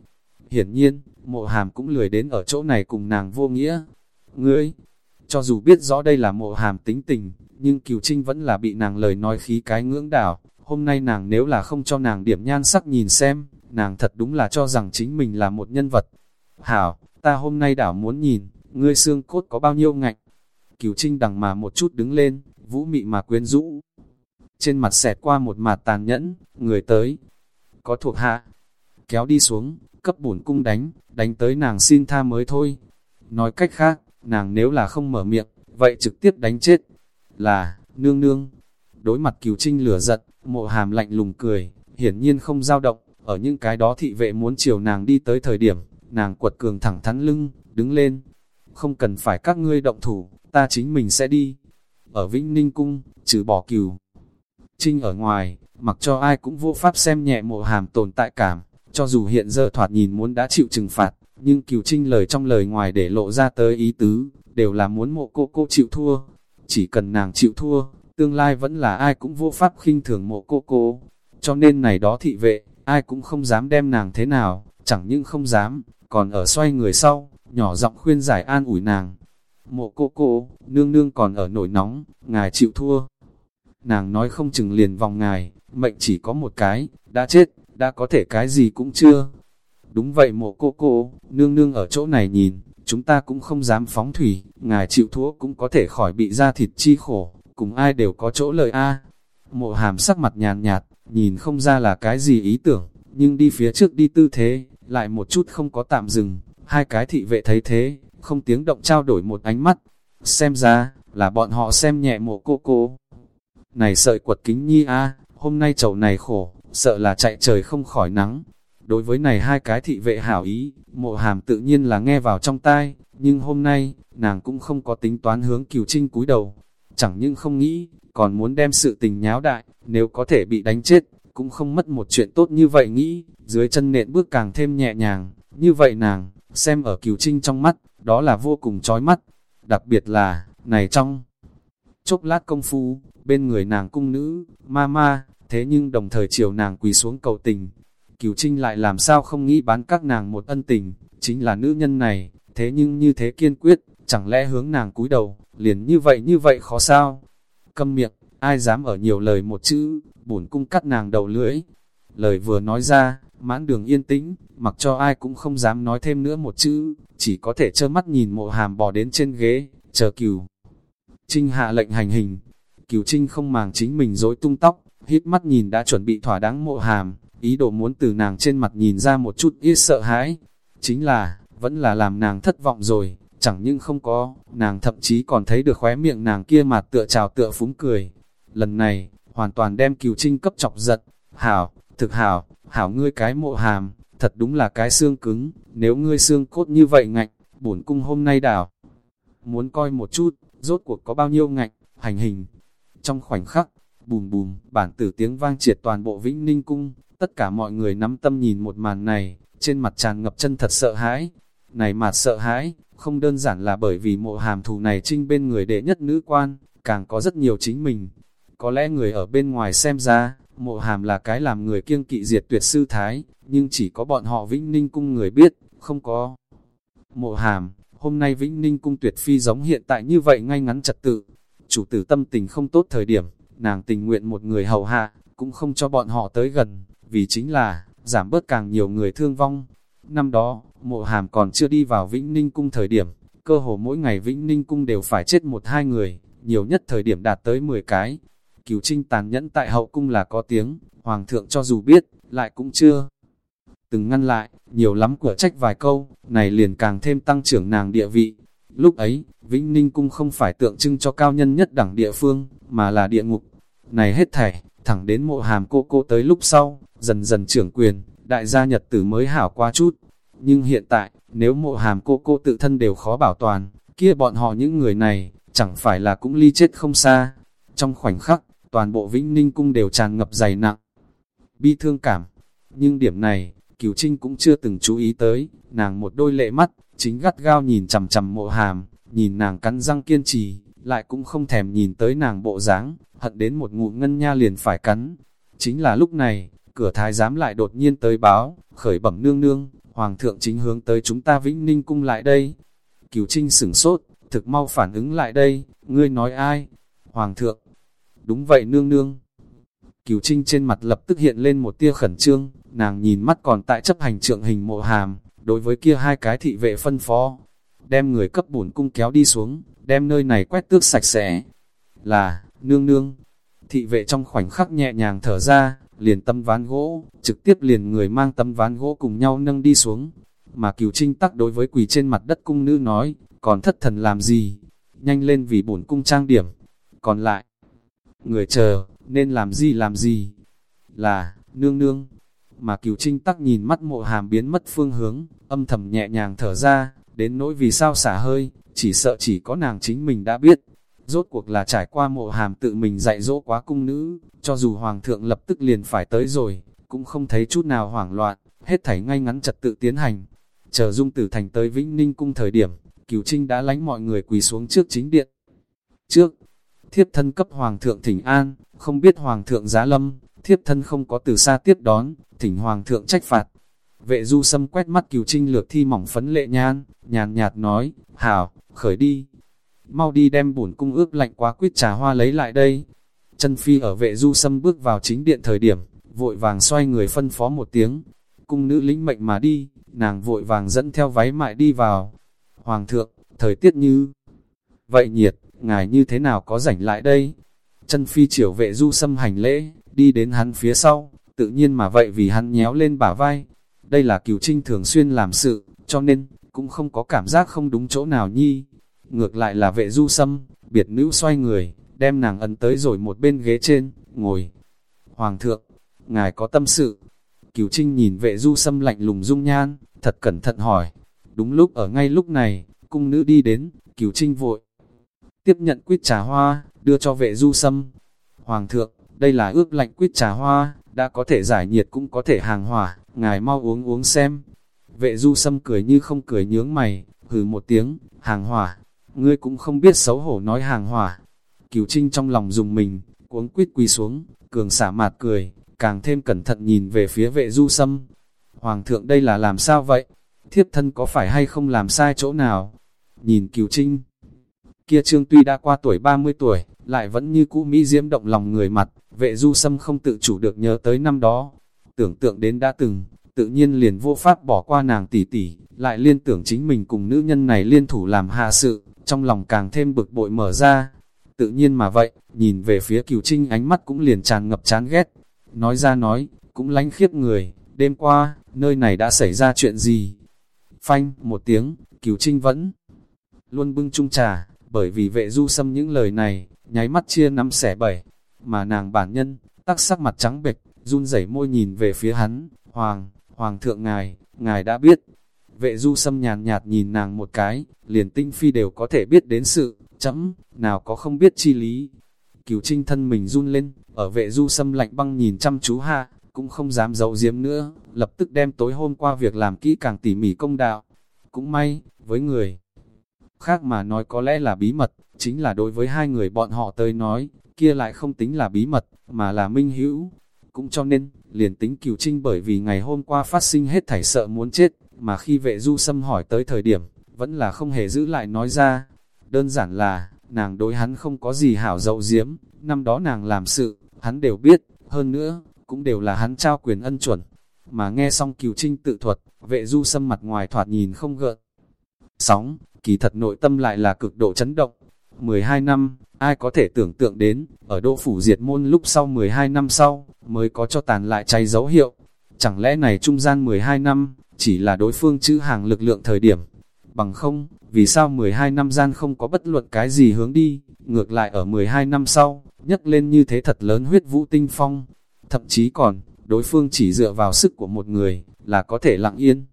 Hiển nhiên, mộ hàm cũng lười đến ở chỗ này cùng nàng vô nghĩa. Ngươi, cho dù biết rõ đây là mộ hàm tính tình, nhưng Kiều Trinh vẫn là bị nàng lời nói khí cái ngưỡng đảo. Hôm nay nàng nếu là không cho nàng điểm nhan sắc nhìn xem, nàng thật đúng là cho rằng chính mình là một nhân vật. Hảo, ta hôm nay đảo muốn nhìn, ngươi xương cốt có bao nhiêu ngạnh. Kiều Trinh đằng mà một chút đứng lên, vũ mị mà quyến rũ. Trên mặt xẹt qua một mặt tàn nhẫn, người tới. Có thuộc hạ, kéo đi xuống, cấp bổn cung đánh, đánh tới nàng xin tha mới thôi. Nói cách khác, nàng nếu là không mở miệng, vậy trực tiếp đánh chết. Là, nương nương. Đối mặt cửu trinh lửa giận, mộ hàm lạnh lùng cười, hiển nhiên không dao động. Ở những cái đó thị vệ muốn chiều nàng đi tới thời điểm, nàng quật cường thẳng thắn lưng, đứng lên. Không cần phải các ngươi động thủ, ta chính mình sẽ đi. Ở Vĩnh Ninh Cung, trừ bỏ cửu. Trinh ở ngoài, mặc cho ai cũng vô pháp xem nhẹ mộ hàm tồn tại cảm, cho dù hiện giờ thoạt nhìn muốn đã chịu trừng phạt, nhưng cửu trinh lời trong lời ngoài để lộ ra tới ý tứ, đều là muốn mộ cô cô chịu thua. Chỉ cần nàng chịu thua, tương lai vẫn là ai cũng vô pháp khinh thường mộ cô cô. Cho nên này đó thị vệ, ai cũng không dám đem nàng thế nào, chẳng những không dám, còn ở xoay người sau, nhỏ giọng khuyên giải an ủi nàng. Mộ cô cô, nương nương còn ở nổi nóng, ngài chịu thua. Nàng nói không chừng liền vòng ngài, mệnh chỉ có một cái, đã chết, đã có thể cái gì cũng chưa. Đúng vậy mộ cô cô, nương nương ở chỗ này nhìn, chúng ta cũng không dám phóng thủy, ngài chịu thua cũng có thể khỏi bị ra thịt chi khổ, cùng ai đều có chỗ lợi a. Mộ hàm sắc mặt nhàn nhạt, nhìn không ra là cái gì ý tưởng, nhưng đi phía trước đi tư thế, lại một chút không có tạm dừng, hai cái thị vệ thấy thế, không tiếng động trao đổi một ánh mắt, xem ra, là bọn họ xem nhẹ mộ cô cô. Này sợi quật kính nhi a hôm nay chậu này khổ, sợ là chạy trời không khỏi nắng. Đối với này hai cái thị vệ hảo ý, mộ hàm tự nhiên là nghe vào trong tai, nhưng hôm nay, nàng cũng không có tính toán hướng cửu trinh cúi đầu. Chẳng nhưng không nghĩ, còn muốn đem sự tình nháo đại, nếu có thể bị đánh chết, cũng không mất một chuyện tốt như vậy nghĩ, dưới chân nện bước càng thêm nhẹ nhàng, như vậy nàng, xem ở cửu trinh trong mắt, đó là vô cùng chói mắt, đặc biệt là, này trong chốc lát công phu, bên người nàng cung nữ, ma ma, thế nhưng đồng thời chiều nàng quỳ xuống cầu tình. Cửu Trinh lại làm sao không nghĩ bán các nàng một ân tình, chính là nữ nhân này, thế nhưng như thế kiên quyết, chẳng lẽ hướng nàng cúi đầu, liền như vậy như vậy khó sao? Câm miệng, ai dám ở nhiều lời một chữ, bổn cung cắt nàng đầu lưỡi. Lời vừa nói ra, mãn đường yên tĩnh, mặc cho ai cũng không dám nói thêm nữa một chữ, chỉ có thể trơ mắt nhìn mộ hàm bò đến trên ghế, chờ cửu. Trinh hạ lệnh hành hình, cửu trinh không màng chính mình dối tung tóc, hít mắt nhìn đã chuẩn bị thỏa đáng mộ hàm, ý đồ muốn từ nàng trên mặt nhìn ra một chút ít sợ hãi. Chính là, vẫn là làm nàng thất vọng rồi, chẳng nhưng không có, nàng thậm chí còn thấy được khóe miệng nàng kia mà tựa trào tựa phúng cười. Lần này, hoàn toàn đem cửu trinh cấp chọc giật, hảo, thực hảo, hảo ngươi cái mộ hàm, thật đúng là cái xương cứng, nếu ngươi xương cốt như vậy ngạnh, bổn cung hôm nay đảo. Muốn coi một chút, rốt cuộc có bao nhiêu ngạnh, hành hình. Trong khoảnh khắc, bùm bùm, bản tử tiếng vang triệt toàn bộ Vĩnh Ninh Cung, tất cả mọi người nắm tâm nhìn một màn này, trên mặt tràn ngập chân thật sợ hãi. Này mà sợ hãi, không đơn giản là bởi vì mộ hàm thù này trinh bên người đệ nhất nữ quan, càng có rất nhiều chính mình. Có lẽ người ở bên ngoài xem ra, mộ hàm là cái làm người kiêng kỵ diệt tuyệt sư thái, nhưng chỉ có bọn họ Vĩnh Ninh Cung người biết, không có. Mộ hàm, hôm nay Vĩnh Ninh Cung tuyệt phi giống hiện tại như vậy ngay ngắn trật tự. Chủ tử tâm tình không tốt thời điểm, nàng tình nguyện một người hầu hạ, cũng không cho bọn họ tới gần, vì chính là, giảm bớt càng nhiều người thương vong. Năm đó, mộ hàm còn chưa đi vào Vĩnh Ninh Cung thời điểm, cơ hồ mỗi ngày Vĩnh Ninh Cung đều phải chết một hai người, nhiều nhất thời điểm đạt tới 10 cái. Cửu Trinh tàn nhẫn tại hậu cung là có tiếng, Hoàng thượng cho dù biết, lại cũng chưa. Từng ngăn lại, nhiều lắm của trách vài câu, này liền càng thêm tăng trưởng nàng địa vị. Lúc ấy, Vĩnh Ninh Cung không phải tượng trưng cho cao nhân nhất đẳng địa phương, mà là địa ngục. Này hết thảy, thẳng đến mộ hàm cô cô tới lúc sau, dần dần trưởng quyền, đại gia nhật tử mới hảo qua chút. Nhưng hiện tại, nếu mộ hàm cô cô tự thân đều khó bảo toàn, kia bọn họ những người này, chẳng phải là cũng ly chết không xa. Trong khoảnh khắc, toàn bộ Vĩnh Ninh Cung đều tràn ngập dày nặng, bi thương cảm. Nhưng điểm này, Cửu Trinh cũng chưa từng chú ý tới, nàng một đôi lệ mắt, chính gắt gao nhìn chằm chằm mộ hàm, nhìn nàng cắn răng kiên trì, lại cũng không thèm nhìn tới nàng bộ dáng, hận đến một ngụm ngân nha liền phải cắn. Chính là lúc này, cửa thái giám lại đột nhiên tới báo, khởi bẩm nương nương, hoàng thượng chính hướng tới chúng ta Vĩnh Ninh cung lại đây. Cửu Trinh sửng sốt, thực mau phản ứng lại đây, ngươi nói ai? Hoàng thượng. Đúng vậy nương nương. Cửu Trinh trên mặt lập tức hiện lên một tia khẩn trương, nàng nhìn mắt còn tại chấp hành trượng hình mộ hàm, đối với kia hai cái thị vệ phân phó, đem người cấp bổn cung kéo đi xuống, đem nơi này quét tước sạch sẽ. Là, nương nương, thị vệ trong khoảnh khắc nhẹ nhàng thở ra, liền tâm ván gỗ, trực tiếp liền người mang tâm ván gỗ cùng nhau nâng đi xuống. Mà cửu trinh tắc đối với quỳ trên mặt đất cung nữ nói, còn thất thần làm gì, nhanh lên vì bổn cung trang điểm. Còn lại, người chờ, nên làm gì làm gì, là, nương nương. Mà cửu trinh tắc nhìn mắt mộ hàm biến mất phương hướng, âm thầm nhẹ nhàng thở ra, đến nỗi vì sao xả hơi, chỉ sợ chỉ có nàng chính mình đã biết. Rốt cuộc là trải qua mộ hàm tự mình dạy dỗ quá cung nữ, cho dù hoàng thượng lập tức liền phải tới rồi, cũng không thấy chút nào hoảng loạn, hết thảy ngay ngắn trật tự tiến hành. Chờ dung tử thành tới Vĩnh Ninh cung thời điểm, cửu trinh đã lánh mọi người quỳ xuống trước chính điện. Trước, thiếp thân cấp hoàng thượng thỉnh an, không biết hoàng thượng giá lâm, thiếp thân không có từ xa tiếp đón, thỉnh hoàng thượng trách phạt. Vệ du sâm quét mắt cửu trinh lược thi mỏng phấn lệ nhan, nhàn nhạt nói, hảo, khởi đi. Mau đi đem bổn cung ướp lạnh quá quyết trà hoa lấy lại đây. Chân phi ở vệ du sâm bước vào chính điện thời điểm, vội vàng xoay người phân phó một tiếng. Cung nữ lĩnh mệnh mà đi, nàng vội vàng dẫn theo váy mại đi vào. Hoàng thượng, thời tiết như... Vậy nhiệt, ngài như thế nào có rảnh lại đây? Chân phi triều vệ du sâm hành lễ, đi đến hắn phía sau, tự nhiên mà vậy vì hắn nhéo lên bả vai. Đây là cửu trinh thường xuyên làm sự, cho nên, cũng không có cảm giác không đúng chỗ nào nhi. Ngược lại là vệ du sâm, biệt nữ xoay người, đem nàng ấn tới rồi một bên ghế trên, ngồi. Hoàng thượng, ngài có tâm sự. Cửu trinh nhìn vệ du sâm lạnh lùng dung nhan, thật cẩn thận hỏi. Đúng lúc ở ngay lúc này, cung nữ đi đến, cửu trinh vội. Tiếp nhận quýt trà hoa, đưa cho vệ du sâm. Hoàng thượng, đây là ướp lạnh quýt trà hoa, đã có thể giải nhiệt cũng có thể hàng hỏa, ngài mau uống uống xem. Vệ du sâm cười như không cười nhướng mày, hừ một tiếng, hàng hỏa, ngươi cũng không biết xấu hổ nói hàng hỏa. Cửu Trinh trong lòng dùng mình, cuống quýt quỳ xuống, cường xả mạt cười, càng thêm cẩn thận nhìn về phía vệ du sâm. Hoàng thượng đây là làm sao vậy? Thiếp thân có phải hay không làm sai chỗ nào? Nhìn Cửu Trinh, kia trương tuy đã qua tuổi 30 tuổi, lại vẫn như cũ Mỹ diễm động lòng người mặt, vệ du sâm không tự chủ được nhớ tới năm đó. Tưởng tượng đến đã từng, tự nhiên liền vô pháp bỏ qua nàng tỷ tỷ, lại liên tưởng chính mình cùng nữ nhân này liên thủ làm hạ sự, trong lòng càng thêm bực bội mở ra. Tự nhiên mà vậy, nhìn về phía cửu trinh ánh mắt cũng liền tràn ngập chán ghét. Nói ra nói, cũng lánh khiếp người, đêm qua, nơi này đã xảy ra chuyện gì? Phanh, một tiếng, cửu trinh vẫn luôn bưng chung trà, bởi vì vệ du xâm những lời này, nháy mắt chia năm xẻ bảy, mà nàng bản nhân, tắc sắc mặt trắng bệch, run rẩy môi nhìn về phía hắn, hoàng, hoàng thượng ngài, ngài đã biết. Vệ du xâm nhàn nhạt nhìn nàng một cái, liền tinh phi đều có thể biết đến sự, chấm, nào có không biết chi lý. Cửu trinh thân mình run lên, ở vệ du xâm lạnh băng nhìn chăm chú ha, cũng không dám giấu giếm nữa, lập tức đem tối hôm qua việc làm kỹ càng tỉ mỉ công đạo. Cũng may, với người khác mà nói có lẽ là bí mật, chính là đối với hai người bọn họ tới nói, kia lại không tính là bí mật, mà là minh hữu. Cũng cho nên, liền tính cửu trinh bởi vì ngày hôm qua phát sinh hết thảy sợ muốn chết, mà khi vệ du xâm hỏi tới thời điểm, vẫn là không hề giữ lại nói ra. Đơn giản là, nàng đối hắn không có gì hảo dậu diếm, năm đó nàng làm sự, hắn đều biết, hơn nữa, cũng đều là hắn trao quyền ân chuẩn. Mà nghe xong cửu trinh tự thuật, vệ du xâm mặt ngoài thoạt nhìn không gợn. Sóng, kỳ thật nội tâm lại là cực độ chấn động. 12 năm, ai có thể tưởng tượng đến, ở đô phủ diệt môn lúc sau 12 năm sau, mới có cho tàn lại cháy dấu hiệu. Chẳng lẽ này trung gian 12 năm, chỉ là đối phương chữ hàng lực lượng thời điểm. Bằng không, vì sao 12 năm gian không có bất luận cái gì hướng đi, ngược lại ở 12 năm sau, nhấc lên như thế thật lớn huyết vũ tinh phong. Thậm chí còn, đối phương chỉ dựa vào sức của một người, là có thể lặng yên.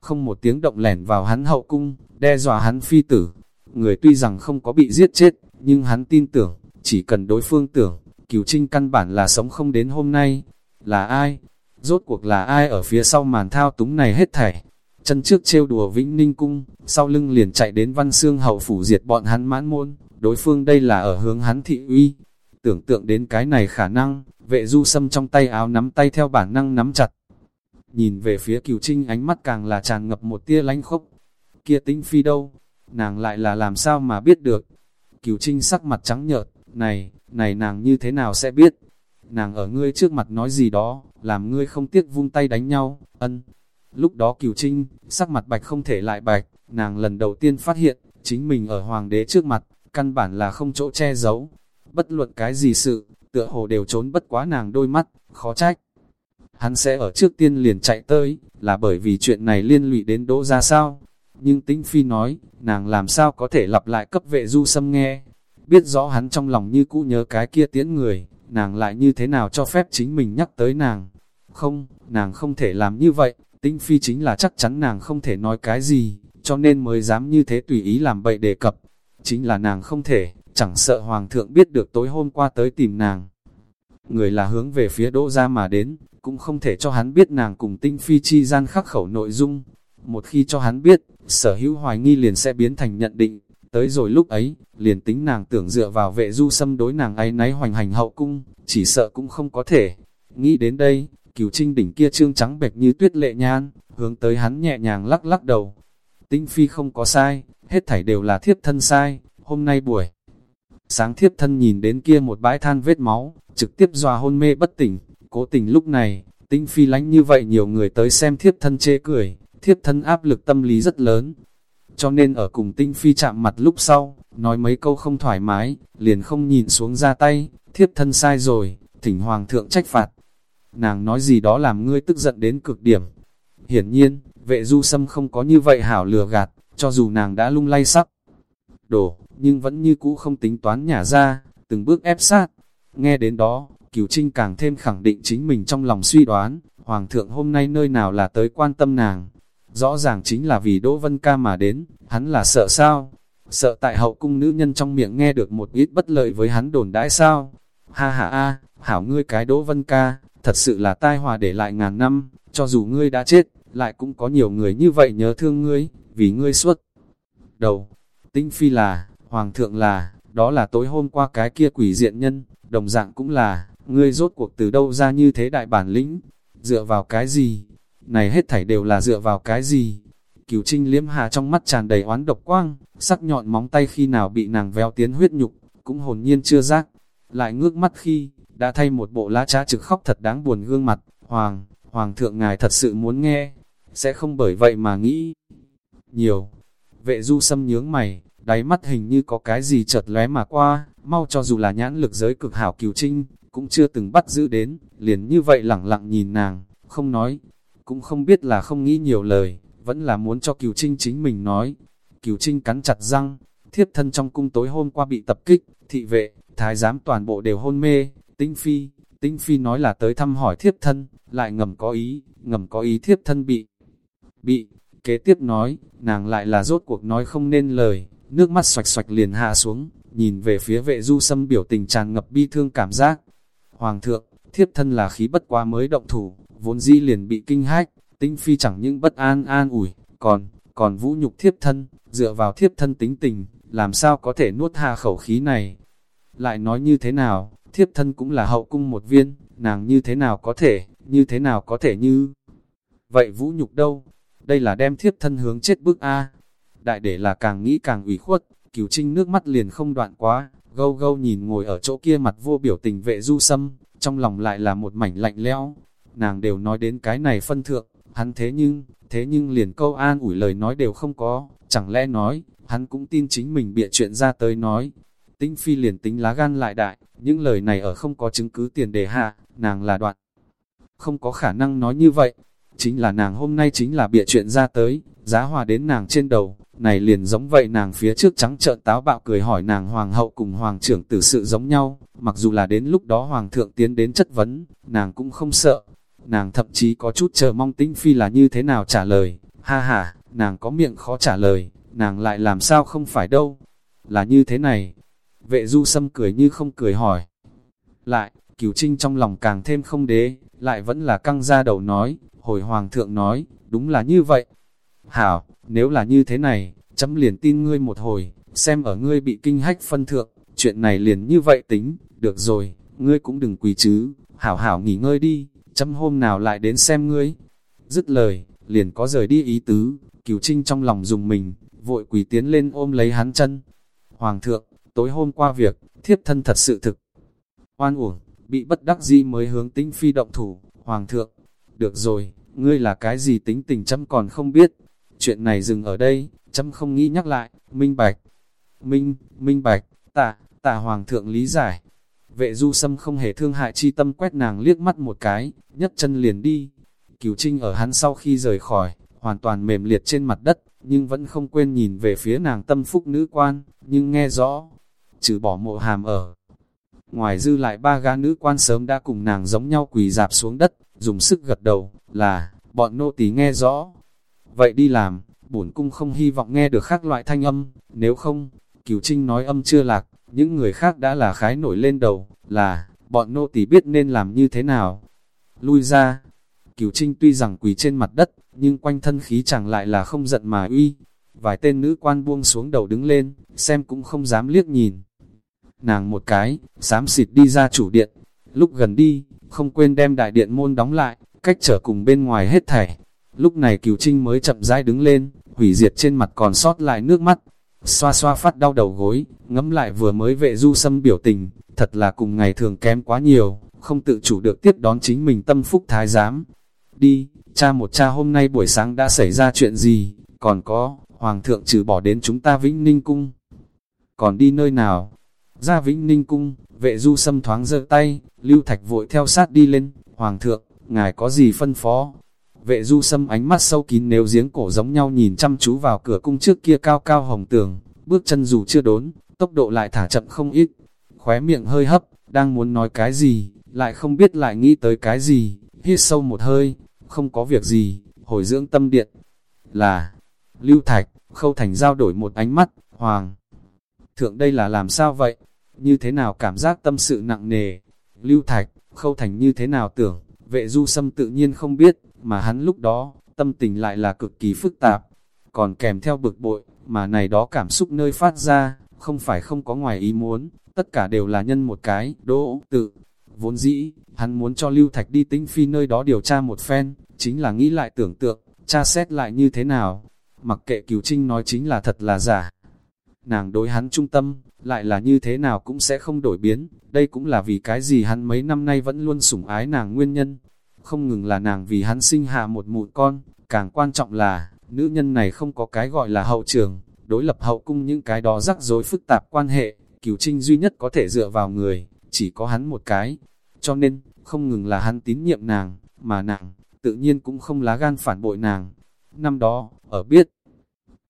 Không một tiếng động lẻn vào hắn hậu cung, đe dọa hắn phi tử. Người tuy rằng không có bị giết chết, nhưng hắn tin tưởng, chỉ cần đối phương tưởng, cửu trinh căn bản là sống không đến hôm nay. Là ai? Rốt cuộc là ai ở phía sau màn thao túng này hết thảy? Chân trước trêu đùa Vĩnh Ninh Cung, sau lưng liền chạy đến văn xương hậu phủ diệt bọn hắn mãn môn, đối phương đây là ở hướng hắn thị uy. Tưởng tượng đến cái này khả năng, vệ du sâm trong tay áo nắm tay theo bản năng nắm chặt. Nhìn về phía cửu trinh ánh mắt càng là tràn ngập một tia lánh khốc. Kia tính phi đâu? Nàng lại là làm sao mà biết được? Cửu trinh sắc mặt trắng nhợt, này, này nàng như thế nào sẽ biết? Nàng ở ngươi trước mặt nói gì đó, làm ngươi không tiếc vung tay đánh nhau, ân. Lúc đó cửu trinh, sắc mặt bạch không thể lại bạch, nàng lần đầu tiên phát hiện, chính mình ở hoàng đế trước mặt, căn bản là không chỗ che giấu. Bất luận cái gì sự, tựa hồ đều trốn bất quá nàng đôi mắt, khó trách. Hắn sẽ ở trước tiên liền chạy tới, là bởi vì chuyện này liên lụy đến đỗ ra sao. Nhưng tĩnh phi nói, nàng làm sao có thể lặp lại cấp vệ du xâm nghe. Biết rõ hắn trong lòng như cũ nhớ cái kia tiễn người, nàng lại như thế nào cho phép chính mình nhắc tới nàng. Không, nàng không thể làm như vậy, tĩnh phi chính là chắc chắn nàng không thể nói cái gì, cho nên mới dám như thế tùy ý làm bậy đề cập. Chính là nàng không thể, chẳng sợ hoàng thượng biết được tối hôm qua tới tìm nàng. Người là hướng về phía đỗ ra mà đến, cũng không thể cho hắn biết nàng cùng tinh phi chi gian khắc khẩu nội dung. Một khi cho hắn biết, sở hữu hoài nghi liền sẽ biến thành nhận định, tới rồi lúc ấy, liền tính nàng tưởng dựa vào vệ du xâm đối nàng ấy náy hoành hành hậu cung, chỉ sợ cũng không có thể. Nghĩ đến đây, cửu trinh đỉnh kia trương trắng bệch như tuyết lệ nhan, hướng tới hắn nhẹ nhàng lắc lắc đầu. Tinh phi không có sai, hết thảy đều là thiếp thân sai, hôm nay buổi. Sáng thiếp thân nhìn đến kia một bãi than vết máu, trực tiếp dòa hôn mê bất tỉnh, cố tình lúc này, tinh phi lánh như vậy nhiều người tới xem thiếp thân chê cười, thiếp thân áp lực tâm lý rất lớn. Cho nên ở cùng tinh phi chạm mặt lúc sau, nói mấy câu không thoải mái, liền không nhìn xuống ra tay, thiếp thân sai rồi, thỉnh hoàng thượng trách phạt. Nàng nói gì đó làm ngươi tức giận đến cực điểm. Hiển nhiên, vệ du sâm không có như vậy hảo lừa gạt, cho dù nàng đã lung lay sắc. Đổ, nhưng vẫn như cũ không tính toán nhả ra, từng bước ép sát. Nghe đến đó, Cửu Trinh càng thêm khẳng định chính mình trong lòng suy đoán, Hoàng thượng hôm nay nơi nào là tới quan tâm nàng. Rõ ràng chính là vì Đỗ Vân Ca mà đến, hắn là sợ sao? Sợ tại hậu cung nữ nhân trong miệng nghe được một ít bất lợi với hắn đồn đãi sao? Ha ha a, hảo ngươi cái Đỗ Vân Ca, thật sự là tai hòa để lại ngàn năm, cho dù ngươi đã chết, lại cũng có nhiều người như vậy nhớ thương ngươi, vì ngươi suốt. Đầu, tinh phi là, hoàng thượng là, đó là tối hôm qua cái kia quỷ diện nhân, đồng dạng cũng là, ngươi rốt cuộc từ đâu ra như thế đại bản lĩnh, dựa vào cái gì? Này hết thảy đều là dựa vào cái gì? Cửu Trinh liếm hà trong mắt tràn đầy oán độc quang, sắc nhọn móng tay khi nào bị nàng véo tiến huyết nhục, cũng hồn nhiên chưa giác. Lại ngước mắt khi, đã thay một bộ lá trá trực khóc thật đáng buồn gương mặt, Hoàng, Hoàng thượng ngài thật sự muốn nghe, sẽ không bởi vậy mà nghĩ nhiều. Vệ du xâm nhướng mày, đáy mắt hình như có cái gì chợt lóe mà qua, mau cho dù là nhãn lực giới cực hảo cửu trinh, cũng chưa từng bắt giữ đến, liền như vậy lẳng lặng nhìn nàng, không nói, cũng không biết là không nghĩ nhiều lời, vẫn là muốn cho Kiều Trinh chính mình nói. Kiều Trinh cắn chặt răng, thiếp thân trong cung tối hôm qua bị tập kích, thị vệ, thái giám toàn bộ đều hôn mê, tinh phi, tinh phi nói là tới thăm hỏi thiếp thân, lại ngầm có ý, ngầm có ý thiếp thân bị, bị, kế tiếp nói, nàng lại là rốt cuộc nói không nên lời, nước mắt xoạch xoạch liền hạ xuống, nhìn về phía vệ du sâm biểu tình tràn ngập bi thương cảm giác, Hoàng thượng, thiếp thân là khí bất quá mới động thủ, vốn dĩ liền bị kinh hách, tinh phi chẳng những bất an an ủi, còn, còn vũ nhục thiếp thân, dựa vào thiếp thân tính tình, làm sao có thể nuốt hạ khẩu khí này. Lại nói như thế nào, thiếp thân cũng là hậu cung một viên, nàng như thế nào có thể, như thế nào có thể như... Vậy vũ nhục đâu? Đây là đem thiếp thân hướng chết bước A. Đại để là càng nghĩ càng ủy khuất, cửu trinh nước mắt liền không đoạn quá, gâu gâu nhìn ngồi ở chỗ kia mặt vô biểu tình vệ du sâm, trong lòng lại là một mảnh lạnh lẽo. Nàng đều nói đến cái này phân thượng, hắn thế nhưng, thế nhưng liền câu an ủi lời nói đều không có, chẳng lẽ nói, hắn cũng tin chính mình bịa chuyện ra tới nói. tinh Phi liền tính lá gan lại đại, những lời này ở không có chứng cứ tiền đề hạ, nàng là đoạn. Không có khả năng nói như vậy, chính là nàng hôm nay chính là bịa chuyện ra tới, giá hòa đến nàng trên đầu, này liền giống vậy nàng phía trước trắng trợn táo bạo cười hỏi nàng hoàng hậu cùng hoàng trưởng tử sự giống nhau, mặc dù là đến lúc đó hoàng thượng tiến đến chất vấn, nàng cũng không sợ, nàng thậm chí có chút chờ mong tĩnh phi là như thế nào trả lời, ha ha, nàng có miệng khó trả lời, nàng lại làm sao không phải đâu, là như thế này, vệ du sâm cười như không cười hỏi, lại, cửu trinh trong lòng càng thêm không đế, lại vẫn là căng ra đầu nói, hồi hoàng thượng nói, đúng là như vậy, hảo, nếu là như thế này, chấm liền tin ngươi một hồi, xem ở ngươi bị kinh hách phân thượng, chuyện này liền như vậy tính, được rồi, ngươi cũng đừng quỳ chứ, hảo hảo nghỉ ngơi đi, chấm hôm nào lại đến xem ngươi. Dứt lời, liền có rời đi ý tứ, cửu trinh trong lòng dùng mình, vội quỳ tiến lên ôm lấy hắn chân. Hoàng thượng, tối hôm qua việc, thiếp thân thật sự thực. Oan uổng, bị bất đắc dĩ mới hướng tính phi động thủ, Hoàng thượng, được rồi, ngươi là cái gì tính tình chấm còn không biết, chuyện này dừng ở đây, chấm không nghĩ nhắc lại, minh bạch, minh, minh bạch, tạ, tạ hoàng thượng lý giải. Vệ du sâm không hề thương hại chi tâm quét nàng liếc mắt một cái, nhấc chân liền đi. Cửu trinh ở hắn sau khi rời khỏi, hoàn toàn mềm liệt trên mặt đất, nhưng vẫn không quên nhìn về phía nàng tâm phúc nữ quan, nhưng nghe rõ, trừ bỏ mộ hàm ở. Ngoài dư lại ba gã nữ quan sớm đã cùng nàng giống nhau quỳ dạp xuống đất, dùng sức gật đầu, là, bọn nô tỳ nghe rõ, vậy đi làm, bổn cung không hy vọng nghe được khác loại thanh âm, nếu không, cửu trinh nói âm chưa lạc, những người khác đã là khái nổi lên đầu, là, bọn nô tỳ biết nên làm như thế nào. Lui ra, cửu trinh tuy rằng quỳ trên mặt đất, nhưng quanh thân khí chẳng lại là không giận mà uy. Vài tên nữ quan buông xuống đầu đứng lên, xem cũng không dám liếc nhìn. Nàng một cái, dám xịt đi ra chủ điện, lúc gần đi, không quên đem đại điện môn đóng lại, cách trở cùng bên ngoài hết thảy, Lúc này cửu trinh mới chậm rãi đứng lên, hủy diệt trên mặt còn sót lại nước mắt. Xoa xoa phát đau đầu gối, ngẫm lại vừa mới vệ du sâm biểu tình, thật là cùng ngày thường kém quá nhiều, không tự chủ được tiếp đón chính mình tâm phúc thái giám. Đi, cha một cha hôm nay buổi sáng đã xảy ra chuyện gì, còn có, hoàng thượng trừ bỏ đến chúng ta Vĩnh Ninh Cung. Còn đi nơi nào? Ra Vĩnh Ninh Cung, vệ du sâm thoáng giơ tay, lưu thạch vội theo sát đi lên, hoàng thượng, ngài có gì phân phó? Vệ du sâm ánh mắt sâu kín nếu giếng cổ giống nhau nhìn chăm chú vào cửa cung trước kia cao cao hồng tường, bước chân dù chưa đốn, tốc độ lại thả chậm không ít. Khóe miệng hơi hấp, đang muốn nói cái gì, lại không biết lại nghĩ tới cái gì, hít sâu một hơi, không có việc gì, hồi dưỡng tâm điện. Là, Lưu Thạch, Khâu Thành giao đổi một ánh mắt, Hoàng. Thượng đây là làm sao vậy? Như thế nào cảm giác tâm sự nặng nề? Lưu Thạch, Khâu Thành như thế nào tưởng? Vệ du sâm tự nhiên không biết, mà hắn lúc đó, tâm tình lại là cực kỳ phức tạp, còn kèm theo bực bội, mà này đó cảm xúc nơi phát ra, không phải không có ngoài ý muốn, tất cả đều là nhân một cái, đỗ, tự. Vốn dĩ, hắn muốn cho Lưu Thạch đi tinh phi nơi đó điều tra một phen, chính là nghĩ lại tưởng tượng, tra xét lại như thế nào. Mặc kệ cửu trinh nói chính là thật là giả. Nàng đối hắn trung tâm, lại là như thế nào cũng sẽ không đổi biến, đây cũng là vì cái gì hắn mấy năm nay vẫn luôn sủng ái nàng nguyên nhân. Không ngừng là nàng vì hắn sinh hạ một mụn con, càng quan trọng là, nữ nhân này không có cái gọi là hậu trường, đối lập hậu cung những cái đó rắc rối phức tạp quan hệ, cửu trinh duy nhất có thể dựa vào người, chỉ có hắn một cái. Cho nên, không ngừng là hắn tín nhiệm nàng, mà nàng, tự nhiên cũng không lá gan phản bội nàng. Năm đó, ở biết,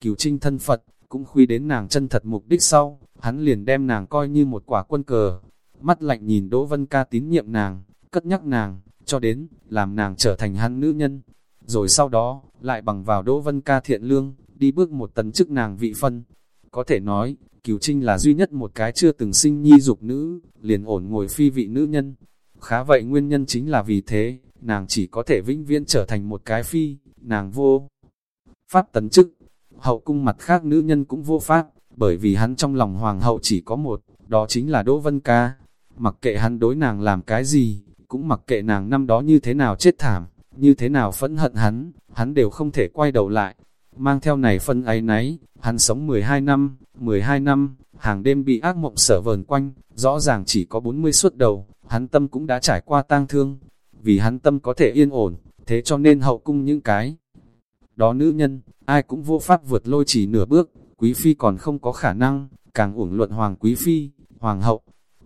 cửu trinh thân Phật, cũng khuy đến nàng chân thật mục đích sau, hắn liền đem nàng coi như một quả quân cờ. Mắt lạnh nhìn Đỗ Vân Ca tín nhiệm nàng, cất nhắc nàng, cho đến, làm nàng trở thành hắn nữ nhân. Rồi sau đó, lại bằng vào Đỗ Vân Ca thiện lương, đi bước một tấn chức nàng vị phân. Có thể nói, Kiều Trinh là duy nhất một cái chưa từng sinh nhi dục nữ, liền ổn ngồi phi vị nữ nhân. Khá vậy nguyên nhân chính là vì thế, nàng chỉ có thể vĩnh viễn trở thành một cái phi, nàng vô. Pháp tấn chức, hậu cung mặt khác nữ nhân cũng vô pháp, bởi vì hắn trong lòng hoàng hậu chỉ có một, đó chính là Đỗ Vân Ca. Mặc kệ hắn đối nàng làm cái gì, cũng mặc kệ nàng năm đó như thế nào chết thảm, như thế nào phẫn hận hắn, hắn đều không thể quay đầu lại. Mang theo này phân ấy nấy, hắn sống 12 năm, 12 năm, hàng đêm bị ác mộng sở vờn quanh, rõ ràng chỉ có 40 suốt đầu, hắn tâm cũng đã trải qua tang thương. Vì hắn tâm có thể yên ổn, thế cho nên hậu cung những cái đó nữ nhân, ai cũng vô pháp vượt lôi chỉ nửa bước, quý phi còn không có khả năng, càng uổng luận hoàng quý phi, hoàng hậu,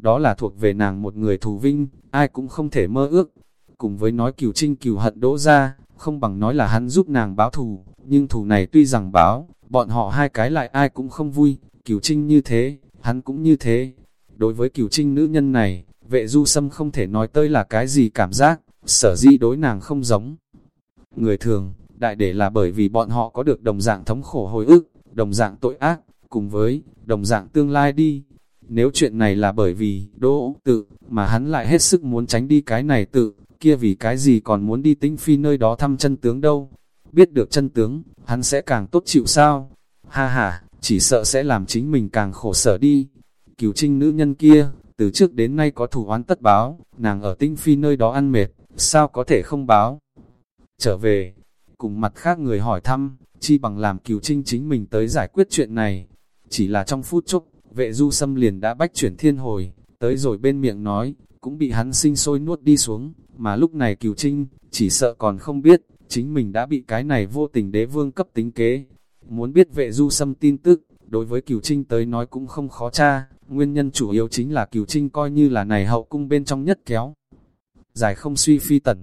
đó là thuộc về nàng một người thù vinh, ai cũng không thể mơ ước. Cùng với nói cửu trinh cửu hận đỗ ra, không bằng nói là hắn giúp nàng báo thù, nhưng thù này tuy rằng báo, bọn họ hai cái lại ai cũng không vui, cửu trinh như thế, hắn cũng như thế. Đối với cửu trinh nữ nhân này, vệ du sâm không thể nói tới là cái gì cảm giác, sở dĩ đối nàng không giống. Người thường, đại để là bởi vì bọn họ có được đồng dạng thống khổ hồi ức, đồng dạng tội ác, cùng với đồng dạng tương lai đi. Nếu chuyện này là bởi vì đỗ tự, mà hắn lại hết sức muốn tránh đi cái này tự, kia vì cái gì còn muốn đi tinh phi nơi đó thăm chân tướng đâu. Biết được chân tướng, hắn sẽ càng tốt chịu sao? Ha ha, chỉ sợ sẽ làm chính mình càng khổ sở đi. Cứu trinh nữ nhân kia, từ trước đến nay có thủ oán tất báo, nàng ở tinh phi nơi đó ăn mệt, sao có thể không báo? Trở về, cùng mặt khác người hỏi thăm, chi bằng làm cứu trinh chính mình tới giải quyết chuyện này. Chỉ là trong phút chốc, vệ du xâm liền đã bách chuyển thiên hồi, tới rồi bên miệng nói, cũng bị hắn sinh sôi nuốt đi xuống, mà lúc này Cửu trinh, chỉ sợ còn không biết, chính mình đã bị cái này vô tình đế vương cấp tính kế. Muốn biết vệ du xâm tin tức, đối với cửu trinh tới nói cũng không khó tra, nguyên nhân chủ yếu chính là cửu trinh coi như là này hậu cung bên trong nhất kéo. Giải không suy phi tẩn.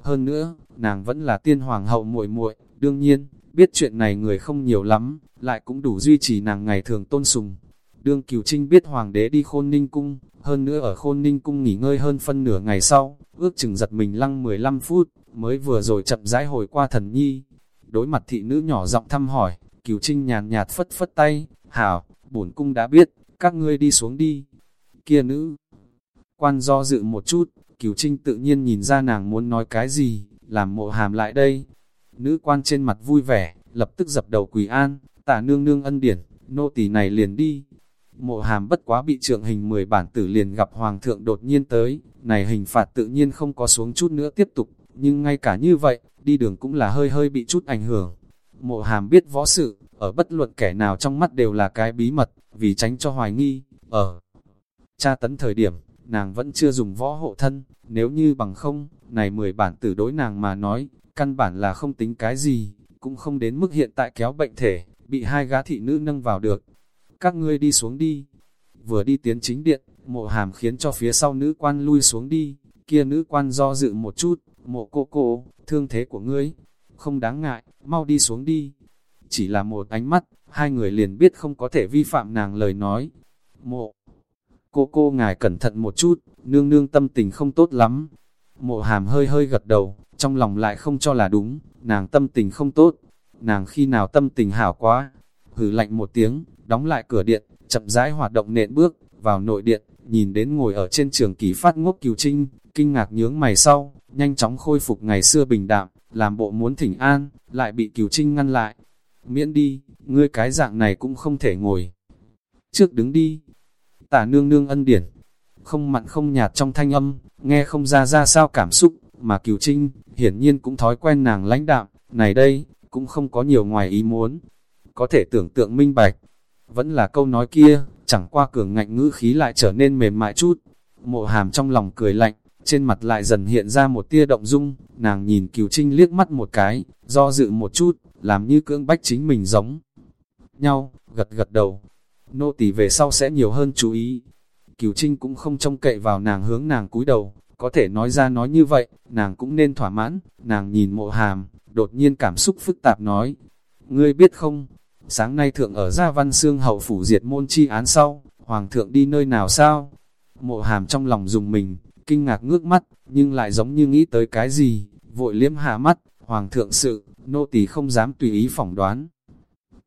Hơn nữa, nàng vẫn là tiên hoàng hậu muội muội đương nhiên, biết chuyện này người không nhiều lắm, lại cũng đủ duy trì nàng ngày thường tôn sùng. Đương cửu trinh biết hoàng đế đi khôn ninh cung, hơn nữa ở khôn ninh cung nghỉ ngơi hơn phân nửa ngày sau, ước chừng giật mình lăng 15 phút, mới vừa rồi chậm rãi hồi qua thần nhi. Đối mặt thị nữ nhỏ giọng thăm hỏi, cửu trinh nhàn nhạt phất phất tay, hảo, bổn cung đã biết, các ngươi đi xuống đi. Kia nữ, quan do dự một chút, cửu trinh tự nhiên nhìn ra nàng muốn nói cái gì, làm mộ hàm lại đây. Nữ quan trên mặt vui vẻ, lập tức dập đầu quỳ an, tả nương nương ân điển, nô tỳ này liền đi. Mộ hàm bất quá bị trượng hình 10 bản tử liền gặp hoàng thượng đột nhiên tới, này hình phạt tự nhiên không có xuống chút nữa tiếp tục, nhưng ngay cả như vậy, đi đường cũng là hơi hơi bị chút ảnh hưởng. Mộ hàm biết võ sự, ở bất luận kẻ nào trong mắt đều là cái bí mật, vì tránh cho hoài nghi, ở tra tấn thời điểm, nàng vẫn chưa dùng võ hộ thân, nếu như bằng không, này 10 bản tử đối nàng mà nói, căn bản là không tính cái gì, cũng không đến mức hiện tại kéo bệnh thể, bị hai gã thị nữ nâng vào được. Các ngươi đi xuống đi. Vừa đi tiến chính điện, mộ hàm khiến cho phía sau nữ quan lui xuống đi, kia nữ quan do dự một chút, mộ cô cô, thương thế của ngươi, không đáng ngại, mau đi xuống đi. Chỉ là một ánh mắt, hai người liền biết không có thể vi phạm nàng lời nói. Mộ, cô cô ngài cẩn thận một chút, nương nương tâm tình không tốt lắm. Mộ hàm hơi hơi gật đầu, trong lòng lại không cho là đúng, nàng tâm tình không tốt. Nàng khi nào tâm tình hảo quá, hử lạnh một tiếng, đóng lại cửa điện, chậm rãi hoạt động nện bước, vào nội điện, nhìn đến ngồi ở trên trường kỳ phát ngốc cửu trinh, kinh ngạc nhướng mày sau, nhanh chóng khôi phục ngày xưa bình đạm, làm bộ muốn thỉnh an, lại bị cửu trinh ngăn lại. Miễn đi, ngươi cái dạng này cũng không thể ngồi. Trước đứng đi, tả nương nương ân điển, không mặn không nhạt trong thanh âm, nghe không ra ra sao cảm xúc, mà cửu trinh, hiển nhiên cũng thói quen nàng lãnh đạm, này đây, cũng không có nhiều ngoài ý muốn. Có thể tưởng tượng minh bạch, vẫn là câu nói kia, chẳng qua cường ngạnh ngữ khí lại trở nên mềm mại chút. Mộ hàm trong lòng cười lạnh, trên mặt lại dần hiện ra một tia động dung, nàng nhìn cửu trinh liếc mắt một cái, do dự một chút, làm như cưỡng bách chính mình giống nhau, gật gật đầu. Nô tỳ về sau sẽ nhiều hơn chú ý. Cửu trinh cũng không trông cậy vào nàng hướng nàng cúi đầu, có thể nói ra nói như vậy, nàng cũng nên thỏa mãn, nàng nhìn mộ hàm, đột nhiên cảm xúc phức tạp nói, ngươi biết không, sáng nay thượng ở Gia Văn Xương hậu phủ diệt môn chi án sau, hoàng thượng đi nơi nào sao? Mộ hàm trong lòng dùng mình, kinh ngạc ngước mắt, nhưng lại giống như nghĩ tới cái gì, vội liếm hạ mắt, hoàng thượng sự, nô tỳ không dám tùy ý phỏng đoán.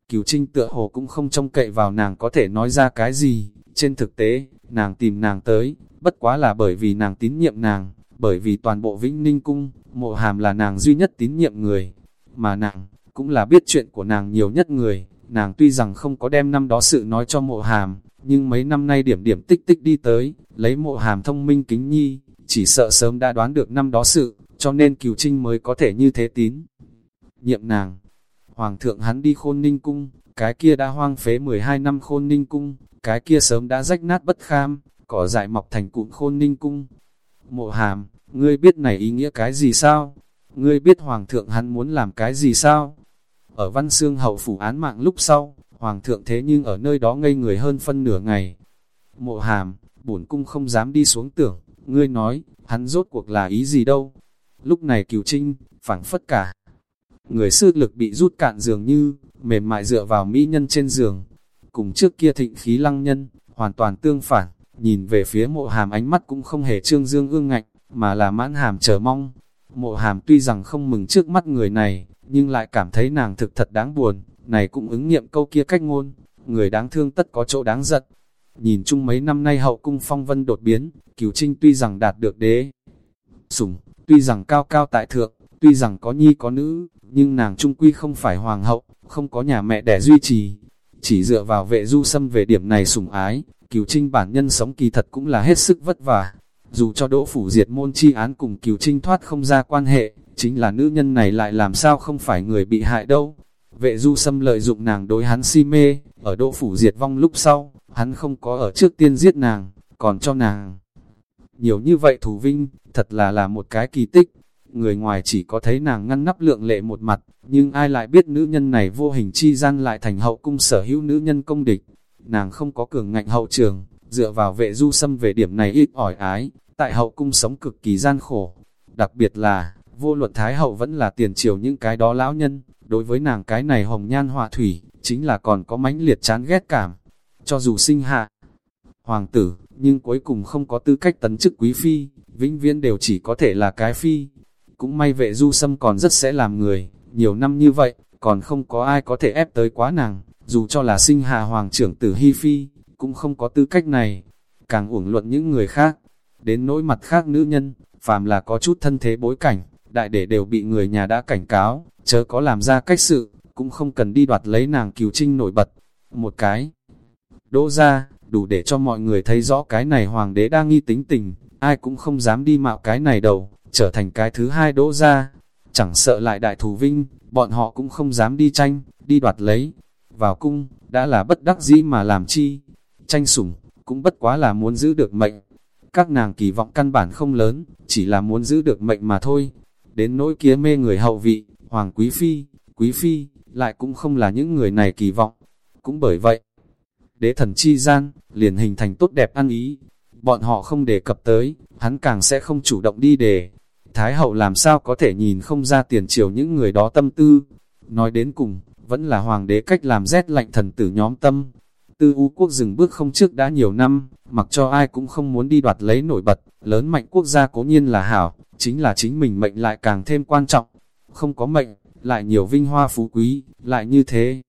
Cửu Trinh tựa hồ cũng không trông cậy vào nàng có thể nói ra cái gì, trên thực tế, nàng tìm nàng tới, bất quá là bởi vì nàng tín nhiệm nàng, bởi vì toàn bộ Vĩnh Ninh Cung, mộ hàm là nàng duy nhất tín nhiệm người, mà nàng, cũng là biết chuyện của nàng nhiều nhất người, nàng tuy rằng không có đem năm đó sự nói cho mộ hàm, nhưng mấy năm nay điểm điểm tích tích đi tới, lấy mộ hàm thông minh kính nhi, chỉ sợ sớm đã đoán được năm đó sự, cho nên cửu trinh mới có thể như thế tín. Nhiệm nàng, Hoàng thượng hắn đi khôn ninh cung, cái kia đã hoang phế 12 năm khôn ninh cung, cái kia sớm đã rách nát bất kham, cỏ dại mọc thành cụm khôn ninh cung. Mộ hàm, ngươi biết này ý nghĩa cái gì sao? Ngươi biết hoàng thượng hắn muốn làm cái gì sao? Ở văn xương hậu phủ án mạng lúc sau, hoàng thượng thế nhưng ở nơi đó ngây người hơn phân nửa ngày. Mộ hàm, bổn cung không dám đi xuống tưởng, ngươi nói, hắn rốt cuộc là ý gì đâu. Lúc này cửu trinh, phảng phất cả. Người sư lực bị rút cạn dường như, mềm mại dựa vào mỹ nhân trên giường. Cùng trước kia thịnh khí lăng nhân, hoàn toàn tương phản, nhìn về phía mộ hàm ánh mắt cũng không hề trương dương ương ngạnh, mà là mãn hàm chờ mong. Mộ hàm tuy rằng không mừng trước mắt người này, nhưng lại cảm thấy nàng thực thật đáng buồn, này cũng ứng nghiệm câu kia cách ngôn, người đáng thương tất có chỗ đáng giận. Nhìn chung mấy năm nay hậu cung phong vân đột biến, cửu trinh tuy rằng đạt được đế sủng, tuy rằng cao cao tại thượng, tuy rằng có nhi có nữ, nhưng nàng trung quy không phải hoàng hậu, không có nhà mẹ đẻ duy trì. Chỉ dựa vào vệ du xâm về điểm này sủng ái, cửu trinh bản nhân sống kỳ thật cũng là hết sức vất vả. Dù cho đỗ phủ diệt môn chi án cùng cửu trinh thoát không ra quan hệ, chính là nữ nhân này lại làm sao không phải người bị hại đâu. Vệ du xâm lợi dụng nàng đối hắn si mê, ở đỗ phủ diệt vong lúc sau, hắn không có ở trước tiên giết nàng, còn cho nàng. Nhiều như vậy thủ vinh, thật là là một cái kỳ tích. Người ngoài chỉ có thấy nàng ngăn nắp lượng lệ một mặt, nhưng ai lại biết nữ nhân này vô hình chi gian lại thành hậu cung sở hữu nữ nhân công địch. Nàng không có cường ngạnh hậu trường, dựa vào vệ du xâm về điểm này ít ỏi ái, tại hậu cung sống cực kỳ gian khổ. Đặc biệt là, vô luận Thái Hậu vẫn là tiền triều những cái đó lão nhân, đối với nàng cái này hồng nhan họa thủy, chính là còn có mãnh liệt chán ghét cảm. Cho dù sinh hạ hoàng tử, nhưng cuối cùng không có tư cách tấn chức quý phi, vĩnh viễn đều chỉ có thể là cái phi. Cũng may vệ du sâm còn rất sẽ làm người, nhiều năm như vậy, còn không có ai có thể ép tới quá nàng, dù cho là sinh hạ hoàng trưởng tử hy phi, cũng không có tư cách này. Càng uổng luận những người khác, đến nỗi mặt khác nữ nhân, phàm là có chút thân thế bối cảnh, đại để đều bị người nhà đã cảnh cáo, chớ có làm ra cách sự, cũng không cần đi đoạt lấy nàng cứu trinh nổi bật. Một cái đỗ ra, đủ để cho mọi người thấy rõ cái này hoàng đế đang nghi tính tình, ai cũng không dám đi mạo cái này đầu, trở thành cái thứ hai đỗ ra. Chẳng sợ lại đại thù vinh, bọn họ cũng không dám đi tranh, đi đoạt lấy. Vào cung, đã là bất đắc dĩ mà làm chi. Tranh sủng, cũng bất quá là muốn giữ được mệnh. Các nàng kỳ vọng căn bản không lớn, chỉ là muốn giữ được mệnh mà thôi. Đến nỗi kia mê người hậu vị, hoàng quý phi, quý phi, lại cũng không là những người này kỳ vọng. Cũng bởi vậy, đế thần chi gian, liền hình thành tốt đẹp ăn ý. Bọn họ không đề cập tới, hắn càng sẽ không chủ động đi đề. Thái hậu làm sao có thể nhìn không ra tiền triều những người đó tâm tư. Nói đến cùng, vẫn là hoàng đế cách làm rét lạnh thần tử nhóm tâm. Tư U quốc dừng bước không trước đã nhiều năm, mặc cho ai cũng không muốn đi đoạt lấy nổi bật, lớn mạnh quốc gia cố nhiên là hảo, chính là chính mình mệnh lại càng thêm quan trọng. Không có mệnh, lại nhiều vinh hoa phú quý, lại như thế.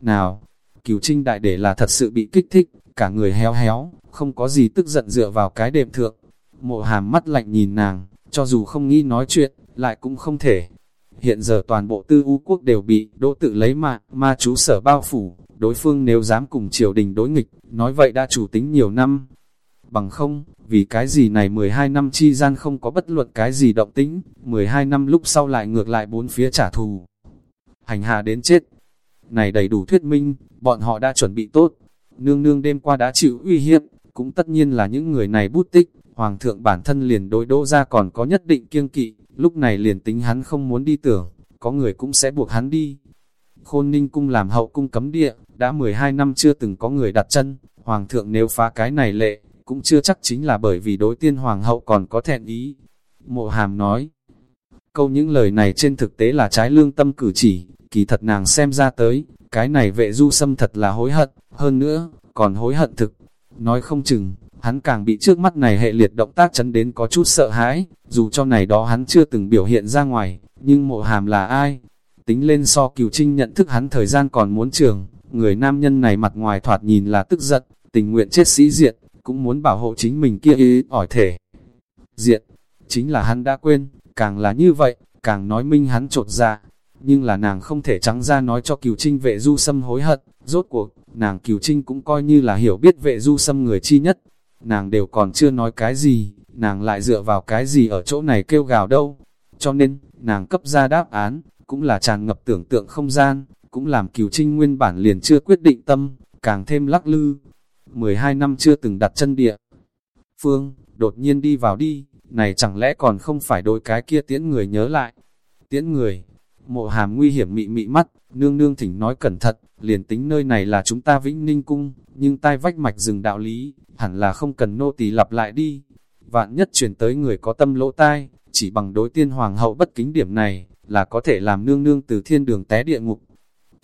Nào, cửu trinh đại để là thật sự bị kích thích, cả người héo héo, không có gì tức giận dựa vào cái đệm thượng. Mộ hàm mắt lạnh nhìn nàng, cho dù không nghĩ nói chuyện, lại cũng không thể. Hiện giờ toàn bộ tư u quốc đều bị đỗ tự lấy mạng, ma chú sở bao phủ, đối phương nếu dám cùng triều đình đối nghịch, nói vậy đã chủ tính nhiều năm. Bằng không, vì cái gì này 12 năm chi gian không có bất luận cái gì động tĩnh, 12 năm lúc sau lại ngược lại bốn phía trả thù. Hành hạ đến chết. Này đầy đủ thuyết minh, bọn họ đã chuẩn bị tốt. Nương nương đêm qua đã chịu uy hiếp, cũng tất nhiên là những người này bút tích. Hoàng thượng bản thân liền đối đỗ ra còn có nhất định kiêng kỵ, lúc này liền tính hắn không muốn đi tưởng, có người cũng sẽ buộc hắn đi. Khôn ninh cung làm hậu cung cấm địa, đã 12 năm chưa từng có người đặt chân, hoàng thượng nếu phá cái này lệ, cũng chưa chắc chính là bởi vì đối tiên hoàng hậu còn có thẹn ý. Mộ hàm nói, câu những lời này trên thực tế là trái lương tâm cử chỉ, kỳ thật nàng xem ra tới, cái này vệ du xâm thật là hối hận, hơn nữa, còn hối hận thực. Nói không chừng, hắn càng bị trước mắt này hệ liệt động tác chấn đến có chút sợ hãi, dù cho này đó hắn chưa từng biểu hiện ra ngoài, nhưng mộ hàm là ai? Tính lên so cửu trinh nhận thức hắn thời gian còn muốn trường, người nam nhân này mặt ngoài thoạt nhìn là tức giận, tình nguyện chết sĩ diện, cũng muốn bảo hộ chính mình kia ý ỏi thể. Diện, chính là hắn đã quên, càng là như vậy, càng nói minh hắn trột ra, nhưng là nàng không thể trắng ra nói cho cửu trinh vệ du sâm hối hận, rốt cuộc, nàng cửu trinh cũng coi như là hiểu biết vệ du sâm người chi nhất, nàng đều còn chưa nói cái gì, nàng lại dựa vào cái gì ở chỗ này kêu gào đâu, cho nên, nàng cấp ra đáp án, cũng là tràn ngập tưởng tượng không gian, cũng làm cửu trinh nguyên bản liền chưa quyết định tâm, càng thêm lắc lư, 12 năm chưa từng đặt chân địa. Phương, đột nhiên đi vào đi, này chẳng lẽ còn không phải đôi cái kia tiễn người nhớ lại. Tiễn người, Mộ hàm nguy hiểm mị mị mắt, nương nương thỉnh nói cẩn thận, liền tính nơi này là chúng ta vĩnh ninh cung, nhưng tai vách mạch rừng đạo lý, hẳn là không cần nô tỳ lặp lại đi. Vạn nhất truyền tới người có tâm lỗ tai, chỉ bằng đối tiên hoàng hậu bất kính điểm này, là có thể làm nương nương từ thiên đường té địa ngục.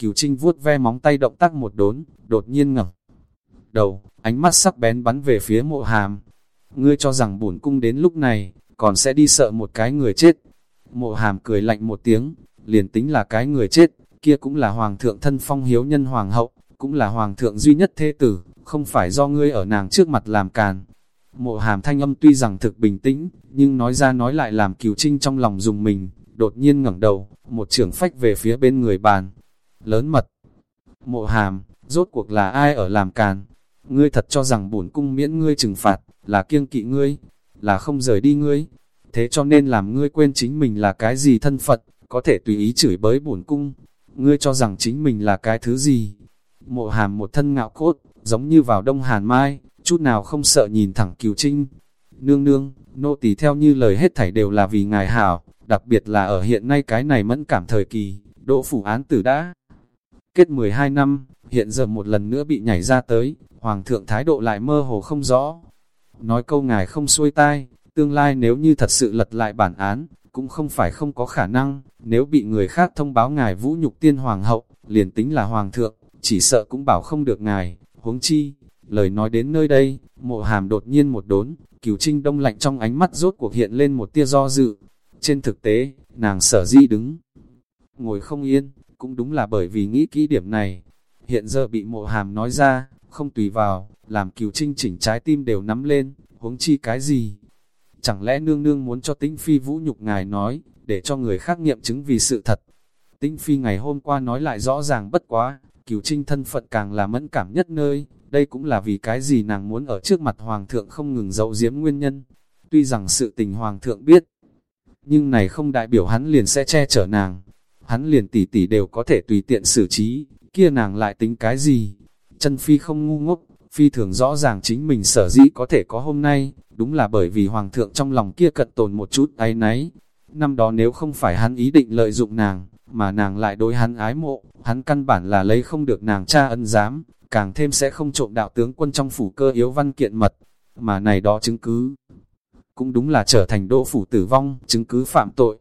Cửu Trinh vuốt ve móng tay động tác một đốn, đột nhiên ngẩng đầu, ánh mắt sắc bén bắn về phía mộ hàm. Ngươi cho rằng bổn cung đến lúc này, còn sẽ đi sợ một cái người chết. Mộ hàm cười lạnh một tiếng, liền tính là cái người chết, kia cũng là hoàng thượng thân phong hiếu nhân hoàng hậu, cũng là hoàng thượng duy nhất thế tử, không phải do ngươi ở nàng trước mặt làm càn. Mộ hàm thanh âm tuy rằng thực bình tĩnh, nhưng nói ra nói lại làm cửu trinh trong lòng dùng mình, đột nhiên ngẩng đầu, một trưởng phách về phía bên người bàn. Lớn mật. Mộ hàm, rốt cuộc là ai ở làm càn? Ngươi thật cho rằng bổn cung miễn ngươi trừng phạt, là kiêng kỵ ngươi, là không rời đi ngươi. Thế cho nên làm ngươi quên chính mình là cái gì thân Phật, có thể tùy ý chửi bới bổn cung. Ngươi cho rằng chính mình là cái thứ gì? Mộ hàm một thân ngạo cốt, giống như vào đông hàn mai, chút nào không sợ nhìn thẳng cửu trinh. Nương nương, nô tỳ theo như lời hết thảy đều là vì ngài hảo, đặc biệt là ở hiện nay cái này mẫn cảm thời kỳ, đỗ phủ án tử đã kết 12 năm, hiện giờ một lần nữa bị nhảy ra tới, hoàng thượng thái độ lại mơ hồ không rõ. Nói câu ngài không xuôi tai, tương lai nếu như thật sự lật lại bản án, cũng không phải không có khả năng, nếu bị người khác thông báo ngài vũ nhục tiên hoàng hậu, liền tính là hoàng thượng, chỉ sợ cũng bảo không được ngài, huống chi. Lời nói đến nơi đây, mộ hàm đột nhiên một đốn, cửu trinh đông lạnh trong ánh mắt rốt cuộc hiện lên một tia do dự. Trên thực tế, nàng sở di đứng, ngồi không yên, cũng đúng là bởi vì nghĩ kỹ điểm này. Hiện giờ bị mộ hàm nói ra, không tùy vào, làm cửu trinh chỉnh trái tim đều nắm lên, huống chi cái gì. Chẳng lẽ nương nương muốn cho tĩnh phi vũ nhục ngài nói, để cho người khác nghiệm chứng vì sự thật. Tĩnh phi ngày hôm qua nói lại rõ ràng bất quá, cửu trinh thân phận càng là mẫn cảm nhất nơi, đây cũng là vì cái gì nàng muốn ở trước mặt hoàng thượng không ngừng dậu diếm nguyên nhân. Tuy rằng sự tình hoàng thượng biết, nhưng này không đại biểu hắn liền sẽ che chở nàng. Hắn liền tỉ tỉ đều có thể tùy tiện xử trí, kia nàng lại tính cái gì? Chân phi không ngu ngốc, phi thường rõ ràng chính mình sở dĩ có thể có hôm nay, đúng là bởi vì hoàng thượng trong lòng kia cận tồn một chút áy náy. Năm đó nếu không phải hắn ý định lợi dụng nàng, mà nàng lại đối hắn ái mộ, hắn căn bản là lấy không được nàng cha ân giám, càng thêm sẽ không trộm đạo tướng quân trong phủ cơ yếu văn kiện mật, mà này đó chứng cứ. Cũng đúng là trở thành đỗ phủ tử vong, chứng cứ phạm tội.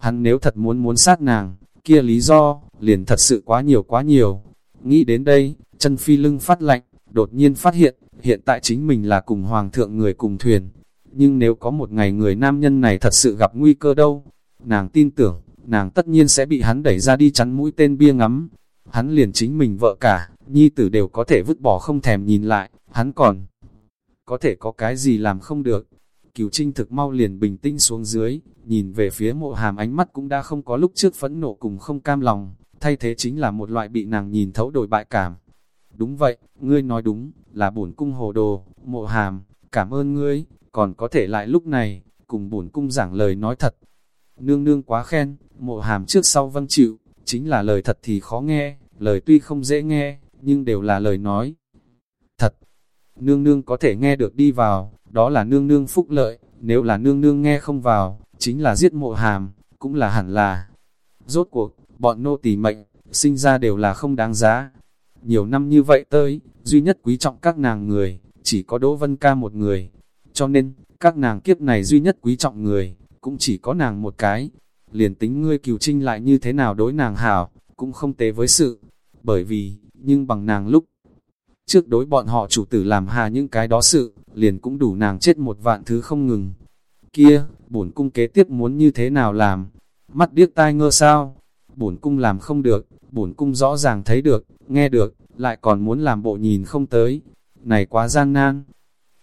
Hắn nếu thật muốn muốn sát nàng, kia lý do, liền thật sự quá nhiều quá nhiều. Nghĩ đến đây, chân phi lưng phát lạnh, đột nhiên phát hiện, hiện tại chính mình là cùng hoàng thượng người cùng thuyền. Nhưng nếu có một ngày người nam nhân này thật sự gặp nguy cơ đâu, nàng tin tưởng, nàng tất nhiên sẽ bị hắn đẩy ra đi chắn mũi tên bia ngắm. Hắn liền chính mình vợ cả, nhi tử đều có thể vứt bỏ không thèm nhìn lại, hắn còn có thể có cái gì làm không được. Cửu Trinh thực mau liền bình tĩnh xuống dưới, nhìn về phía mộ hàm ánh mắt cũng đã không có lúc trước phẫn nộ cùng không cam lòng, thay thế chính là một loại bị nàng nhìn thấu đổi bại cảm. Đúng vậy, ngươi nói đúng, là bổn cung hồ đồ, mộ hàm, cảm ơn ngươi, còn có thể lại lúc này, cùng bổn cung giảng lời nói thật. Nương nương quá khen, mộ hàm trước sau vâng chịu, chính là lời thật thì khó nghe, lời tuy không dễ nghe, nhưng đều là lời nói. Thật, nương nương có thể nghe được đi vào, đó là nương nương phúc lợi, nếu là nương nương nghe không vào, chính là giết mộ hàm, cũng là hẳn là. Rốt cuộc, bọn nô tỳ mệnh, sinh ra đều là không đáng giá. Nhiều năm như vậy tới, duy nhất quý trọng các nàng người, chỉ có Đỗ Vân Ca một người. Cho nên, các nàng kiếp này duy nhất quý trọng người, cũng chỉ có nàng một cái. Liền tính ngươi cửu trinh lại như thế nào đối nàng hảo, cũng không tế với sự. Bởi vì, nhưng bằng nàng lúc trước đối bọn họ chủ tử làm hà những cái đó sự, liền cũng đủ nàng chết một vạn thứ không ngừng. Kia, bổn cung kế tiếp muốn như thế nào làm? Mắt điếc tai ngơ sao? Bổn cung làm không được, bổn cung rõ ràng thấy được, nghe được, lại còn muốn làm bộ nhìn không tới. Này quá gian nan.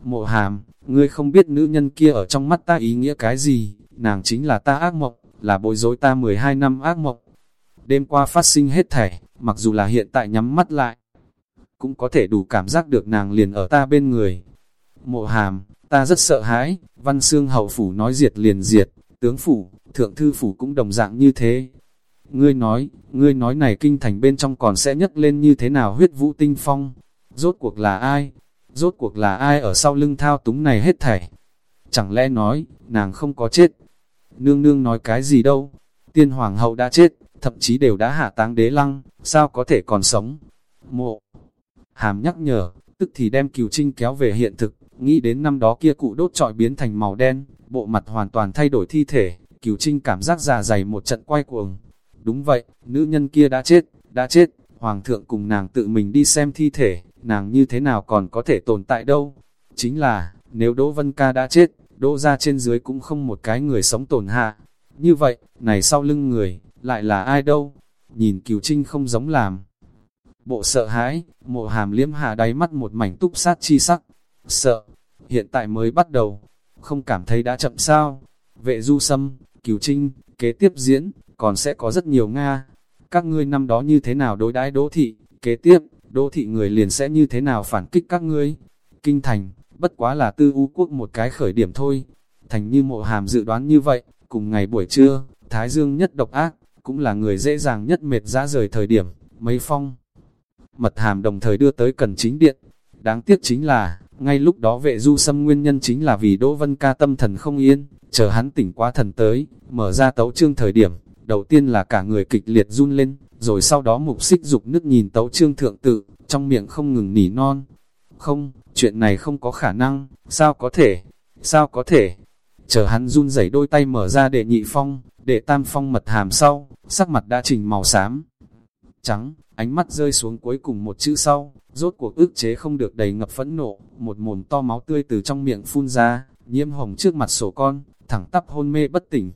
Mộ hàm, ngươi không biết nữ nhân kia ở trong mắt ta ý nghĩa cái gì, nàng chính là ta ác mộng, là bối rối ta 12 năm ác mộng. Đêm qua phát sinh hết thảy, mặc dù là hiện tại nhắm mắt lại, cũng có thể đủ cảm giác được nàng liền ở ta bên người. Mộ hàm, ta rất sợ hãi, văn xương hậu phủ nói diệt liền diệt, tướng phủ, thượng thư phủ cũng đồng dạng như thế. Ngươi nói, ngươi nói này kinh thành bên trong còn sẽ nhấc lên như thế nào huyết vũ tinh phong? Rốt cuộc là ai? Rốt cuộc là ai ở sau lưng thao túng này hết thảy? Chẳng lẽ nói, nàng không có chết? Nương nương nói cái gì đâu? Tiên hoàng hậu đã chết, thậm chí đều đã hạ táng đế lăng, sao có thể còn sống. Mộ hàm nhắc nhở, tức thì đem cửu trinh kéo về hiện thực, nghĩ đến năm đó kia cụ đốt trọi biến thành màu đen, bộ mặt hoàn toàn thay đổi thi thể, cửu trinh cảm giác già dày một trận quay cuồng. Đúng vậy, nữ nhân kia đã chết, đã chết, hoàng thượng cùng nàng tự mình đi xem thi thể, nàng như thế nào còn có thể tồn tại đâu. Chính là, nếu Đỗ Vân Ca đã chết, Đỗ ra trên dưới cũng không một cái người sống tồn hạ. Như vậy, này sau lưng người, lại là ai đâu? Nhìn cửu trinh không giống làm. Bộ sợ hãi, mộ hàm liếm hà đáy mắt một mảnh túc sát chi sắc. Sợ, hiện tại mới bắt đầu, không cảm thấy đã chậm sao. Vệ du sâm, cửu trinh, kế tiếp diễn, còn sẽ có rất nhiều Nga. Các ngươi năm đó như thế nào đối đãi đỗ thị, kế tiếp, đỗ thị người liền sẽ như thế nào phản kích các ngươi. Kinh thành, bất quá là tư u quốc một cái khởi điểm thôi. Thành như mộ hàm dự đoán như vậy, cùng ngày buổi trưa, Thái Dương nhất độc ác, cũng là người dễ dàng nhất mệt ra rời thời điểm, mấy phong. Mật hàm đồng thời đưa tới cần chính điện. Đáng tiếc chính là, ngay lúc đó vệ du xâm nguyên nhân chính là vì Đỗ Vân Ca tâm thần không yên, chờ hắn tỉnh quá thần tới, mở ra tấu trương thời điểm, đầu tiên là cả người kịch liệt run lên, rồi sau đó mục xích dục nước nhìn tấu trương thượng tự, trong miệng không ngừng nỉ non. Không, chuyện này không có khả năng, sao có thể, sao có thể. Chờ hắn run rẩy đôi tay mở ra để nhị phong, để tam phong mật hàm sau, sắc mặt đã trình màu xám. Trắng, ánh mắt rơi xuống cuối cùng một chữ sau, rốt cuộc ức chế không được đầy ngập phẫn nộ, một mồm to máu tươi từ trong miệng phun ra, nhiễm hồng trước mặt sổ con, thẳng tắp hôn mê bất tỉnh.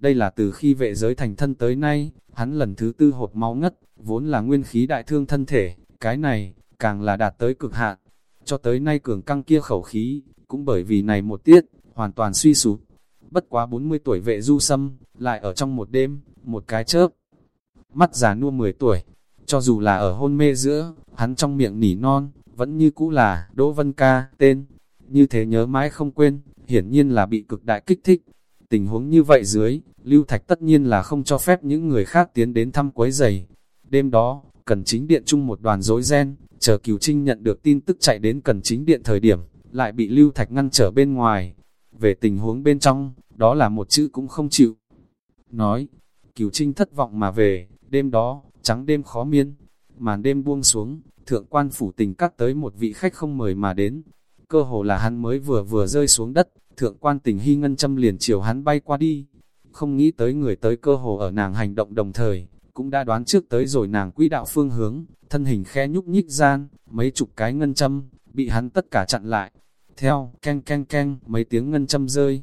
Đây là từ khi vệ giới thành thân tới nay, hắn lần thứ tư hột máu ngất, vốn là nguyên khí đại thương thân thể, cái này, càng là đạt tới cực hạn. Cho tới nay cường căng kia khẩu khí, cũng bởi vì này một tiết, hoàn toàn suy sụp. Bất quá 40 tuổi vệ du sâm, lại ở trong một đêm, một cái chớp. Mắt già nua 10 tuổi, cho dù là ở hôn mê giữa, hắn trong miệng nỉ non, vẫn như cũ là Đỗ Vân Ca, tên. Như thế nhớ mãi không quên, hiển nhiên là bị cực đại kích thích. Tình huống như vậy dưới, Lưu Thạch tất nhiên là không cho phép những người khác tiến đến thăm quấy giày. Đêm đó, cần chính điện chung một đoàn rối ren, chờ Cửu Trinh nhận được tin tức chạy đến cần chính điện thời điểm, lại bị Lưu Thạch ngăn trở bên ngoài. Về tình huống bên trong, đó là một chữ cũng không chịu. Nói, Cửu Trinh thất vọng mà về, đêm đó, trắng đêm khó miên, màn đêm buông xuống, thượng quan phủ tình các tới một vị khách không mời mà đến. Cơ hồ là hắn mới vừa vừa rơi xuống đất, thượng quan tình hy ngân châm liền chiều hắn bay qua đi. Không nghĩ tới người tới cơ hồ ở nàng hành động đồng thời, cũng đã đoán trước tới rồi nàng quỹ đạo phương hướng, thân hình khẽ nhúc nhích gian, mấy chục cái ngân châm, bị hắn tất cả chặn lại. Theo, keng keng keng mấy tiếng ngân châm rơi.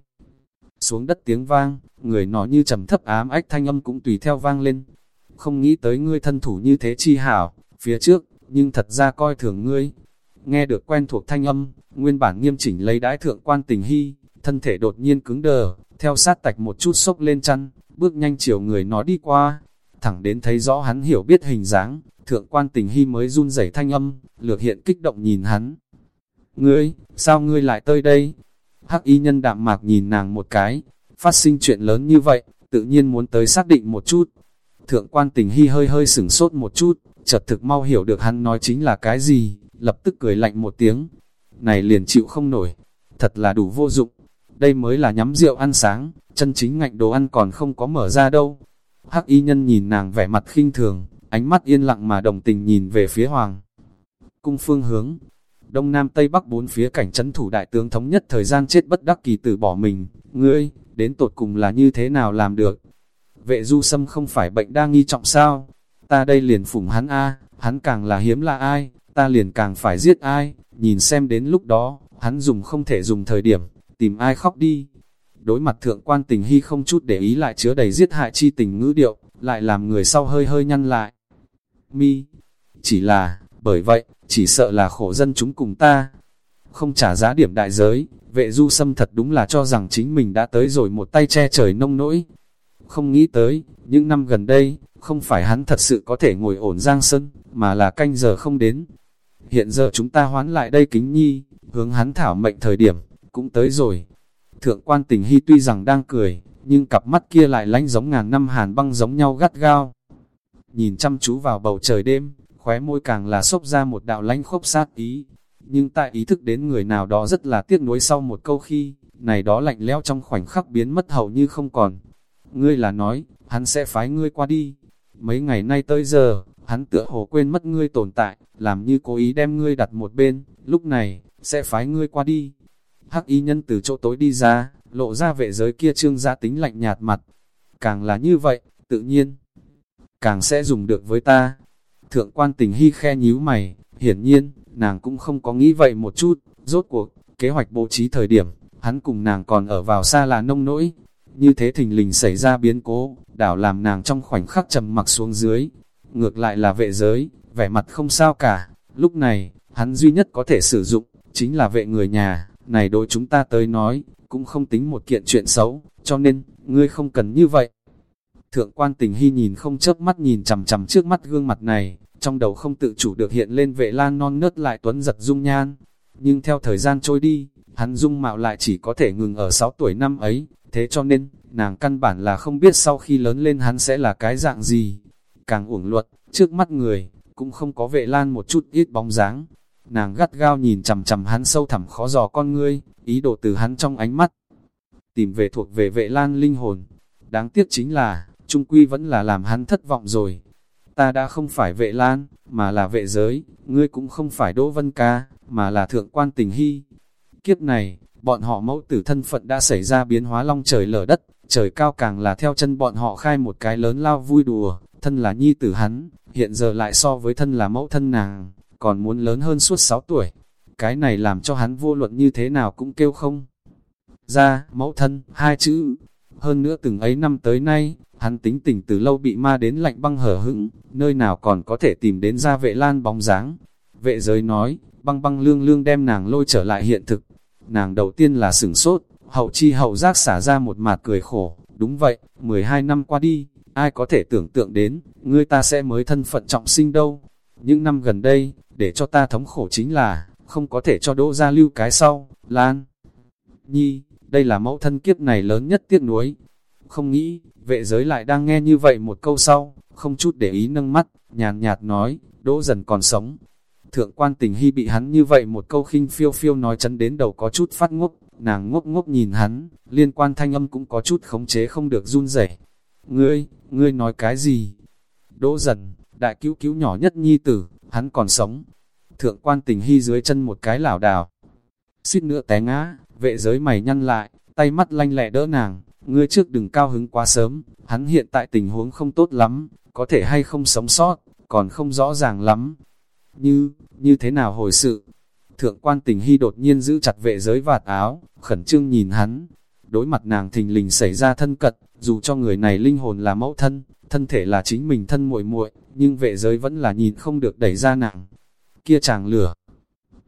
Xuống đất tiếng vang, người nó như trầm thấp ám ách thanh âm cũng tùy theo vang lên. Không nghĩ tới ngươi thân thủ như thế chi hảo, phía trước, nhưng thật ra coi thường ngươi. Nghe được quen thuộc thanh âm, nguyên bản nghiêm chỉnh lấy đái thượng quan tình hy, thân thể đột nhiên cứng đờ, theo sát tạch một chút sốc lên chăn, bước nhanh chiều người nó đi qua, thẳng đến thấy rõ hắn hiểu biết hình dáng, thượng quan tình hy mới run rẩy thanh âm, lược hiện kích động nhìn hắn. Ngươi, sao ngươi lại tới đây? Hắc y nhân đạm mạc nhìn nàng một cái, phát sinh chuyện lớn như vậy, tự nhiên muốn tới xác định một chút. Thượng quan tình hy hơi hơi sửng sốt một chút, chợt thực mau hiểu được hắn nói chính là cái gì, lập tức cười lạnh một tiếng. Này liền chịu không nổi, thật là đủ vô dụng. Đây mới là nhắm rượu ăn sáng, chân chính ngạnh đồ ăn còn không có mở ra đâu. Hắc y nhân nhìn nàng vẻ mặt khinh thường, ánh mắt yên lặng mà đồng tình nhìn về phía hoàng. Cung phương hướng, đông nam tây bắc bốn phía cảnh trấn thủ đại tướng thống nhất thời gian chết bất đắc kỳ tử bỏ mình, ngươi, đến tột cùng là như thế nào làm được. Vệ du sâm không phải bệnh đa nghi trọng sao, ta đây liền phủng hắn a hắn càng là hiếm là ai, ta liền càng phải giết ai, nhìn xem đến lúc đó, hắn dùng không thể dùng thời điểm, tìm ai khóc đi. Đối mặt thượng quan tình hy không chút để ý lại chứa đầy giết hại chi tình ngữ điệu, lại làm người sau hơi hơi nhăn lại. Mi, chỉ là, bởi vậy, chỉ sợ là khổ dân chúng cùng ta. Không trả giá điểm đại giới, vệ du sâm thật đúng là cho rằng chính mình đã tới rồi một tay che trời nông nỗi. Không nghĩ tới, những năm gần đây, không phải hắn thật sự có thể ngồi ổn giang sân, mà là canh giờ không đến. Hiện giờ chúng ta hoán lại đây kính nhi, hướng hắn thảo mệnh thời điểm, cũng tới rồi. Thượng quan tình hy tuy rằng đang cười, nhưng cặp mắt kia lại lánh giống ngàn năm hàn băng giống nhau gắt gao. Nhìn chăm chú vào bầu trời đêm, khóe môi càng là xốc ra một đạo lánh khốc sát ý. Nhưng tại ý thức đến người nào đó rất là tiếc nuối sau một câu khi, này đó lạnh lẽo trong khoảnh khắc biến mất hầu như không còn. Ngươi là nói, hắn sẽ phái ngươi qua đi. mấy ngày nay tới giờ, hắn tựa hồ quên mất ngươi tồn tại, làm như cố ý đem ngươi đặt một bên, lúc này, sẽ phái ngươi qua đi. Hắc y nhân từ chỗ tối đi ra, lộ ra vệ giới kia trương gia tính lạnh nhạt mặt. Càng là như vậy, tự nhiên, càng sẽ dùng được với ta. Thượng quan tình hy khe nhíu mày, hiển nhiên, nàng cũng không có nghĩ vậy một chút, rốt cuộc, kế hoạch bố trí thời điểm, hắn cùng nàng còn ở vào xa là nông nỗi. Như thế thình lình xảy ra biến cố, đảo làm nàng trong khoảnh khắc trầm mặc xuống dưới. Ngược lại là vệ giới, vẻ mặt không sao cả. Lúc này, hắn duy nhất có thể sử dụng, chính là vệ người nhà. Này đối chúng ta tới nói, cũng không tính một kiện chuyện xấu, cho nên, ngươi không cần như vậy. Thượng quan tình hy nhìn không chớp mắt nhìn chằm chằm trước mắt gương mặt này, trong đầu không tự chủ được hiện lên vệ lan non nớt lại tuấn giật dung nhan. Nhưng theo thời gian trôi đi, hắn dung mạo lại chỉ có thể ngừng ở 6 tuổi năm ấy, thế cho nên, nàng căn bản là không biết sau khi lớn lên hắn sẽ là cái dạng gì. Càng uổng luật, trước mắt người, cũng không có vệ lan một chút ít bóng dáng. Nàng gắt gao nhìn chằm chằm hắn sâu thẳm khó dò con ngươi, ý đồ từ hắn trong ánh mắt. Tìm về thuộc về vệ lan linh hồn. Đáng tiếc chính là, trung quy vẫn là làm hắn thất vọng rồi. Ta đã không phải vệ lan, mà là vệ giới, ngươi cũng không phải Đỗ Vân Ca, mà là thượng quan tình hy. Kiếp này, bọn họ mẫu tử thân phận đã xảy ra biến hóa long trời lở đất, trời cao càng là theo chân bọn họ khai một cái lớn lao vui đùa, thân là nhi tử hắn, hiện giờ lại so với thân là mẫu thân nàng, còn muốn lớn hơn suốt 6 tuổi. Cái này làm cho hắn vô luận như thế nào cũng kêu không. Ra, mẫu thân, hai chữ. Hơn nữa từng ấy năm tới nay, hắn tính tình từ lâu bị ma đến lạnh băng hở hững, nơi nào còn có thể tìm đến ra vệ lan bóng dáng. Vệ giới nói, băng băng lương lương đem nàng lôi trở lại hiện thực. Nàng đầu tiên là sửng sốt, hậu chi hậu giác xả ra một mạt cười khổ, đúng vậy, 12 năm qua đi, ai có thể tưởng tượng đến, ngươi ta sẽ mới thân phận trọng sinh đâu. Những năm gần đây, để cho ta thống khổ chính là, không có thể cho đỗ ra lưu cái sau, Lan. Nhi, đây là mẫu thân kiếp này lớn nhất tiếc nuối. Không nghĩ, vệ giới lại đang nghe như vậy một câu sau, không chút để ý nâng mắt, nhàn nhạt nói, đỗ dần còn sống. Thượng quan tình hy bị hắn như vậy một câu khinh phiêu phiêu nói chấn đến đầu có chút phát ngốc, nàng ngốc ngốc nhìn hắn, liên quan thanh âm cũng có chút khống chế không được run rẩy. Ngươi, ngươi nói cái gì? Đỗ dần, đại cứu cứu nhỏ nhất nhi tử, hắn còn sống. Thượng quan tình hy dưới chân một cái lảo đảo. Suýt nữa té ngã, vệ giới mày nhăn lại, tay mắt lanh lẹ đỡ nàng, ngươi trước đừng cao hứng quá sớm, hắn hiện tại tình huống không tốt lắm, có thể hay không sống sót, còn không rõ ràng lắm. Như, như thế nào hồi sự? Thượng quan tình hy đột nhiên giữ chặt vệ giới vạt áo, khẩn trương nhìn hắn. Đối mặt nàng thình lình xảy ra thân cận, dù cho người này linh hồn là mẫu thân, thân thể là chính mình thân muội muội, nhưng vệ giới vẫn là nhìn không được đẩy ra nặng. Kia chàng lửa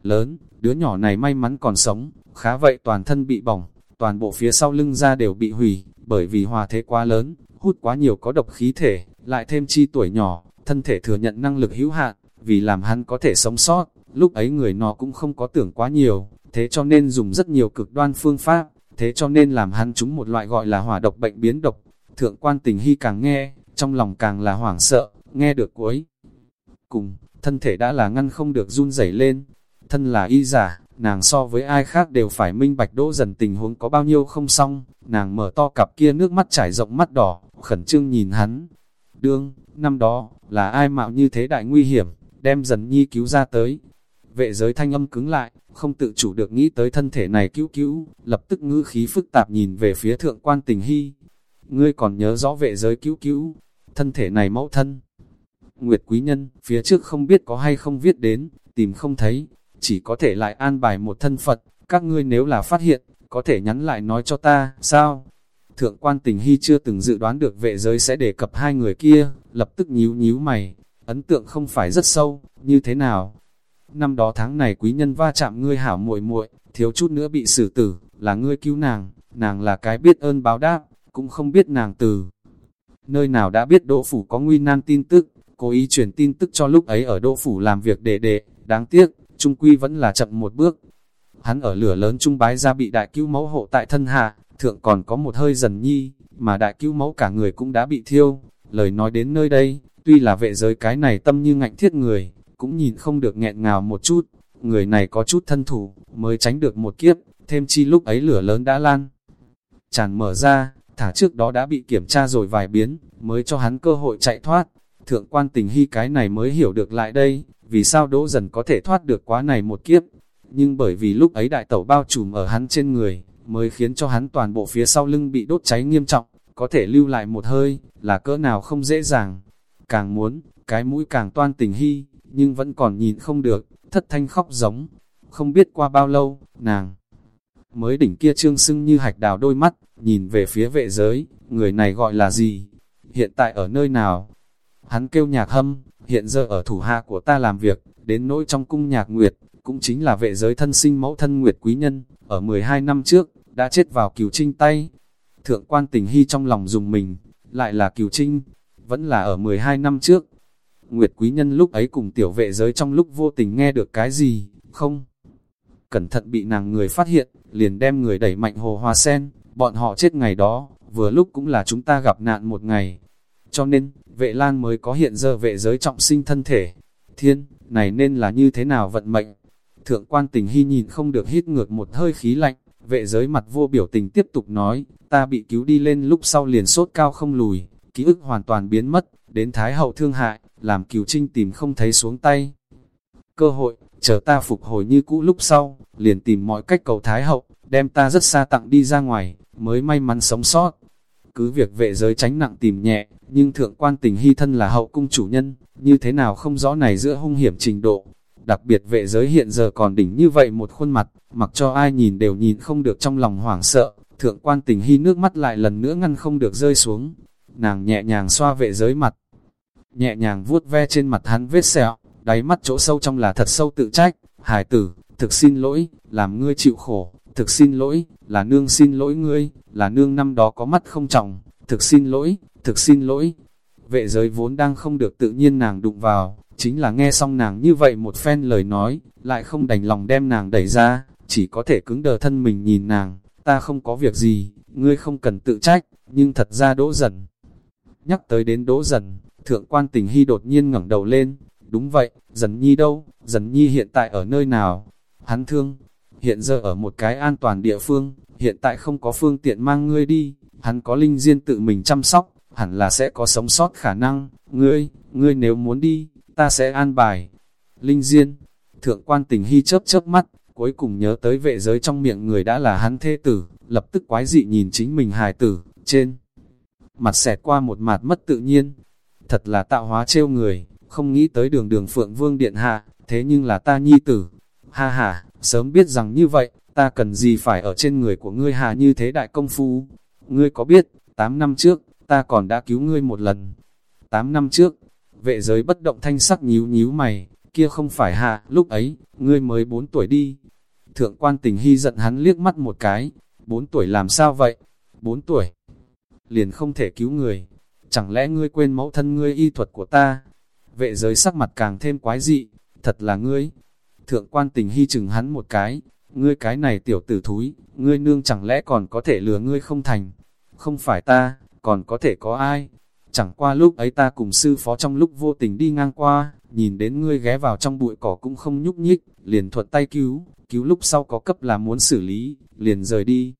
lớn, đứa nhỏ này may mắn còn sống, khá vậy toàn thân bị bỏng, toàn bộ phía sau lưng ra đều bị hủy, bởi vì hòa thế quá lớn, hút quá nhiều có độc khí thể, lại thêm chi tuổi nhỏ, thân thể thừa nhận năng lực hữu hạn, vì làm hắn có thể sống sót, lúc ấy người nó cũng không có tưởng quá nhiều, thế cho nên dùng rất nhiều cực đoan phương pháp, thế cho nên làm hắn chúng một loại gọi là hỏa độc bệnh biến độc. Thượng quan tình hy càng nghe, trong lòng càng là hoảng sợ, nghe được cuối. Cùng, thân thể đã là ngăn không được run rẩy lên, thân là y giả, nàng so với ai khác đều phải minh bạch đỗ dần tình huống có bao nhiêu không xong, nàng mở to cặp kia nước mắt trải rộng mắt đỏ, khẩn trương nhìn hắn. Đương, năm đó, là ai mạo như thế đại nguy hiểm, đem dần nhi cứu ra tới. Vệ giới thanh âm cứng lại, không tự chủ được nghĩ tới thân thể này cứu cứu, lập tức ngữ khí phức tạp nhìn về phía thượng quan tình hy. Ngươi còn nhớ rõ vệ giới cứu cứu, thân thể này mẫu thân. Nguyệt quý nhân, phía trước không biết có hay không viết đến, tìm không thấy, chỉ có thể lại an bài một thân Phật, các ngươi nếu là phát hiện, có thể nhắn lại nói cho ta, sao? Thượng quan tình hy chưa từng dự đoán được vệ giới sẽ đề cập hai người kia, lập tức nhíu nhíu mày, ấn tượng không phải rất sâu, như thế nào? Năm đó tháng này quý nhân va chạm ngươi hảo muội muội, thiếu chút nữa bị xử tử, là ngươi cứu nàng, nàng là cái biết ơn báo đáp, cũng không biết nàng từ. Nơi nào đã biết đỗ phủ có nguy nan tin tức, cố ý truyền tin tức cho lúc ấy ở đỗ phủ làm việc để đệ, đáng tiếc, trung quy vẫn là chậm một bước. Hắn ở lửa lớn trung bái ra bị đại cứu mẫu hộ tại thân hạ, thượng còn có một hơi dần nhi, mà đại cứu mẫu cả người cũng đã bị thiêu. Lời nói đến nơi đây, tuy là vệ giới cái này tâm như ngạnh thiết người, cũng nhìn không được nghẹn ngào một chút. Người này có chút thân thủ, mới tránh được một kiếp, thêm chi lúc ấy lửa lớn đã lan. Tràn mở ra, thả trước đó đã bị kiểm tra rồi vài biến, mới cho hắn cơ hội chạy thoát. Thượng quan tình hy cái này mới hiểu được lại đây, vì sao đỗ dần có thể thoát được quá này một kiếp. Nhưng bởi vì lúc ấy đại tẩu bao trùm ở hắn trên người, mới khiến cho hắn toàn bộ phía sau lưng bị đốt cháy nghiêm trọng, có thể lưu lại một hơi, là cỡ nào không dễ dàng. Càng muốn, cái mũi càng toan tình hy, nhưng vẫn còn nhìn không được, thất thanh khóc giống. Không biết qua bao lâu, nàng mới đỉnh kia trương sưng như hạch đào đôi mắt, nhìn về phía vệ giới, người này gọi là gì? Hiện tại ở nơi nào? Hắn kêu nhạc hâm, hiện giờ ở thủ hạ của ta làm việc, đến nỗi trong cung nhạc nguyệt, cũng chính là vệ giới thân sinh mẫu thân nguyệt quý nhân, ở 12 năm trước, đã chết vào cửu trinh tay. Thượng quan tình hy trong lòng dùng mình, lại là cửu trinh, vẫn là ở 12 năm trước. Nguyệt quý nhân lúc ấy cùng tiểu vệ giới trong lúc vô tình nghe được cái gì, không? Cẩn thận bị nàng người phát hiện, liền đem người đẩy mạnh hồ hoa sen, bọn họ chết ngày đó, vừa lúc cũng là chúng ta gặp nạn một ngày. Cho nên, vệ lan mới có hiện giờ vệ giới trọng sinh thân thể. Thiên, này nên là như thế nào vận mệnh? Thượng quan tình hy nhìn không được hít ngược một hơi khí lạnh, vệ giới mặt vô biểu tình tiếp tục nói, ta bị cứu đi lên lúc sau liền sốt cao không lùi, ký ức hoàn toàn biến mất, đến Thái hậu thương hại, làm kiều trinh tìm không thấy xuống tay. Cơ hội, chờ ta phục hồi như cũ lúc sau, liền tìm mọi cách cầu Thái hậu, đem ta rất xa tặng đi ra ngoài, mới may mắn sống sót. Cứ việc vệ giới tránh nặng tìm nhẹ, nhưng thượng quan tình hy thân là hậu cung chủ nhân, như thế nào không rõ này giữa hung hiểm trình độ. Đặc biệt vệ giới hiện giờ còn đỉnh như vậy một khuôn mặt, mặc cho ai nhìn đều nhìn không được trong lòng hoảng sợ, thượng quan tình hy nước mắt lại lần nữa ngăn không được rơi xuống. Nàng nhẹ nhàng xoa vệ giới mặt, nhẹ nhàng vuốt ve trên mặt hắn vết sẹo, đáy mắt chỗ sâu trong là thật sâu tự trách, hài tử, thực xin lỗi, làm ngươi chịu khổ, thực xin lỗi, là nương xin lỗi ngươi, là nương năm đó có mắt không trọng, thực xin lỗi, thực xin lỗi. Vệ giới vốn đang không được tự nhiên nàng đụng vào, chính là nghe xong nàng như vậy một phen lời nói, lại không đành lòng đem nàng đẩy ra, chỉ có thể cứng đờ thân mình nhìn nàng, ta không có việc gì, ngươi không cần tự trách, nhưng thật ra đỗ dần. Nhắc tới đến đỗ dần, thượng quan tình hy đột nhiên ngẩng đầu lên, đúng vậy, dần nhi đâu, dần nhi hiện tại ở nơi nào, hắn thương, hiện giờ ở một cái an toàn địa phương, hiện tại không có phương tiện mang ngươi đi, hắn có linh diên tự mình chăm sóc, hẳn là sẽ có sống sót khả năng, ngươi, ngươi nếu muốn đi, ta sẽ an bài. Linh diên, thượng quan tình hy chớp chớp mắt, cuối cùng nhớ tới vệ giới trong miệng người đã là hắn thê tử, lập tức quái dị nhìn chính mình hài tử, trên. Mặt xẹt qua một mặt mất tự nhiên, thật là tạo hóa trêu người, không nghĩ tới đường đường phượng vương điện hạ, thế nhưng là ta nhi tử. Ha ha, sớm biết rằng như vậy, ta cần gì phải ở trên người của ngươi hà như thế đại công phu. Ngươi có biết, 8 năm trước, ta còn đã cứu ngươi một lần. 8 năm trước, vệ giới bất động thanh sắc nhíu nhíu mày, kia không phải hạ, lúc ấy, ngươi mới 4 tuổi đi. Thượng quan tình hy giận hắn liếc mắt một cái, 4 tuổi làm sao vậy? 4 tuổi, liền không thể cứu người. Chẳng lẽ ngươi quên mẫu thân ngươi y thuật của ta? Vệ giới sắc mặt càng thêm quái dị, thật là ngươi, Thượng quan tình hy chừng hắn một cái, ngươi cái này tiểu tử thúi, ngươi nương chẳng lẽ còn có thể lừa ngươi không thành? Không phải ta, còn có thể có ai? Chẳng qua lúc ấy ta cùng sư phó trong lúc vô tình đi ngang qua, nhìn đến ngươi ghé vào trong bụi cỏ cũng không nhúc nhích, liền thuận tay cứu, cứu lúc sau có cấp là muốn xử lý, liền rời đi.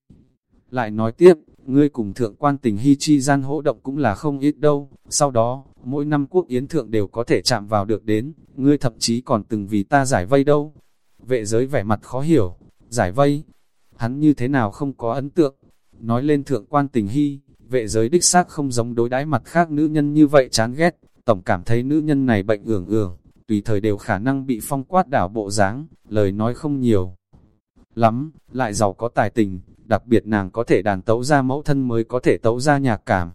Lại nói tiếp, ngươi cùng thượng quan tình hy chi gian hỗ động cũng là không ít đâu, sau đó, mỗi năm quốc yến thượng đều có thể chạm vào được đến, ngươi thậm chí còn từng vì ta giải vây đâu. Vệ giới vẻ mặt khó hiểu, giải vây, hắn như thế nào không có ấn tượng. Nói lên thượng quan tình hy, vệ giới đích xác không giống đối đãi mặt khác nữ nhân như vậy chán ghét, tổng cảm thấy nữ nhân này bệnh ưởng ưởng, tùy thời đều khả năng bị phong quát đảo bộ dáng, lời nói không nhiều. Lắm, lại giàu có tài tình, đặc biệt nàng có thể đàn tấu ra mẫu thân mới có thể tấu ra nhạc cảm.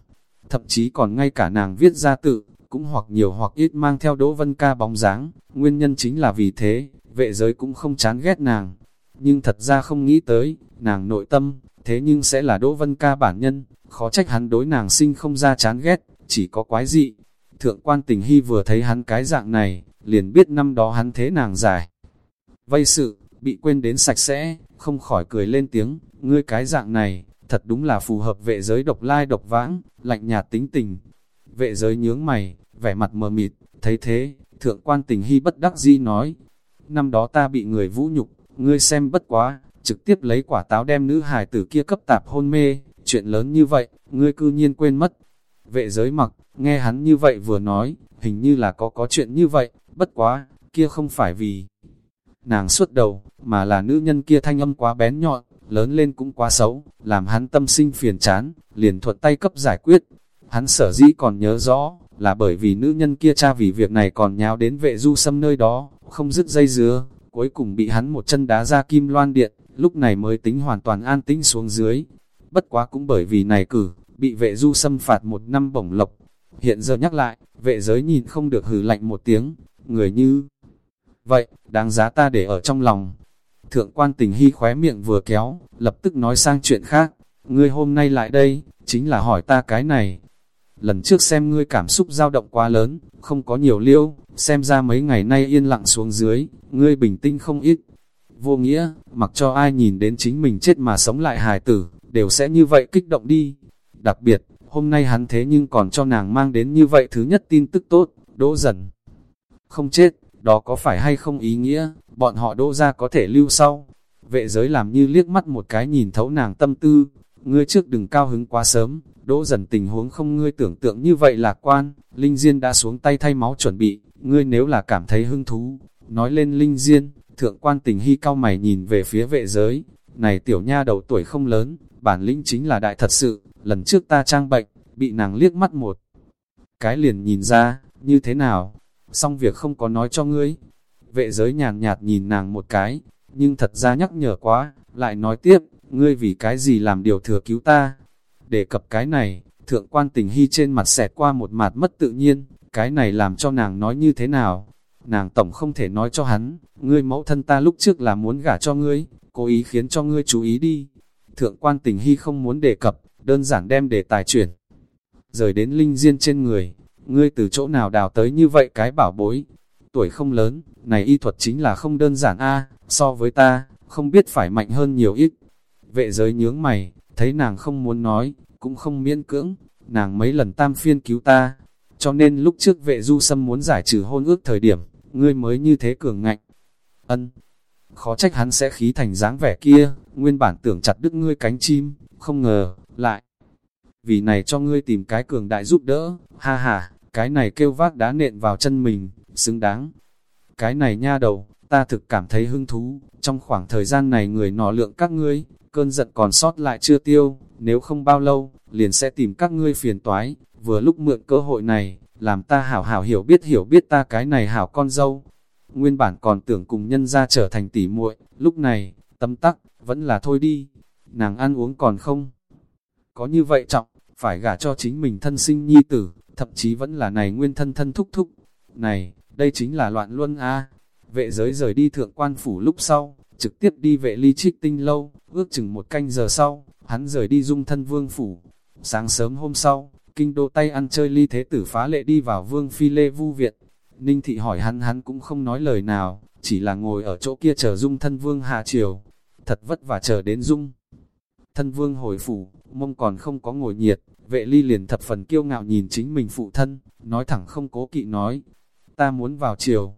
Thậm chí còn ngay cả nàng viết ra tự, cũng hoặc nhiều hoặc ít mang theo Đỗ Vân Ca bóng dáng, nguyên nhân chính là vì thế, vệ giới cũng không chán ghét nàng. Nhưng thật ra không nghĩ tới, nàng nội tâm, thế nhưng sẽ là Đỗ Vân Ca bản nhân, khó trách hắn đối nàng sinh không ra chán ghét, chỉ có quái dị. Thượng quan tình hy vừa thấy hắn cái dạng này, liền biết năm đó hắn thế nàng giải. Vây sự, bị quên đến sạch sẽ, không khỏi cười lên tiếng, ngươi cái dạng này, thật đúng là phù hợp vệ giới độc lai độc vãng, lạnh nhạt tính tình. Vệ giới nhướng mày, vẻ mặt mờ mịt, thấy thế, thượng quan tình hy bất đắc di nói, năm đó ta bị người vũ nhục, ngươi xem bất quá, trực tiếp lấy quả táo đem nữ hài tử kia cấp tạp hôn mê, chuyện lớn như vậy, ngươi cư nhiên quên mất. Vệ giới mặc, nghe hắn như vậy vừa nói, hình như là có có chuyện như vậy, bất quá, kia không phải vì nàng suốt đầu, mà là nữ nhân kia thanh âm quá bén nhọn, lớn lên cũng quá xấu, làm hắn tâm sinh phiền chán, liền thuận tay cấp giải quyết. Hắn sở dĩ còn nhớ rõ, là bởi vì nữ nhân kia cha vì việc này còn nháo đến vệ du xâm nơi đó, không dứt dây dứa, cuối cùng bị hắn một chân đá ra kim loan điện, lúc này mới tính hoàn toàn an tĩnh xuống dưới. Bất quá cũng bởi vì này cử, bị vệ du xâm phạt một năm bổng lộc. Hiện giờ nhắc lại, vệ giới nhìn không được hừ lạnh một tiếng, người như... Vậy, đáng giá ta để ở trong lòng. Thượng quan tình hy khóe miệng vừa kéo, lập tức nói sang chuyện khác. Ngươi hôm nay lại đây, chính là hỏi ta cái này. Lần trước xem ngươi cảm xúc dao động quá lớn, không có nhiều liêu, xem ra mấy ngày nay yên lặng xuống dưới, ngươi bình tĩnh không ít. Vô nghĩa, mặc cho ai nhìn đến chính mình chết mà sống lại hài tử, đều sẽ như vậy kích động đi. Đặc biệt, hôm nay hắn thế nhưng còn cho nàng mang đến như vậy thứ nhất tin tức tốt, đỗ dần. Không chết, đó có phải hay không ý nghĩa, bọn họ đỗ ra có thể lưu sau. Vệ giới làm như liếc mắt một cái nhìn thấu nàng tâm tư, ngươi trước đừng cao hứng quá sớm, đỗ dần tình huống không ngươi tưởng tượng như vậy lạc quan, Linh Diên đã xuống tay thay máu chuẩn bị, ngươi nếu là cảm thấy hứng thú, nói lên Linh Diên, thượng quan tình hy cao mày nhìn về phía vệ giới, này tiểu nha đầu tuổi không lớn, bản lĩnh chính là đại thật sự, lần trước ta trang bệnh, bị nàng liếc mắt một. Cái liền nhìn ra, như thế nào, xong việc không có nói cho ngươi. Vệ giới nhàn nhạt nhìn nàng một cái, nhưng thật ra nhắc nhở quá, lại nói tiếp, ngươi vì cái gì làm điều thừa cứu ta. Đề cập cái này, thượng quan tình hy trên mặt xẹt qua một mặt mất tự nhiên, cái này làm cho nàng nói như thế nào. Nàng tổng không thể nói cho hắn, ngươi mẫu thân ta lúc trước là muốn gả cho ngươi, cố ý khiến cho ngươi chú ý đi. Thượng quan tình hy không muốn đề cập, đơn giản đem đề tài chuyển. Rời đến linh diên trên người, ngươi từ chỗ nào đào tới như vậy cái bảo bối. Tuổi không lớn, này y thuật chính là không đơn giản a à, so với ta, không biết phải mạnh hơn nhiều ít. Vệ giới nhướng mày, thấy nàng không muốn nói, cũng không miễn cưỡng, nàng mấy lần tam phiên cứu ta. Cho nên lúc trước vệ du sâm muốn giải trừ hôn ước thời điểm, ngươi mới như thế cường ngạnh. Ân, khó trách hắn sẽ khí thành dáng vẻ kia, nguyên bản tưởng chặt đứt ngươi cánh chim, không ngờ, lại. Vì này cho ngươi tìm cái cường đại giúp đỡ, ha ha, cái này kêu vác đá nện vào chân mình, xứng đáng. Cái này nha đầu, ta thực cảm thấy hứng thú, trong khoảng thời gian này người nọ lượng các ngươi, cơn giận còn sót lại chưa tiêu, nếu không bao lâu, liền sẽ tìm các ngươi phiền toái, vừa lúc mượn cơ hội này, làm ta hảo hảo hiểu biết hiểu biết ta cái này hảo con dâu. Nguyên bản còn tưởng cùng nhân ra trở thành tỉ muội, lúc này, tâm tắc, vẫn là thôi đi, nàng ăn uống còn không. Có như vậy trọng, phải gả cho chính mình thân sinh nhi tử, thậm chí vẫn là này nguyên thân thân thúc thúc. Này, đây chính là loạn luân a Vệ giới rời đi thượng quan phủ lúc sau, trực tiếp đi vệ ly trích tinh lâu, ước chừng một canh giờ sau, hắn rời đi dung thân vương phủ. Sáng sớm hôm sau, kinh đô tay ăn chơi ly thế tử phá lệ đi vào vương phi lê vu viện. Ninh thị hỏi hắn hắn cũng không nói lời nào, chỉ là ngồi ở chỗ kia chờ dung thân vương hạ triều. Thật vất vả chờ đến dung. Thân vương hồi phủ, mông còn không có ngồi nhiệt, vệ ly liền thập phần kiêu ngạo nhìn chính mình phụ thân, nói thẳng không cố kỵ nói. Ta muốn vào triều.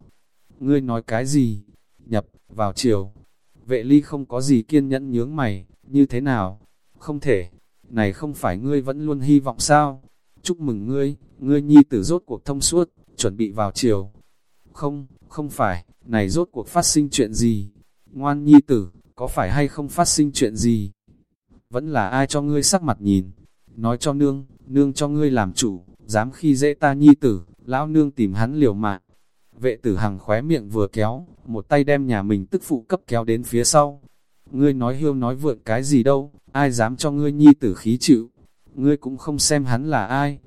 Ngươi nói cái gì? Nhập, vào triều. Vệ ly không có gì kiên nhẫn nhướng mày, như thế nào? Không thể, này không phải ngươi vẫn luôn hy vọng sao? Chúc mừng ngươi, ngươi nhi tử rốt cuộc thông suốt, chuẩn bị vào chiều. Không, không phải, này rốt cuộc phát sinh chuyện gì? Ngoan nhi tử, có phải hay không phát sinh chuyện gì? Vẫn là ai cho ngươi sắc mặt nhìn? Nói cho nương, nương cho ngươi làm chủ, dám khi dễ ta nhi tử, lão nương tìm hắn liều mạng. Vệ tử hằng khóe miệng vừa kéo, một tay đem nhà mình tức phụ cấp kéo đến phía sau. Ngươi nói hiêu nói vượn cái gì đâu, ai dám cho ngươi nhi tử khí chịu. Ngươi cũng không xem hắn là ai.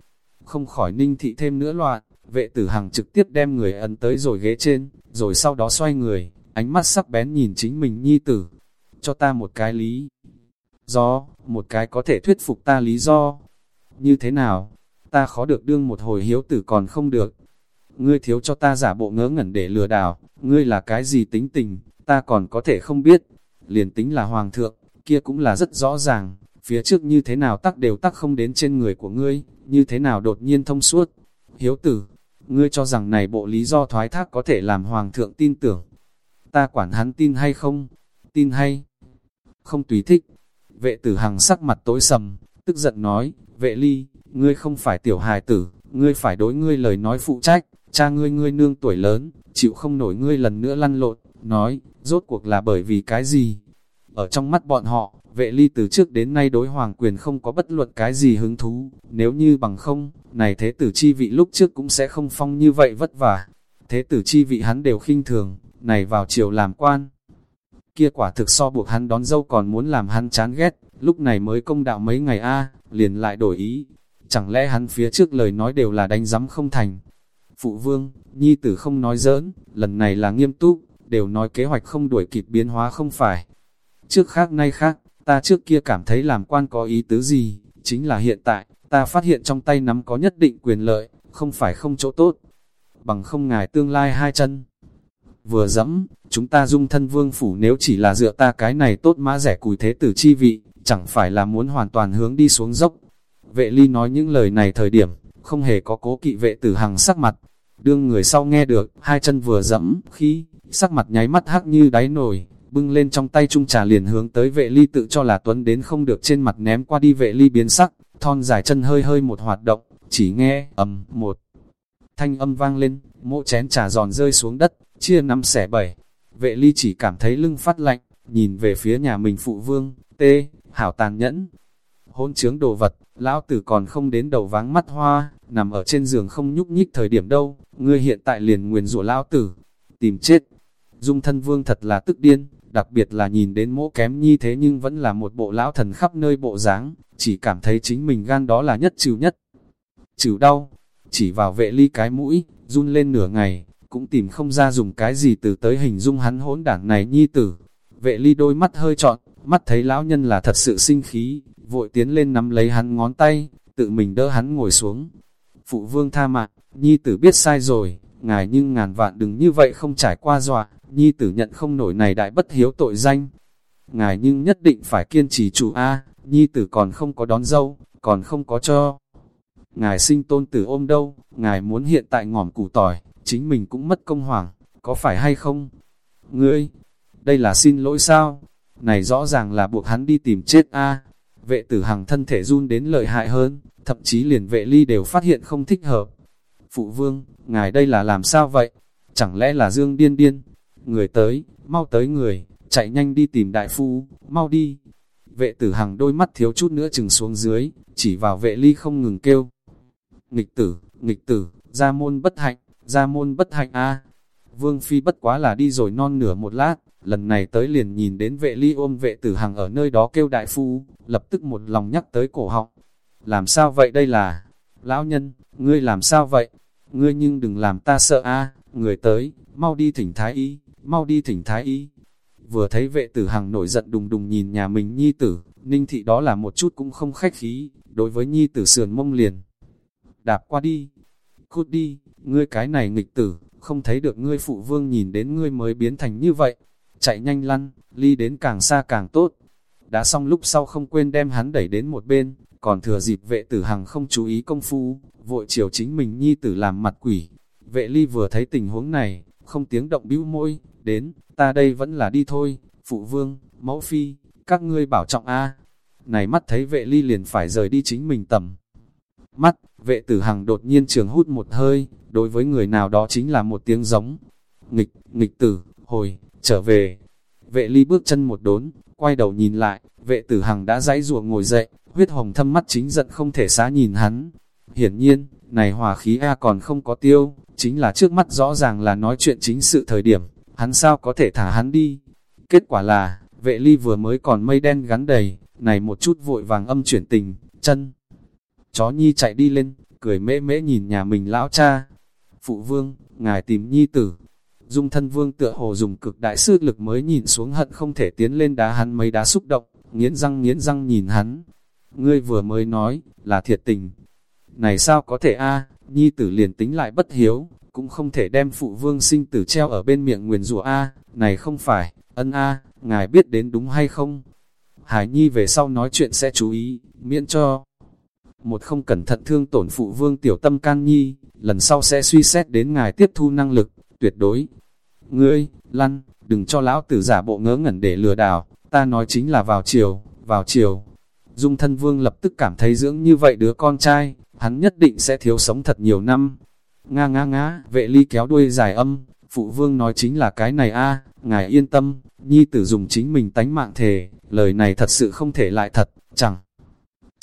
Không khỏi ninh thị thêm nữa loạn, vệ tử hằng trực tiếp đem người ấn tới rồi ghế trên, rồi sau đó xoay người, ánh mắt sắc bén nhìn chính mình nhi tử. Cho ta một cái lý do, một cái có thể thuyết phục ta lý do. Như thế nào? Ta khó được đương một hồi hiếu tử còn không được. Ngươi thiếu cho ta giả bộ ngớ ngẩn để lừa đảo, ngươi là cái gì tính tình, ta còn có thể không biết. Liền tính là hoàng thượng, kia cũng là rất rõ ràng, phía trước như thế nào tắc đều tắc không đến trên người của ngươi, như thế nào đột nhiên thông suốt. Hiếu tử, ngươi cho rằng này bộ lý do thoái thác có thể làm hoàng thượng tin tưởng. Ta quản hắn tin hay không? Tin hay? Không tùy thích. Vệ tử hằng sắc mặt tối sầm, tức giận nói, vệ ly, ngươi không phải tiểu hài tử, ngươi phải đối ngươi lời nói phụ trách, cha ngươi ngươi nương tuổi lớn, chịu không nổi ngươi lần nữa lăn lộn, nói, rốt cuộc là bởi vì cái gì? Ở trong mắt bọn họ, vệ ly từ trước đến nay đối hoàng quyền không có bất luận cái gì hứng thú, nếu như bằng không, này thế tử chi vị lúc trước cũng sẽ không phong như vậy vất vả. Thế tử chi vị hắn đều khinh thường, này vào chiều làm quan. Kia quả thực so buộc hắn đón dâu còn muốn làm hắn chán ghét, lúc này mới công đạo mấy ngày a liền lại đổi ý. Chẳng lẽ hắn phía trước lời nói đều là đánh giấm không thành. Phụ vương, nhi tử không nói giỡn, lần này là nghiêm túc, đều nói kế hoạch không đuổi kịp biến hóa không phải. Trước khác nay khác, ta trước kia cảm thấy làm quan có ý tứ gì, chính là hiện tại, ta phát hiện trong tay nắm có nhất định quyền lợi, không phải không chỗ tốt, bằng không ngài tương lai hai chân. Vừa dẫm, chúng ta dung thân vương phủ nếu chỉ là dựa ta cái này tốt mã rẻ cùi thế tử chi vị, chẳng phải là muốn hoàn toàn hướng đi xuống dốc. Vệ ly nói những lời này thời điểm, không hề có cố kỵ vệ tử hằng sắc mặt. Đương người sau nghe được, hai chân vừa dẫm, khi, sắc mặt nháy mắt hắc như đáy nồi, bưng lên trong tay trung trà liền hướng tới vệ ly tự cho là tuấn đến không được trên mặt ném qua đi vệ ly biến sắc, thon dài chân hơi hơi một hoạt động, chỉ nghe, ầm, một. Thanh âm vang lên, mộ chén trà giòn rơi xuống đất, chia năm xẻ bảy. Vệ ly chỉ cảm thấy lưng phát lạnh, nhìn về phía nhà mình phụ vương, tê, hảo tàn nhẫn. Hôn chướng đồ vật, lão tử còn không đến đầu váng mắt hoa, nằm ở trên giường không nhúc nhích thời điểm đâu, ngươi hiện tại liền nguyền rủa lão tử, tìm chết. Dung thân vương thật là tức điên, đặc biệt là nhìn đến mỗ kém nhi thế nhưng vẫn là một bộ lão thần khắp nơi bộ dáng, chỉ cảm thấy chính mình gan đó là nhất trừ nhất. Trừ đau, chỉ vào vệ ly cái mũi, run lên nửa ngày, cũng tìm không ra dùng cái gì từ tới hình dung hắn hỗn đảng này nhi tử. Vệ ly đôi mắt hơi trọn, mắt thấy lão nhân là thật sự sinh khí, vội tiến lên nắm lấy hắn ngón tay, tự mình đỡ hắn ngồi xuống. Phụ vương tha mạng, nhi tử biết sai rồi, ngài nhưng ngàn vạn đừng như vậy không trải qua dọa, nhi tử nhận không nổi này đại bất hiếu tội danh. Ngài nhưng nhất định phải kiên trì chủ A, nhi tử còn không có đón dâu, còn không có cho. Ngài sinh tôn tử ôm đâu, ngài muốn hiện tại ngỏm củ tỏi, chính mình cũng mất công hoàng, có phải hay không? Ngươi, đây là xin lỗi sao? Này rõ ràng là buộc hắn đi tìm chết a. Vệ tử hằng thân thể run đến lợi hại hơn, thậm chí liền vệ ly đều phát hiện không thích hợp. Phụ vương, ngài đây là làm sao vậy? Chẳng lẽ là dương điên điên? Người tới, mau tới người, chạy nhanh đi tìm đại phu, mau đi. Vệ tử hằng đôi mắt thiếu chút nữa chừng xuống dưới, chỉ vào vệ ly không ngừng kêu. Nghịch tử, nghịch tử, gia môn bất hạnh, ra môn bất hạnh a Vương Phi bất quá là đi rồi non nửa một lát, lần này tới liền nhìn đến vệ ly ôm vệ tử hằng ở nơi đó kêu đại phu, lập tức một lòng nhắc tới cổ họng. Làm sao vậy đây là? Lão nhân, ngươi làm sao vậy? Ngươi nhưng đừng làm ta sợ a người tới, mau đi thỉnh thái y, mau đi thỉnh thái y. Vừa thấy vệ tử hằng nổi giận đùng đùng nhìn nhà mình nhi tử, ninh thị đó là một chút cũng không khách khí, đối với nhi tử sườn mông liền. Đạp qua đi, cút đi, ngươi cái này nghịch tử, không thấy được ngươi phụ vương nhìn đến ngươi mới biến thành như vậy. Chạy nhanh lăn, ly đến càng xa càng tốt. Đã xong lúc sau không quên đem hắn đẩy đến một bên, còn thừa dịp vệ tử hằng không chú ý công phu, vội chiều chính mình nhi tử làm mặt quỷ. Vệ ly vừa thấy tình huống này, không tiếng động bĩu môi, đến, ta đây vẫn là đi thôi, phụ vương, mẫu phi, các ngươi bảo trọng a Này mắt thấy vệ ly liền phải rời đi chính mình tầm. Mắt, vệ tử hằng đột nhiên trường hút một hơi, đối với người nào đó chính là một tiếng giống. Nghịch, nghịch tử, hồi, trở về. Vệ ly bước chân một đốn, quay đầu nhìn lại, vệ tử hằng đã dãy ruộng ngồi dậy, huyết hồng thâm mắt chính giận không thể xá nhìn hắn. Hiển nhiên, này hòa khí A còn không có tiêu, chính là trước mắt rõ ràng là nói chuyện chính sự thời điểm, hắn sao có thể thả hắn đi. Kết quả là, vệ ly vừa mới còn mây đen gắn đầy, này một chút vội vàng âm chuyển tình, chân. Chó nhi chạy đi lên, cười mễ mễ nhìn nhà mình lão cha. Phụ vương, ngài tìm nhi tử. Dung thân vương tựa hồ dùng cực đại sức lực mới nhìn xuống hận không thể tiến lên đá hắn mấy đá xúc động, nghiến răng nghiến răng nhìn hắn. Ngươi vừa mới nói, là thiệt tình. Này sao có thể a nhi tử liền tính lại bất hiếu, cũng không thể đem phụ vương sinh tử treo ở bên miệng nguyền rủa a này không phải, ân a ngài biết đến đúng hay không? Hải Nhi về sau nói chuyện sẽ chú ý, miễn cho một không cẩn thận thương tổn phụ vương tiểu tâm can nhi, lần sau sẽ suy xét đến ngài tiếp thu năng lực, tuyệt đối. Ngươi, lăn, đừng cho lão tử giả bộ ngớ ngẩn để lừa đảo, ta nói chính là vào chiều, vào chiều. Dung thân vương lập tức cảm thấy dưỡng như vậy đứa con trai, hắn nhất định sẽ thiếu sống thật nhiều năm. Nga nga nga, vệ ly kéo đuôi dài âm, phụ vương nói chính là cái này a ngài yên tâm, nhi tử dùng chính mình tánh mạng thề, lời này thật sự không thể lại thật, chẳng.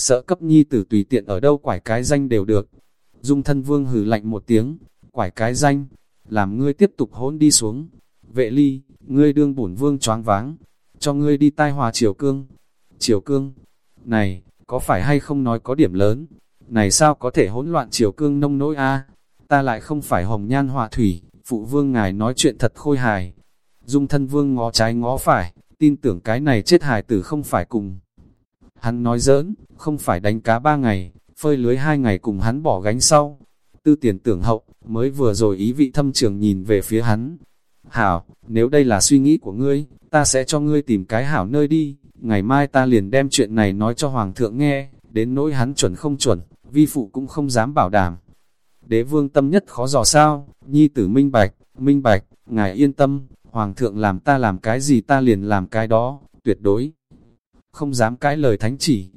Sợ cấp nhi tử tùy tiện ở đâu quải cái danh đều được. Dung thân vương hừ lạnh một tiếng, quải cái danh, làm ngươi tiếp tục hôn đi xuống. Vệ ly, ngươi đương bổn vương choáng váng, cho ngươi đi tai hòa triều cương. Triều cương, này, có phải hay không nói có điểm lớn? Này sao có thể hỗn loạn triều cương nông nỗi a Ta lại không phải hồng nhan hòa thủy, phụ vương ngài nói chuyện thật khôi hài. Dung thân vương ngó trái ngó phải, tin tưởng cái này chết hài tử không phải cùng. Hắn nói giỡn, không phải đánh cá ba ngày, phơi lưới hai ngày cùng hắn bỏ gánh sau. Tư tiền tưởng hậu, mới vừa rồi ý vị thâm trường nhìn về phía hắn. Hảo, nếu đây là suy nghĩ của ngươi, ta sẽ cho ngươi tìm cái hảo nơi đi, ngày mai ta liền đem chuyện này nói cho Hoàng thượng nghe, đến nỗi hắn chuẩn không chuẩn, vi phụ cũng không dám bảo đảm. Đế vương tâm nhất khó dò sao, nhi tử minh bạch, minh bạch, ngài yên tâm, Hoàng thượng làm ta làm cái gì ta liền làm cái đó, tuyệt đối. Không dám cãi lời thánh chỉ.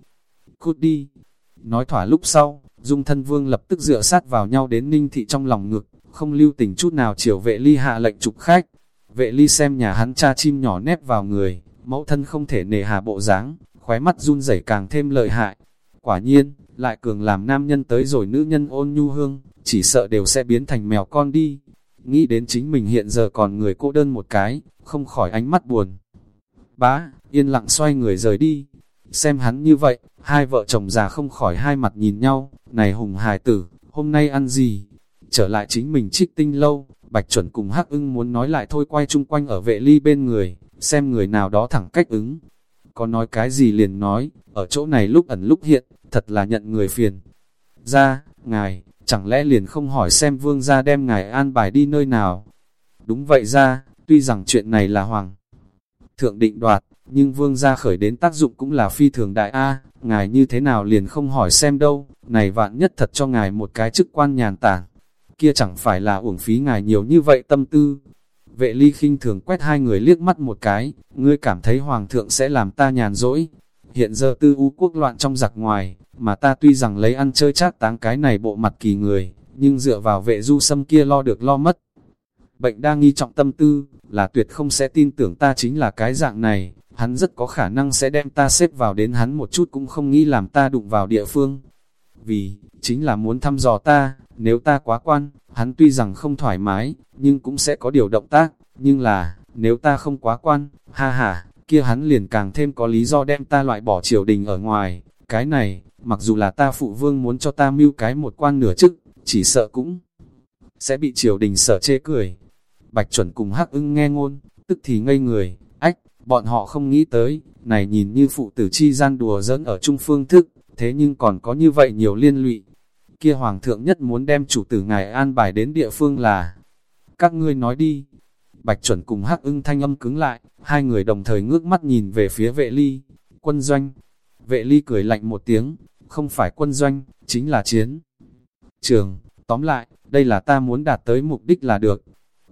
Cút đi. Nói thỏa lúc sau, dung thân vương lập tức dựa sát vào nhau đến ninh thị trong lòng ngực, không lưu tình chút nào chiều vệ ly hạ lệnh trục khách. Vệ ly xem nhà hắn cha chim nhỏ nép vào người, mẫu thân không thể nề hà bộ dáng, khóe mắt run rẩy càng thêm lợi hại. Quả nhiên, lại cường làm nam nhân tới rồi nữ nhân ôn nhu hương, chỉ sợ đều sẽ biến thành mèo con đi. Nghĩ đến chính mình hiện giờ còn người cô đơn một cái, không khỏi ánh mắt buồn. Bá, yên lặng xoay người rời đi. Xem hắn như vậy, hai vợ chồng già không khỏi hai mặt nhìn nhau, này hùng hài tử, hôm nay ăn gì? Trở lại chính mình trích tinh lâu, Bạch chuẩn cùng hắc ưng muốn nói lại thôi quay chung quanh ở vệ ly bên người, xem người nào đó thẳng cách ứng. Có nói cái gì liền nói, ở chỗ này lúc ẩn lúc hiện, thật là nhận người phiền. Ra, ngài, chẳng lẽ liền không hỏi xem vương gia đem ngài an bài đi nơi nào? Đúng vậy ra, tuy rằng chuyện này là hoàng thượng định đoạt, nhưng vương gia khởi đến tác dụng cũng là phi thường đại A, ngài như thế nào liền không hỏi xem đâu, này vạn nhất thật cho ngài một cái chức quan nhàn tản, kia chẳng phải là uổng phí ngài nhiều như vậy tâm tư. Vệ ly khinh thường quét hai người liếc mắt một cái, ngươi cảm thấy hoàng thượng sẽ làm ta nhàn rỗi. Hiện giờ tư u quốc loạn trong giặc ngoài, mà ta tuy rằng lấy ăn chơi chát táng cái này bộ mặt kỳ người, nhưng dựa vào vệ du sâm kia lo được lo mất. Bệnh đa nghi trọng tâm tư, là tuyệt không sẽ tin tưởng ta chính là cái dạng này, hắn rất có khả năng sẽ đem ta xếp vào đến hắn một chút cũng không nghĩ làm ta đụng vào địa phương. Vì, chính là muốn thăm dò ta, nếu ta quá quan, hắn tuy rằng không thoải mái, nhưng cũng sẽ có điều động tác, nhưng là, nếu ta không quá quan, ha ha, kia hắn liền càng thêm có lý do đem ta loại bỏ triều đình ở ngoài. Cái này, mặc dù là ta phụ vương muốn cho ta mưu cái một quan nửa chức, chỉ sợ cũng sẽ bị triều đình sở chê cười. Bạch chuẩn cùng hắc ưng nghe ngôn, tức thì ngây người, bọn họ không nghĩ tới, này nhìn như phụ tử chi gian đùa dẫn ở trung phương thức, thế nhưng còn có như vậy nhiều liên lụy. Kia hoàng thượng nhất muốn đem chủ tử ngài an bài đến địa phương là, các ngươi nói đi. Bạch chuẩn cùng hắc ưng thanh âm cứng lại, hai người đồng thời ngước mắt nhìn về phía vệ ly, quân doanh. Vệ ly cười lạnh một tiếng, không phải quân doanh, chính là chiến. Trường, tóm lại, đây là ta muốn đạt tới mục đích là được.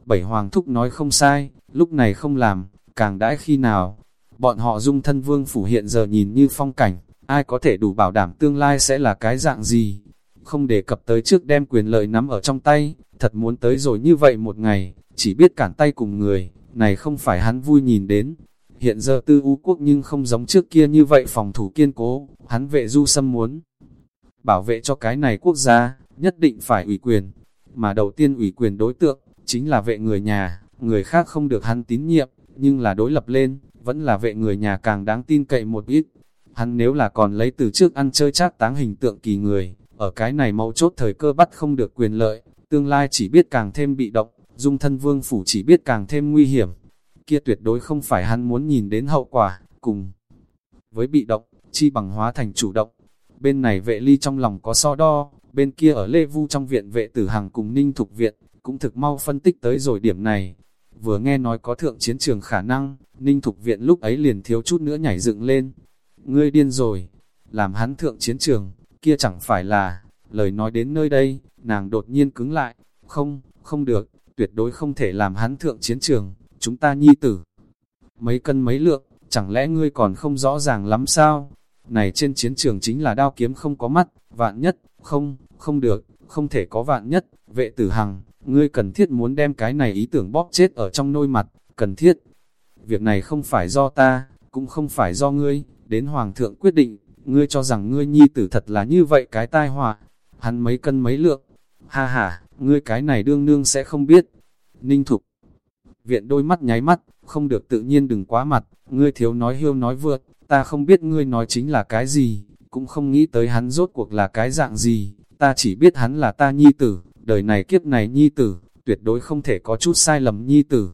Bảy hoàng thúc nói không sai, lúc này không làm, càng đãi khi nào. Bọn họ dung thân vương phủ hiện giờ nhìn như phong cảnh, ai có thể đủ bảo đảm tương lai sẽ là cái dạng gì. Không đề cập tới trước đem quyền lợi nắm ở trong tay, thật muốn tới rồi như vậy một ngày, chỉ biết cản tay cùng người, này không phải hắn vui nhìn đến. Hiện giờ tư u quốc nhưng không giống trước kia như vậy phòng thủ kiên cố, hắn vệ du xâm muốn. Bảo vệ cho cái này quốc gia, nhất định phải ủy quyền, mà đầu tiên ủy quyền đối tượng, chính là vệ người nhà, người khác không được hắn tín nhiệm, nhưng là đối lập lên, vẫn là vệ người nhà càng đáng tin cậy một ít. Hắn nếu là còn lấy từ trước ăn chơi chát táng hình tượng kỳ người, ở cái này mấu chốt thời cơ bắt không được quyền lợi, tương lai chỉ biết càng thêm bị động, dung thân vương phủ chỉ biết càng thêm nguy hiểm. Kia tuyệt đối không phải hắn muốn nhìn đến hậu quả, cùng với bị động, chi bằng hóa thành chủ động. Bên này vệ ly trong lòng có so đo, bên kia ở Lê Vu trong viện vệ tử hàng cùng Ninh Thục Viện, cũng thực mau phân tích tới rồi điểm này. Vừa nghe nói có thượng chiến trường khả năng, Ninh Thục Viện lúc ấy liền thiếu chút nữa nhảy dựng lên. Ngươi điên rồi, làm hắn thượng chiến trường, kia chẳng phải là, lời nói đến nơi đây, nàng đột nhiên cứng lại, không, không được, tuyệt đối không thể làm hắn thượng chiến trường, chúng ta nhi tử. Mấy cân mấy lượng, chẳng lẽ ngươi còn không rõ ràng lắm sao? Này trên chiến trường chính là đao kiếm không có mắt, vạn nhất, Không, không được, không thể có vạn nhất, vệ tử hằng, ngươi cần thiết muốn đem cái này ý tưởng bóp chết ở trong nôi mặt, cần thiết. Việc này không phải do ta, cũng không phải do ngươi, đến hoàng thượng quyết định, ngươi cho rằng ngươi nhi tử thật là như vậy cái tai họa, hắn mấy cân mấy lượng, ha ha, ngươi cái này đương nương sẽ không biết. Ninh Thục, viện đôi mắt nháy mắt, không được tự nhiên đừng quá mặt, ngươi thiếu nói hiêu nói vượt, ta không biết ngươi nói chính là cái gì, cũng không nghĩ tới hắn rốt cuộc là cái dạng gì, ta chỉ biết hắn là ta nhi tử, đời này kiếp này nhi tử, tuyệt đối không thể có chút sai lầm nhi tử.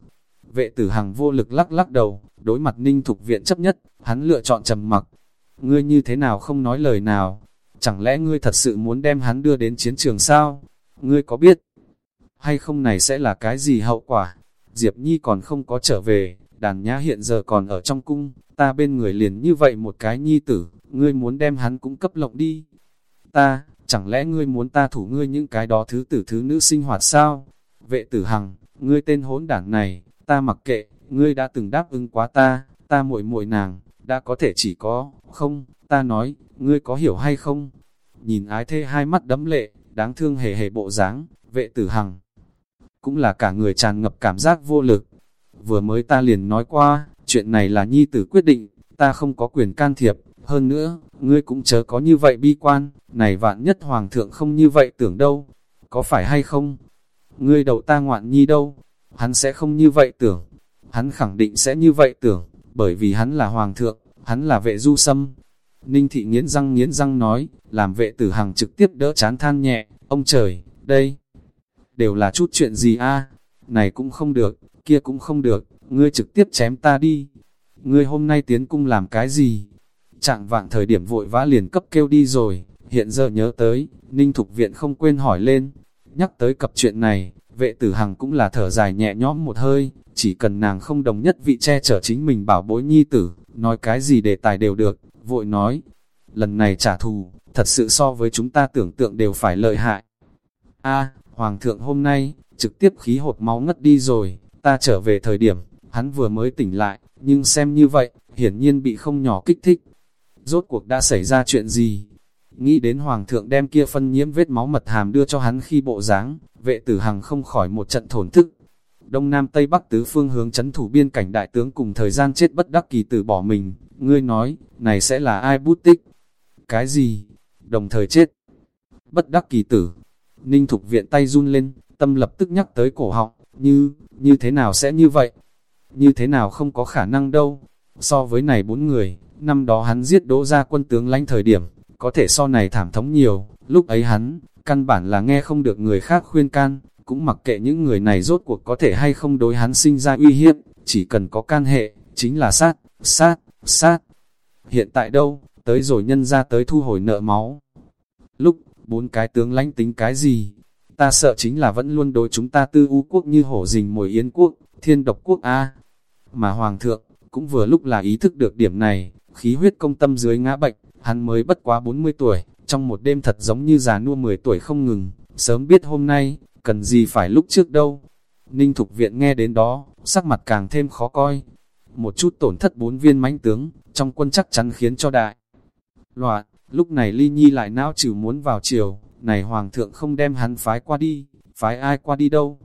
Vệ tử hằng vô lực lắc lắc đầu, đối mặt ninh thục viện chấp nhất, hắn lựa chọn trầm mặc. Ngươi như thế nào không nói lời nào? Chẳng lẽ ngươi thật sự muốn đem hắn đưa đến chiến trường sao? Ngươi có biết? Hay không này sẽ là cái gì hậu quả? Diệp Nhi còn không có trở về, đàn nhã hiện giờ còn ở trong cung, ta bên người liền như vậy một cái nhi tử, ngươi muốn đem hắn cũng cấp lộng đi. Ta, chẳng lẽ ngươi muốn ta thủ ngươi những cái đó thứ tử thứ nữ sinh hoạt sao? Vệ tử hằng, ngươi tên hỗn đảng này, ta mặc kệ, ngươi đã từng đáp ứng quá ta, ta muội muội nàng, đã có thể chỉ có, không, ta nói, ngươi có hiểu hay không? Nhìn ái thê hai mắt đấm lệ, đáng thương hề hề bộ dáng, vệ tử hằng. Cũng là cả người tràn ngập cảm giác vô lực. Vừa mới ta liền nói qua, chuyện này là nhi tử quyết định, ta không có quyền can thiệp, hơn nữa, ngươi cũng chớ có như vậy bi quan, này vạn nhất hoàng thượng không như vậy tưởng đâu, có phải hay không? Ngươi đầu ta ngoạn nhi đâu, hắn sẽ không như vậy tưởng, hắn khẳng định sẽ như vậy tưởng, bởi vì hắn là hoàng thượng, hắn là vệ du sâm. Ninh thị nghiến răng nghiến răng nói, làm vệ tử hằng trực tiếp đỡ chán than nhẹ, ông trời, đây, đều là chút chuyện gì a này cũng không được, kia cũng không được, ngươi trực tiếp chém ta đi. Ngươi hôm nay tiến cung làm cái gì? Trạng vạng thời điểm vội vã liền cấp kêu đi rồi, hiện giờ nhớ tới, Ninh Thục Viện không quên hỏi lên. Nhắc tới cặp chuyện này, vệ tử hằng cũng là thở dài nhẹ nhõm một hơi, chỉ cần nàng không đồng nhất vị che chở chính mình bảo bối nhi tử, nói cái gì đề tài đều được, vội nói. Lần này trả thù, thật sự so với chúng ta tưởng tượng đều phải lợi hại. a Hoàng thượng hôm nay, trực tiếp khí hột máu ngất đi rồi, ta trở về thời điểm, hắn vừa mới tỉnh lại, nhưng xem như vậy, hiển nhiên bị không nhỏ kích thích. Rốt cuộc đã xảy ra chuyện gì? Nghĩ đến Hoàng thượng đem kia phân nhiễm vết máu mật hàm đưa cho hắn khi bộ dáng vệ tử hằng không khỏi một trận thổn thức. Đông Nam Tây Bắc tứ phương hướng chấn thủ biên cảnh đại tướng cùng thời gian chết bất đắc kỳ tử bỏ mình, ngươi nói, này sẽ là ai bút tích? Cái gì? Đồng thời chết. Bất đắc kỳ tử. Ninh Thục viện tay run lên, tâm lập tức nhắc tới cổ họng, như, như thế nào sẽ như vậy? Như thế nào không có khả năng đâu? So với này bốn người, năm đó hắn giết đỗ ra quân tướng lãnh thời điểm, có thể so này thảm thống nhiều, lúc ấy hắn, căn bản là nghe không được người khác khuyên can, cũng mặc kệ những người này rốt cuộc có thể hay không đối hắn sinh ra uy hiếp, chỉ cần có can hệ, chính là sát, sát, sát. Hiện tại đâu, tới rồi nhân ra tới thu hồi nợ máu. Lúc, bốn cái tướng lãnh tính cái gì? Ta sợ chính là vẫn luôn đối chúng ta tư u quốc như hổ rình mồi yến quốc, thiên độc quốc A. Mà Hoàng thượng, cũng vừa lúc là ý thức được điểm này, khí huyết công tâm dưới ngã bệnh, hắn mới bất quá 40 tuổi, trong một đêm thật giống như già nua 10 tuổi không ngừng, sớm biết hôm nay, cần gì phải lúc trước đâu. Ninh Thục Viện nghe đến đó, sắc mặt càng thêm khó coi. Một chút tổn thất bốn viên mãnh tướng, trong quân chắc chắn khiến cho đại. Loạn, lúc này Ly Nhi lại não trừ muốn vào chiều, này Hoàng thượng không đem hắn phái qua đi, phái ai qua đi đâu.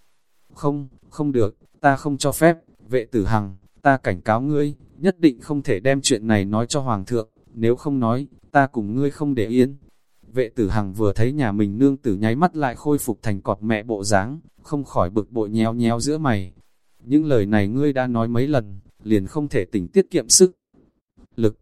Không, không được, ta không cho phép, vệ tử hằng, ta cảnh cáo ngươi, nhất định không thể đem chuyện này nói cho Hoàng thượng, nếu không nói, ta cùng ngươi không để yên. Vệ tử hằng vừa thấy nhà mình nương tử nháy mắt lại khôi phục thành cọp mẹ bộ dáng, không khỏi bực bội nhéo nhéo giữa mày. Những lời này ngươi đã nói mấy lần, liền không thể tỉnh tiết kiệm sức. Lực,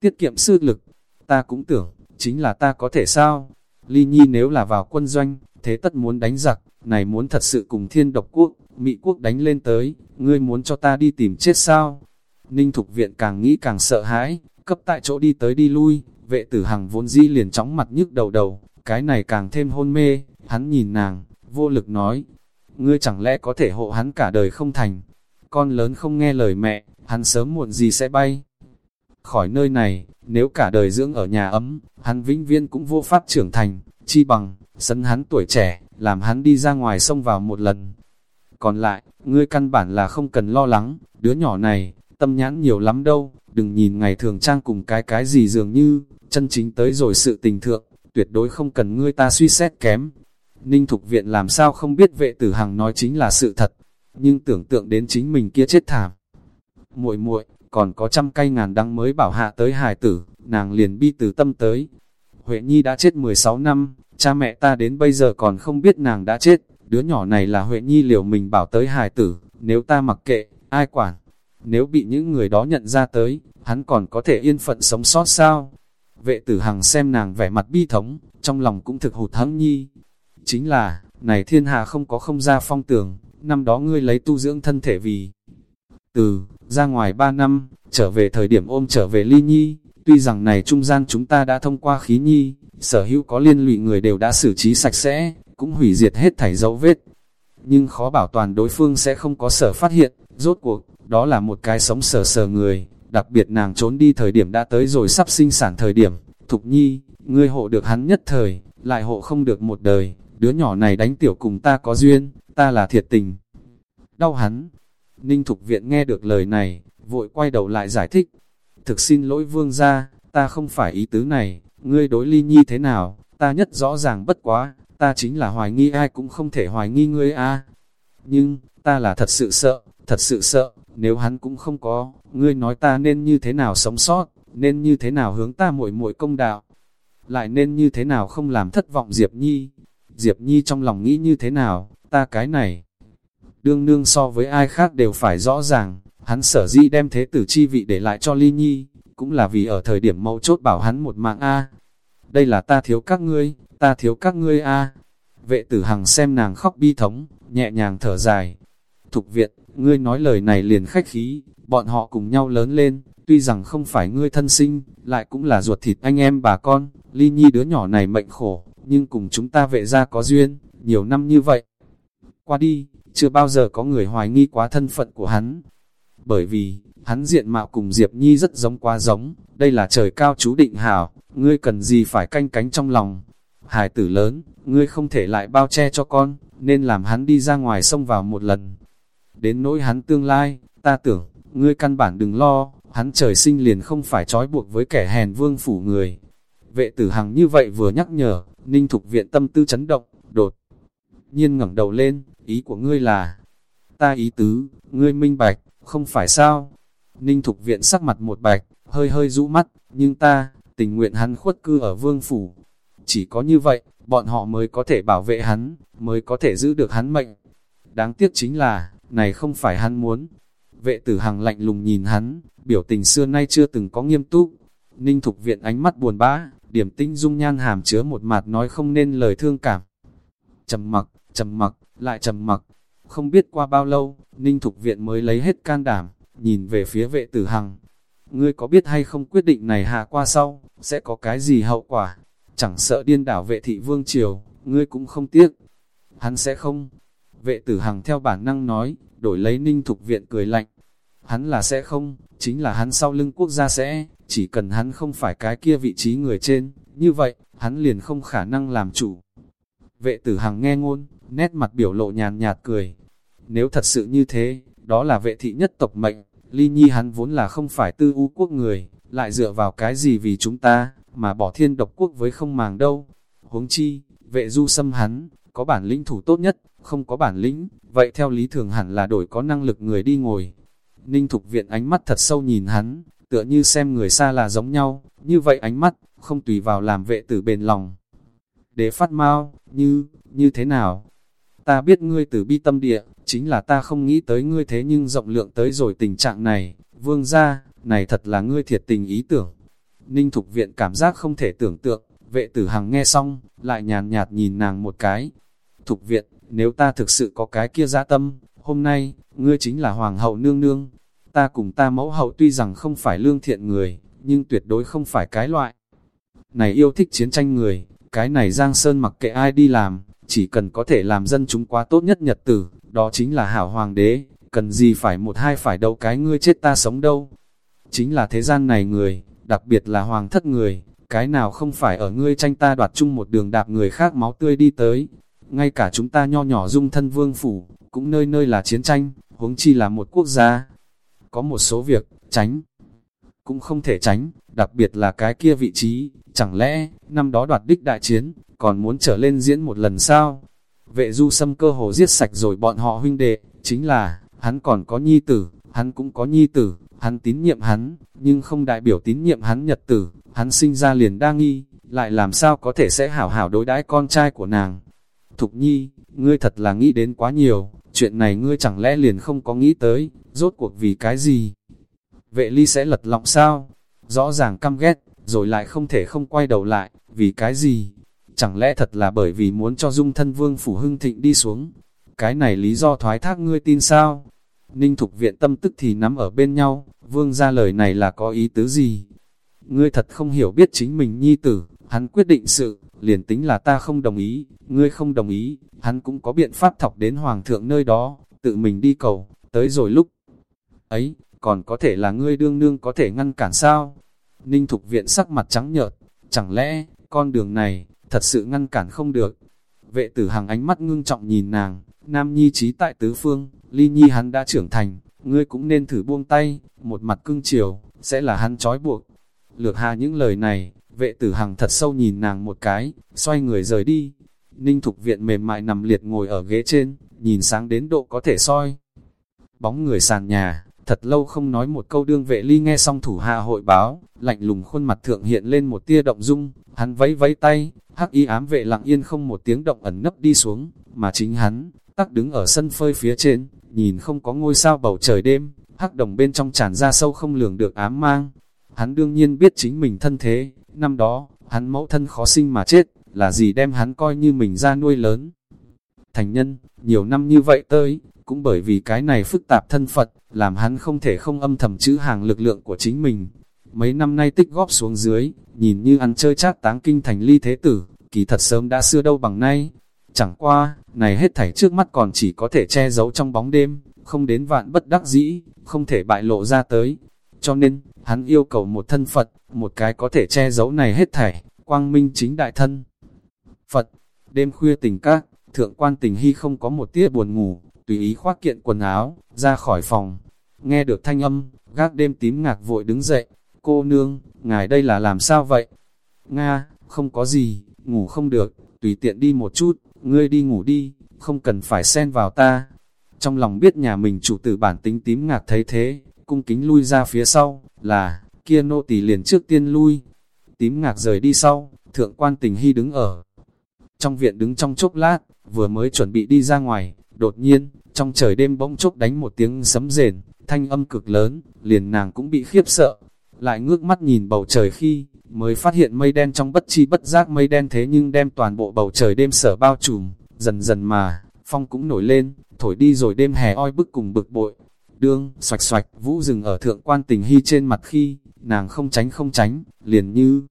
tiết kiệm sư lực, ta cũng tưởng, chính là ta có thể sao? Ly Nhi nếu là vào quân doanh, thế tất muốn đánh giặc, này muốn thật sự cùng thiên độc quốc, Mỹ quốc đánh lên tới, ngươi muốn cho ta đi tìm chết sao? Ninh Thục Viện càng nghĩ càng sợ hãi, cấp tại chỗ đi tới đi lui, vệ tử hằng vốn di liền chóng mặt nhức đầu đầu, cái này càng thêm hôn mê, hắn nhìn nàng, vô lực nói, ngươi chẳng lẽ có thể hộ hắn cả đời không thành, con lớn không nghe lời mẹ, hắn sớm muộn gì sẽ bay. Khỏi nơi này, nếu cả đời dưỡng ở nhà ấm, hắn vĩnh viên cũng vô pháp trưởng thành, chi bằng, sấn hắn tuổi trẻ, làm hắn đi ra ngoài sông vào một lần. Còn lại, ngươi căn bản là không cần lo lắng, đứa nhỏ này, tâm nhãn nhiều lắm đâu, đừng nhìn ngày thường trang cùng cái cái gì dường như, chân chính tới rồi sự tình thượng, tuyệt đối không cần ngươi ta suy xét kém. Ninh Thục Viện làm sao không biết vệ tử hằng nói chính là sự thật, nhưng tưởng tượng đến chính mình kia chết thảm. muội muội còn có trăm cây ngàn đắng mới bảo hạ tới hài tử, nàng liền bi từ tâm tới. Huệ Nhi đã chết 16 năm, cha mẹ ta đến bây giờ còn không biết nàng đã chết, đứa nhỏ này là Huệ Nhi liều mình bảo tới hài tử, nếu ta mặc kệ, ai quản. Nếu bị những người đó nhận ra tới, hắn còn có thể yên phận sống sót sao? Vệ tử hằng xem nàng vẻ mặt bi thống, trong lòng cũng thực hụt hẫng nhi. Chính là, này thiên hạ không có không ra phong tường, năm đó ngươi lấy tu dưỡng thân thể vì từ, ra ngoài ba năm, trở về thời điểm ôm trở về ly nhi, tuy rằng này trung gian chúng ta đã thông qua khí nhi, sở hữu có liên lụy người đều đã xử trí sạch sẽ, cũng hủy diệt hết thảy dấu vết. Nhưng khó bảo toàn đối phương sẽ không có sở phát hiện, rốt cuộc, đó là một cái sống sờ sờ người, đặc biệt nàng trốn đi thời điểm đã tới rồi sắp sinh sản thời điểm, Thục Nhi, ngươi hộ được hắn nhất thời, lại hộ không được một đời, đứa nhỏ này đánh tiểu cùng ta có duyên, ta là thiệt tình. Đau hắn, Ninh Thục Viện nghe được lời này, vội quay đầu lại giải thích, thực xin lỗi vương gia, ta không phải ý tứ này, ngươi đối ly nhi thế nào, ta nhất rõ ràng bất quá, ta chính là hoài nghi ai cũng không thể hoài nghi ngươi a. Nhưng, ta là thật sự sợ, thật sự sợ, nếu hắn cũng không có, ngươi nói ta nên như thế nào sống sót, nên như thế nào hướng ta muội muội công đạo, lại nên như thế nào không làm thất vọng Diệp Nhi. Diệp Nhi trong lòng nghĩ như thế nào, ta cái này, đương nương so với ai khác đều phải rõ ràng, hắn sở dĩ đem thế tử chi vị để lại cho Ly Nhi, cũng là vì ở thời điểm mâu chốt bảo hắn một mạng A. Đây là ta thiếu các ngươi, ta thiếu các ngươi A. Vệ tử hằng xem nàng khóc bi thống, nhẹ nhàng thở dài. Thục viện, ngươi nói lời này liền khách khí, bọn họ cùng nhau lớn lên, tuy rằng không phải ngươi thân sinh, lại cũng là ruột thịt anh em bà con, ly nhi đứa nhỏ này mệnh khổ, nhưng cùng chúng ta vệ ra có duyên, nhiều năm như vậy. Qua đi, chưa bao giờ có người hoài nghi quá thân phận của hắn. Bởi vì, hắn diện mạo cùng Diệp Nhi rất giống quá giống, đây là trời cao chú định hảo, ngươi cần gì phải canh cánh trong lòng. Hải tử lớn, ngươi không thể lại bao che cho con, nên làm hắn đi ra ngoài sông vào một lần. Đến nỗi hắn tương lai, ta tưởng, ngươi căn bản đừng lo, hắn trời sinh liền không phải trói buộc với kẻ hèn vương phủ người. Vệ tử hằng như vậy vừa nhắc nhở, ninh thục viện tâm tư chấn động, đột. Nhiên ngẩng đầu lên, ý của ngươi là, ta ý tứ, ngươi minh bạch, không phải sao? Ninh thục viện sắc mặt một bạch, hơi hơi rũ mắt, nhưng ta, tình nguyện hắn khuất cư ở vương phủ. Chỉ có như vậy, bọn họ mới có thể bảo vệ hắn, mới có thể giữ được hắn mệnh. Đáng tiếc chính là, này không phải hắn muốn. Vệ tử hằng lạnh lùng nhìn hắn, biểu tình xưa nay chưa từng có nghiêm túc. Ninh thục viện ánh mắt buồn bã, điểm tinh dung nhan hàm chứa một mặt nói không nên lời thương cảm. trầm mặc, trầm mặc, lại trầm mặc. Không biết qua bao lâu, Ninh Thục Viện mới lấy hết can đảm, nhìn về phía vệ tử hằng. Ngươi có biết hay không quyết định này hạ qua sau, sẽ có cái gì hậu quả? Chẳng sợ điên đảo vệ thị vương triều, ngươi cũng không tiếc. Hắn sẽ không. Vệ tử hằng theo bản năng nói, đổi lấy Ninh Thục Viện cười lạnh. Hắn là sẽ không, chính là hắn sau lưng quốc gia sẽ, chỉ cần hắn không phải cái kia vị trí người trên, như vậy, hắn liền không khả năng làm chủ. Vệ tử hằng nghe ngôn, nét mặt biểu lộ nhàn nhạt cười. Nếu thật sự như thế, đó là vệ thị nhất tộc mệnh, ly nhi hắn vốn là không phải tư u quốc người, lại dựa vào cái gì vì chúng ta, mà bỏ thiên độc quốc với không màng đâu. Huống chi, vệ du xâm hắn, có bản lĩnh thủ tốt nhất, không có bản lĩnh, vậy theo lý thường hẳn là đổi có năng lực người đi ngồi. Ninh Thục Viện ánh mắt thật sâu nhìn hắn, tựa như xem người xa là giống nhau, như vậy ánh mắt, không tùy vào làm vệ tử bền lòng. Để phát mau, như, như thế nào? Ta biết ngươi từ bi tâm địa, chính là ta không nghĩ tới ngươi thế nhưng rộng lượng tới rồi tình trạng này. Vương gia, này thật là ngươi thiệt tình ý tưởng. Ninh Thục Viện cảm giác không thể tưởng tượng, vệ tử hằng nghe xong, lại nhàn nhạt nhìn nàng một cái. Thục Viện, nếu ta thực sự có cái kia dã tâm, hôm nay, ngươi chính là Hoàng hậu nương nương. Ta cùng ta mẫu hậu tuy rằng không phải lương thiện người, nhưng tuyệt đối không phải cái loại. Này yêu thích chiến tranh người, cái này Giang Sơn mặc kệ ai đi làm, chỉ cần có thể làm dân chúng quá tốt nhất nhật tử, đó chính là hảo hoàng đế, cần gì phải một hai phải đâu cái ngươi chết ta sống đâu. Chính là thế gian này người, đặc biệt là hoàng thất người, cái nào không phải ở ngươi tranh ta đoạt chung một đường đạp người khác máu tươi đi tới. Ngay cả chúng ta nho nhỏ dung thân vương phủ, cũng nơi nơi là chiến tranh, huống chi là một quốc gia. Có một số việc, tránh cũng không thể tránh, đặc biệt là cái kia vị trí, chẳng lẽ, năm đó đoạt đích đại chiến, còn muốn trở lên diễn một lần sao? Vệ du xâm cơ hồ giết sạch rồi bọn họ huynh đệ, chính là, hắn còn có nhi tử, hắn cũng có nhi tử, hắn tín nhiệm hắn, nhưng không đại biểu tín nhiệm hắn nhật tử, hắn sinh ra liền đa nghi, lại làm sao có thể sẽ hảo hảo đối đãi con trai của nàng. Thục nhi, ngươi thật là nghĩ đến quá nhiều, chuyện này ngươi chẳng lẽ liền không có nghĩ tới, rốt cuộc vì cái gì? Vệ ly sẽ lật lọng sao? Rõ ràng căm ghét, rồi lại không thể không quay đầu lại, vì cái gì? Chẳng lẽ thật là bởi vì muốn cho dung thân vương phủ hưng thịnh đi xuống? Cái này lý do thoái thác ngươi tin sao? Ninh Thục viện tâm tức thì nắm ở bên nhau, vương ra lời này là có ý tứ gì? Ngươi thật không hiểu biết chính mình nhi tử, hắn quyết định sự, liền tính là ta không đồng ý, ngươi không đồng ý, hắn cũng có biện pháp thọc đến hoàng thượng nơi đó, tự mình đi cầu, tới rồi lúc ấy, còn có thể là ngươi đương nương có thể ngăn cản sao? Ninh Thục viện sắc mặt trắng nhợt, chẳng lẽ, con đường này, thật sự ngăn cản không được? Vệ tử hàng ánh mắt ngưng trọng nhìn nàng, nam nhi trí tại tứ phương, ly nhi hắn đã trưởng thành, ngươi cũng nên thử buông tay, một mặt cưng chiều, sẽ là hắn trói buộc. Lược hà những lời này, vệ tử hằng thật sâu nhìn nàng một cái, xoay người rời đi. Ninh thục viện mềm mại nằm liệt ngồi ở ghế trên, nhìn sáng đến độ có thể soi. Bóng người sàn nhà, thật lâu không nói một câu đương vệ ly nghe xong thủ hạ hội báo, lạnh lùng khuôn mặt thượng hiện lên một tia động dung, hắn vẫy vẫy tay, hắc y ám vệ lặng yên không một tiếng động ẩn nấp đi xuống, mà chính hắn, tắc đứng ở sân phơi phía trên, nhìn không có ngôi sao bầu trời đêm, hắc đồng bên trong tràn ra sâu không lường được ám mang. Hắn đương nhiên biết chính mình thân thế, năm đó, hắn mẫu thân khó sinh mà chết, là gì đem hắn coi như mình ra nuôi lớn. Thành nhân, nhiều năm như vậy tới, cũng bởi vì cái này phức tạp thân Phật, làm hắn không thể không âm thầm chữ hàng lực lượng của chính mình. Mấy năm nay tích góp xuống dưới, nhìn như ăn chơi chát táng kinh thành ly thế tử, kỳ thật sớm đã xưa đâu bằng nay. Chẳng qua, này hết thảy trước mắt còn chỉ có thể che giấu trong bóng đêm, không đến vạn bất đắc dĩ, không thể bại lộ ra tới. Cho nên, hắn yêu cầu một thân Phật, một cái có thể che giấu này hết thảy, quang minh chính đại thân. Phật, đêm khuya tình các, thượng quan tình hy không có một tia buồn ngủ, tùy ý khoác kiện quần áo, ra khỏi phòng. Nghe được thanh âm, gác đêm tím ngạc vội đứng dậy, cô nương, ngài đây là làm sao vậy? Nga, không có gì, ngủ không được, tùy tiện đi một chút, ngươi đi ngủ đi, không cần phải xen vào ta. Trong lòng biết nhà mình chủ tử bản tính tím ngạc thấy thế, cung kính lui ra phía sau, là, kia nô tỳ liền trước tiên lui. Tím ngạc rời đi sau, thượng quan tình hy đứng ở. Trong viện đứng trong chốc lát, vừa mới chuẩn bị đi ra ngoài, đột nhiên, trong trời đêm bỗng chốc đánh một tiếng sấm rền, thanh âm cực lớn, liền nàng cũng bị khiếp sợ. Lại ngước mắt nhìn bầu trời khi, mới phát hiện mây đen trong bất chi bất giác mây đen thế nhưng đem toàn bộ bầu trời đêm sở bao trùm, dần dần mà, phong cũng nổi lên, thổi đi rồi đêm hè oi bức cùng bực bội. Đương, xoạch xoạch, vũ dừng ở thượng quan tình hy trên mặt khi, nàng không tránh không tránh, liền như.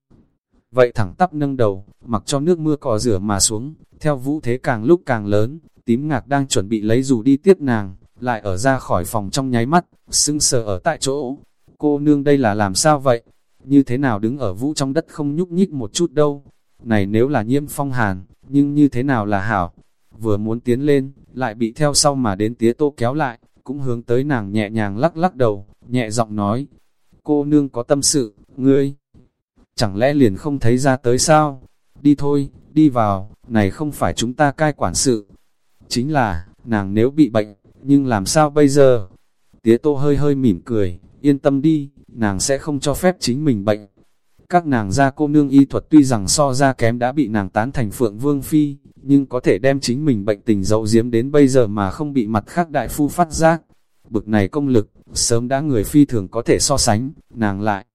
Vậy thẳng tắp nâng đầu, mặc cho nước mưa cỏ rửa mà xuống, theo vũ thế càng lúc càng lớn, tím ngạc đang chuẩn bị lấy dù đi tiếp nàng, lại ở ra khỏi phòng trong nháy mắt, sưng sờ ở tại chỗ. Cô nương đây là làm sao vậy? Như thế nào đứng ở vũ trong đất không nhúc nhích một chút đâu? Này nếu là nhiễm phong hàn, nhưng như thế nào là hảo? Vừa muốn tiến lên, lại bị theo sau mà đến tía tô kéo lại, cũng hướng tới nàng nhẹ nhàng lắc lắc đầu, nhẹ giọng nói. Cô nương có tâm sự, ngươi, chẳng lẽ liền không thấy ra tới sao? Đi thôi, đi vào, này không phải chúng ta cai quản sự. Chính là, nàng nếu bị bệnh, nhưng làm sao bây giờ? Tía tô hơi hơi mỉm cười, yên tâm đi, nàng sẽ không cho phép chính mình bệnh. Các nàng gia cô nương y thuật tuy rằng so ra kém đã bị nàng tán thành phượng vương phi, nhưng có thể đem chính mình bệnh tình dậu diếm đến bây giờ mà không bị mặt khác đại phu phát giác. Bực này công lực, sớm đã người phi thường có thể so sánh, nàng lại.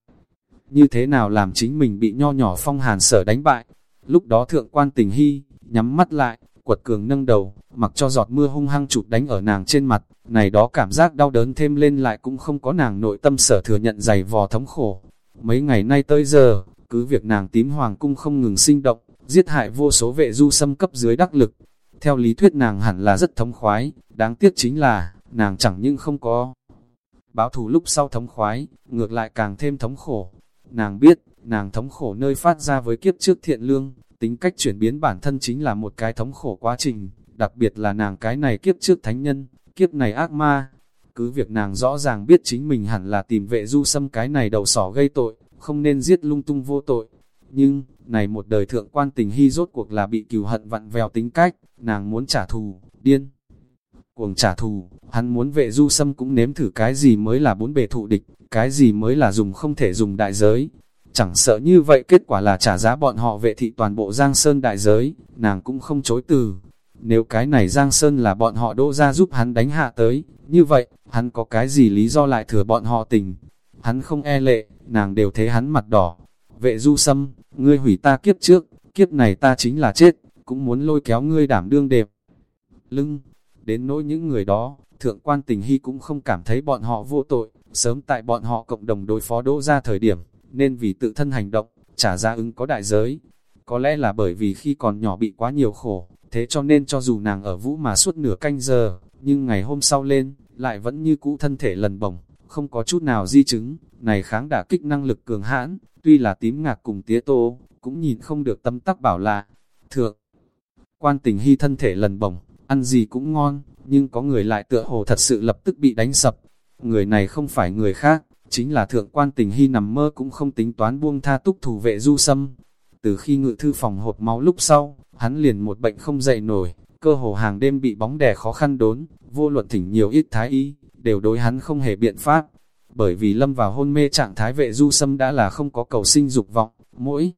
Như thế nào làm chính mình bị nho nhỏ phong hàn sở đánh bại? Lúc đó thượng quan tình hy, nhắm mắt lại, quật cường nâng đầu, mặc cho giọt mưa hung hăng chụp đánh ở nàng trên mặt, này đó cảm giác đau đớn thêm lên lại cũng không có nàng nội tâm sở thừa nhận dày vò thống khổ. Mấy ngày nay tới giờ, cứ việc nàng tím hoàng cung không ngừng sinh động, giết hại vô số vệ du xâm cấp dưới đắc lực. Theo lý thuyết nàng hẳn là rất thống khoái, đáng tiếc chính là, nàng chẳng nhưng không có. Báo thù lúc sau thống khoái, ngược lại càng thêm thống khổ. Nàng biết, nàng thống khổ nơi phát ra với kiếp trước thiện lương, tính cách chuyển biến bản thân chính là một cái thống khổ quá trình, đặc biệt là nàng cái này kiếp trước thánh nhân, kiếp này ác ma. Cứ việc nàng rõ ràng biết chính mình hẳn là tìm vệ du xâm cái này đầu sỏ gây tội, không nên giết lung tung vô tội. Nhưng, này một đời thượng quan tình hy rốt cuộc là bị cừu hận vặn vèo tính cách, nàng muốn trả thù, điên. Cuồng trả thù, hắn muốn vệ du xâm cũng nếm thử cái gì mới là bốn bề thụ địch, cái gì mới là dùng không thể dùng đại giới. Chẳng sợ như vậy kết quả là trả giá bọn họ vệ thị toàn bộ Giang Sơn đại giới, nàng cũng không chối từ. Nếu cái này Giang Sơn là bọn họ đỗ ra giúp hắn đánh hạ tới, như vậy, hắn có cái gì lý do lại thừa bọn họ tình. Hắn không e lệ, nàng đều thấy hắn mặt đỏ. Vệ du sâm, ngươi hủy ta kiếp trước, kiếp này ta chính là chết, cũng muốn lôi kéo ngươi đảm đương đẹp. Lưng, đến nỗi những người đó, thượng quan tình hy cũng không cảm thấy bọn họ vô tội, sớm tại bọn họ cộng đồng đối phó đỗ ra thời điểm, nên vì tự thân hành động, trả ra ứng có đại giới. Có lẽ là bởi vì khi còn nhỏ bị quá nhiều khổ, thế cho nên cho dù nàng ở vũ mà suốt nửa canh giờ, nhưng ngày hôm sau lên, lại vẫn như cũ thân thể lần bổng, không có chút nào di chứng, này kháng đả kích năng lực cường hãn, tuy là tím ngạc cùng tía tô, cũng nhìn không được tâm tắc bảo là, thượng, quan tình hy thân thể lần bổng, ăn gì cũng ngon, nhưng có người lại tựa hồ thật sự lập tức bị đánh sập, người này không phải người khác, chính là thượng quan tình hy nằm mơ cũng không tính toán buông tha túc thủ vệ du sâm. Từ khi ngự thư phòng hộp máu lúc sau, hắn liền một bệnh không dậy nổi, cơ hồ hàng đêm bị bóng đè khó khăn đốn, vô luận thỉnh nhiều ít thái y, đều đối hắn không hề biện pháp. Bởi vì lâm vào hôn mê trạng thái vệ du sâm đã là không có cầu sinh dục vọng, mỗi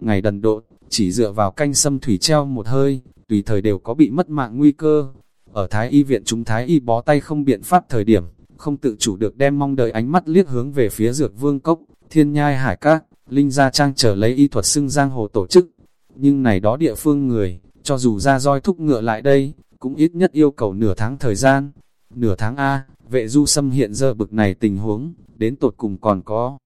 ngày đần độn, chỉ dựa vào canh sâm thủy treo một hơi, tùy thời đều có bị mất mạng nguy cơ. Ở thái y viện chúng thái y bó tay không biện pháp thời điểm, không tự chủ được đem mong đợi ánh mắt liếc hướng về phía dược vương cốc, thiên nhai hải các, linh gia trang trở lấy y thuật xưng giang hồ tổ chức. Nhưng này đó địa phương người, cho dù ra roi thúc ngựa lại đây, cũng ít nhất yêu cầu nửa tháng thời gian. Nửa tháng A, vệ du xâm hiện giờ bực này tình huống, đến tột cùng còn có.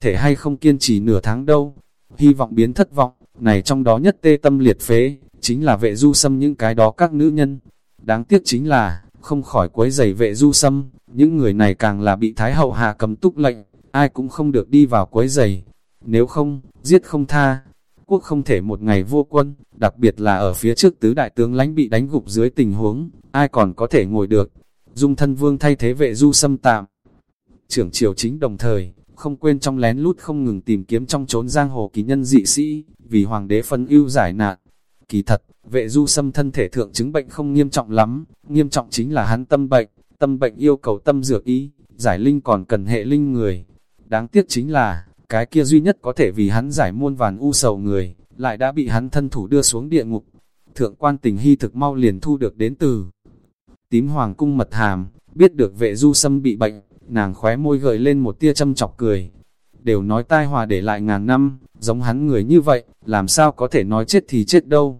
Thể hay không kiên trì nửa tháng đâu, hy vọng biến thất vọng, này trong đó nhất tê tâm liệt phế, chính là vệ du xâm những cái đó các nữ nhân. Đáng tiếc chính là, không khỏi quấy giày vệ du xâm, những người này càng là bị Thái Hậu hạ cầm túc lệnh, ai cũng không được đi vào quấy giày. Nếu không, giết không tha. Quốc không thể một ngày vô quân, đặc biệt là ở phía trước tứ đại tướng lãnh bị đánh gục dưới tình huống, ai còn có thể ngồi được. Dung thân vương thay thế vệ du xâm tạm. Trưởng triều chính đồng thời, không quên trong lén lút không ngừng tìm kiếm trong trốn giang hồ kỳ nhân dị sĩ, vì hoàng đế phân ưu giải nạn. Kỳ thật, vệ du xâm thân thể thượng chứng bệnh không nghiêm trọng lắm, nghiêm trọng chính là hắn tâm bệnh, tâm bệnh yêu cầu tâm dược ý, giải linh còn cần hệ linh người. Đáng tiếc chính là, cái kia duy nhất có thể vì hắn giải muôn vàn u sầu người, lại đã bị hắn thân thủ đưa xuống địa ngục. Thượng quan tình hy thực mau liền thu được đến từ tím hoàng cung mật hàm, biết được vệ du sâm bị bệnh, nàng khóe môi gợi lên một tia châm chọc cười. Đều nói tai hòa để lại ngàn năm, giống hắn người như vậy, làm sao có thể nói chết thì chết đâu.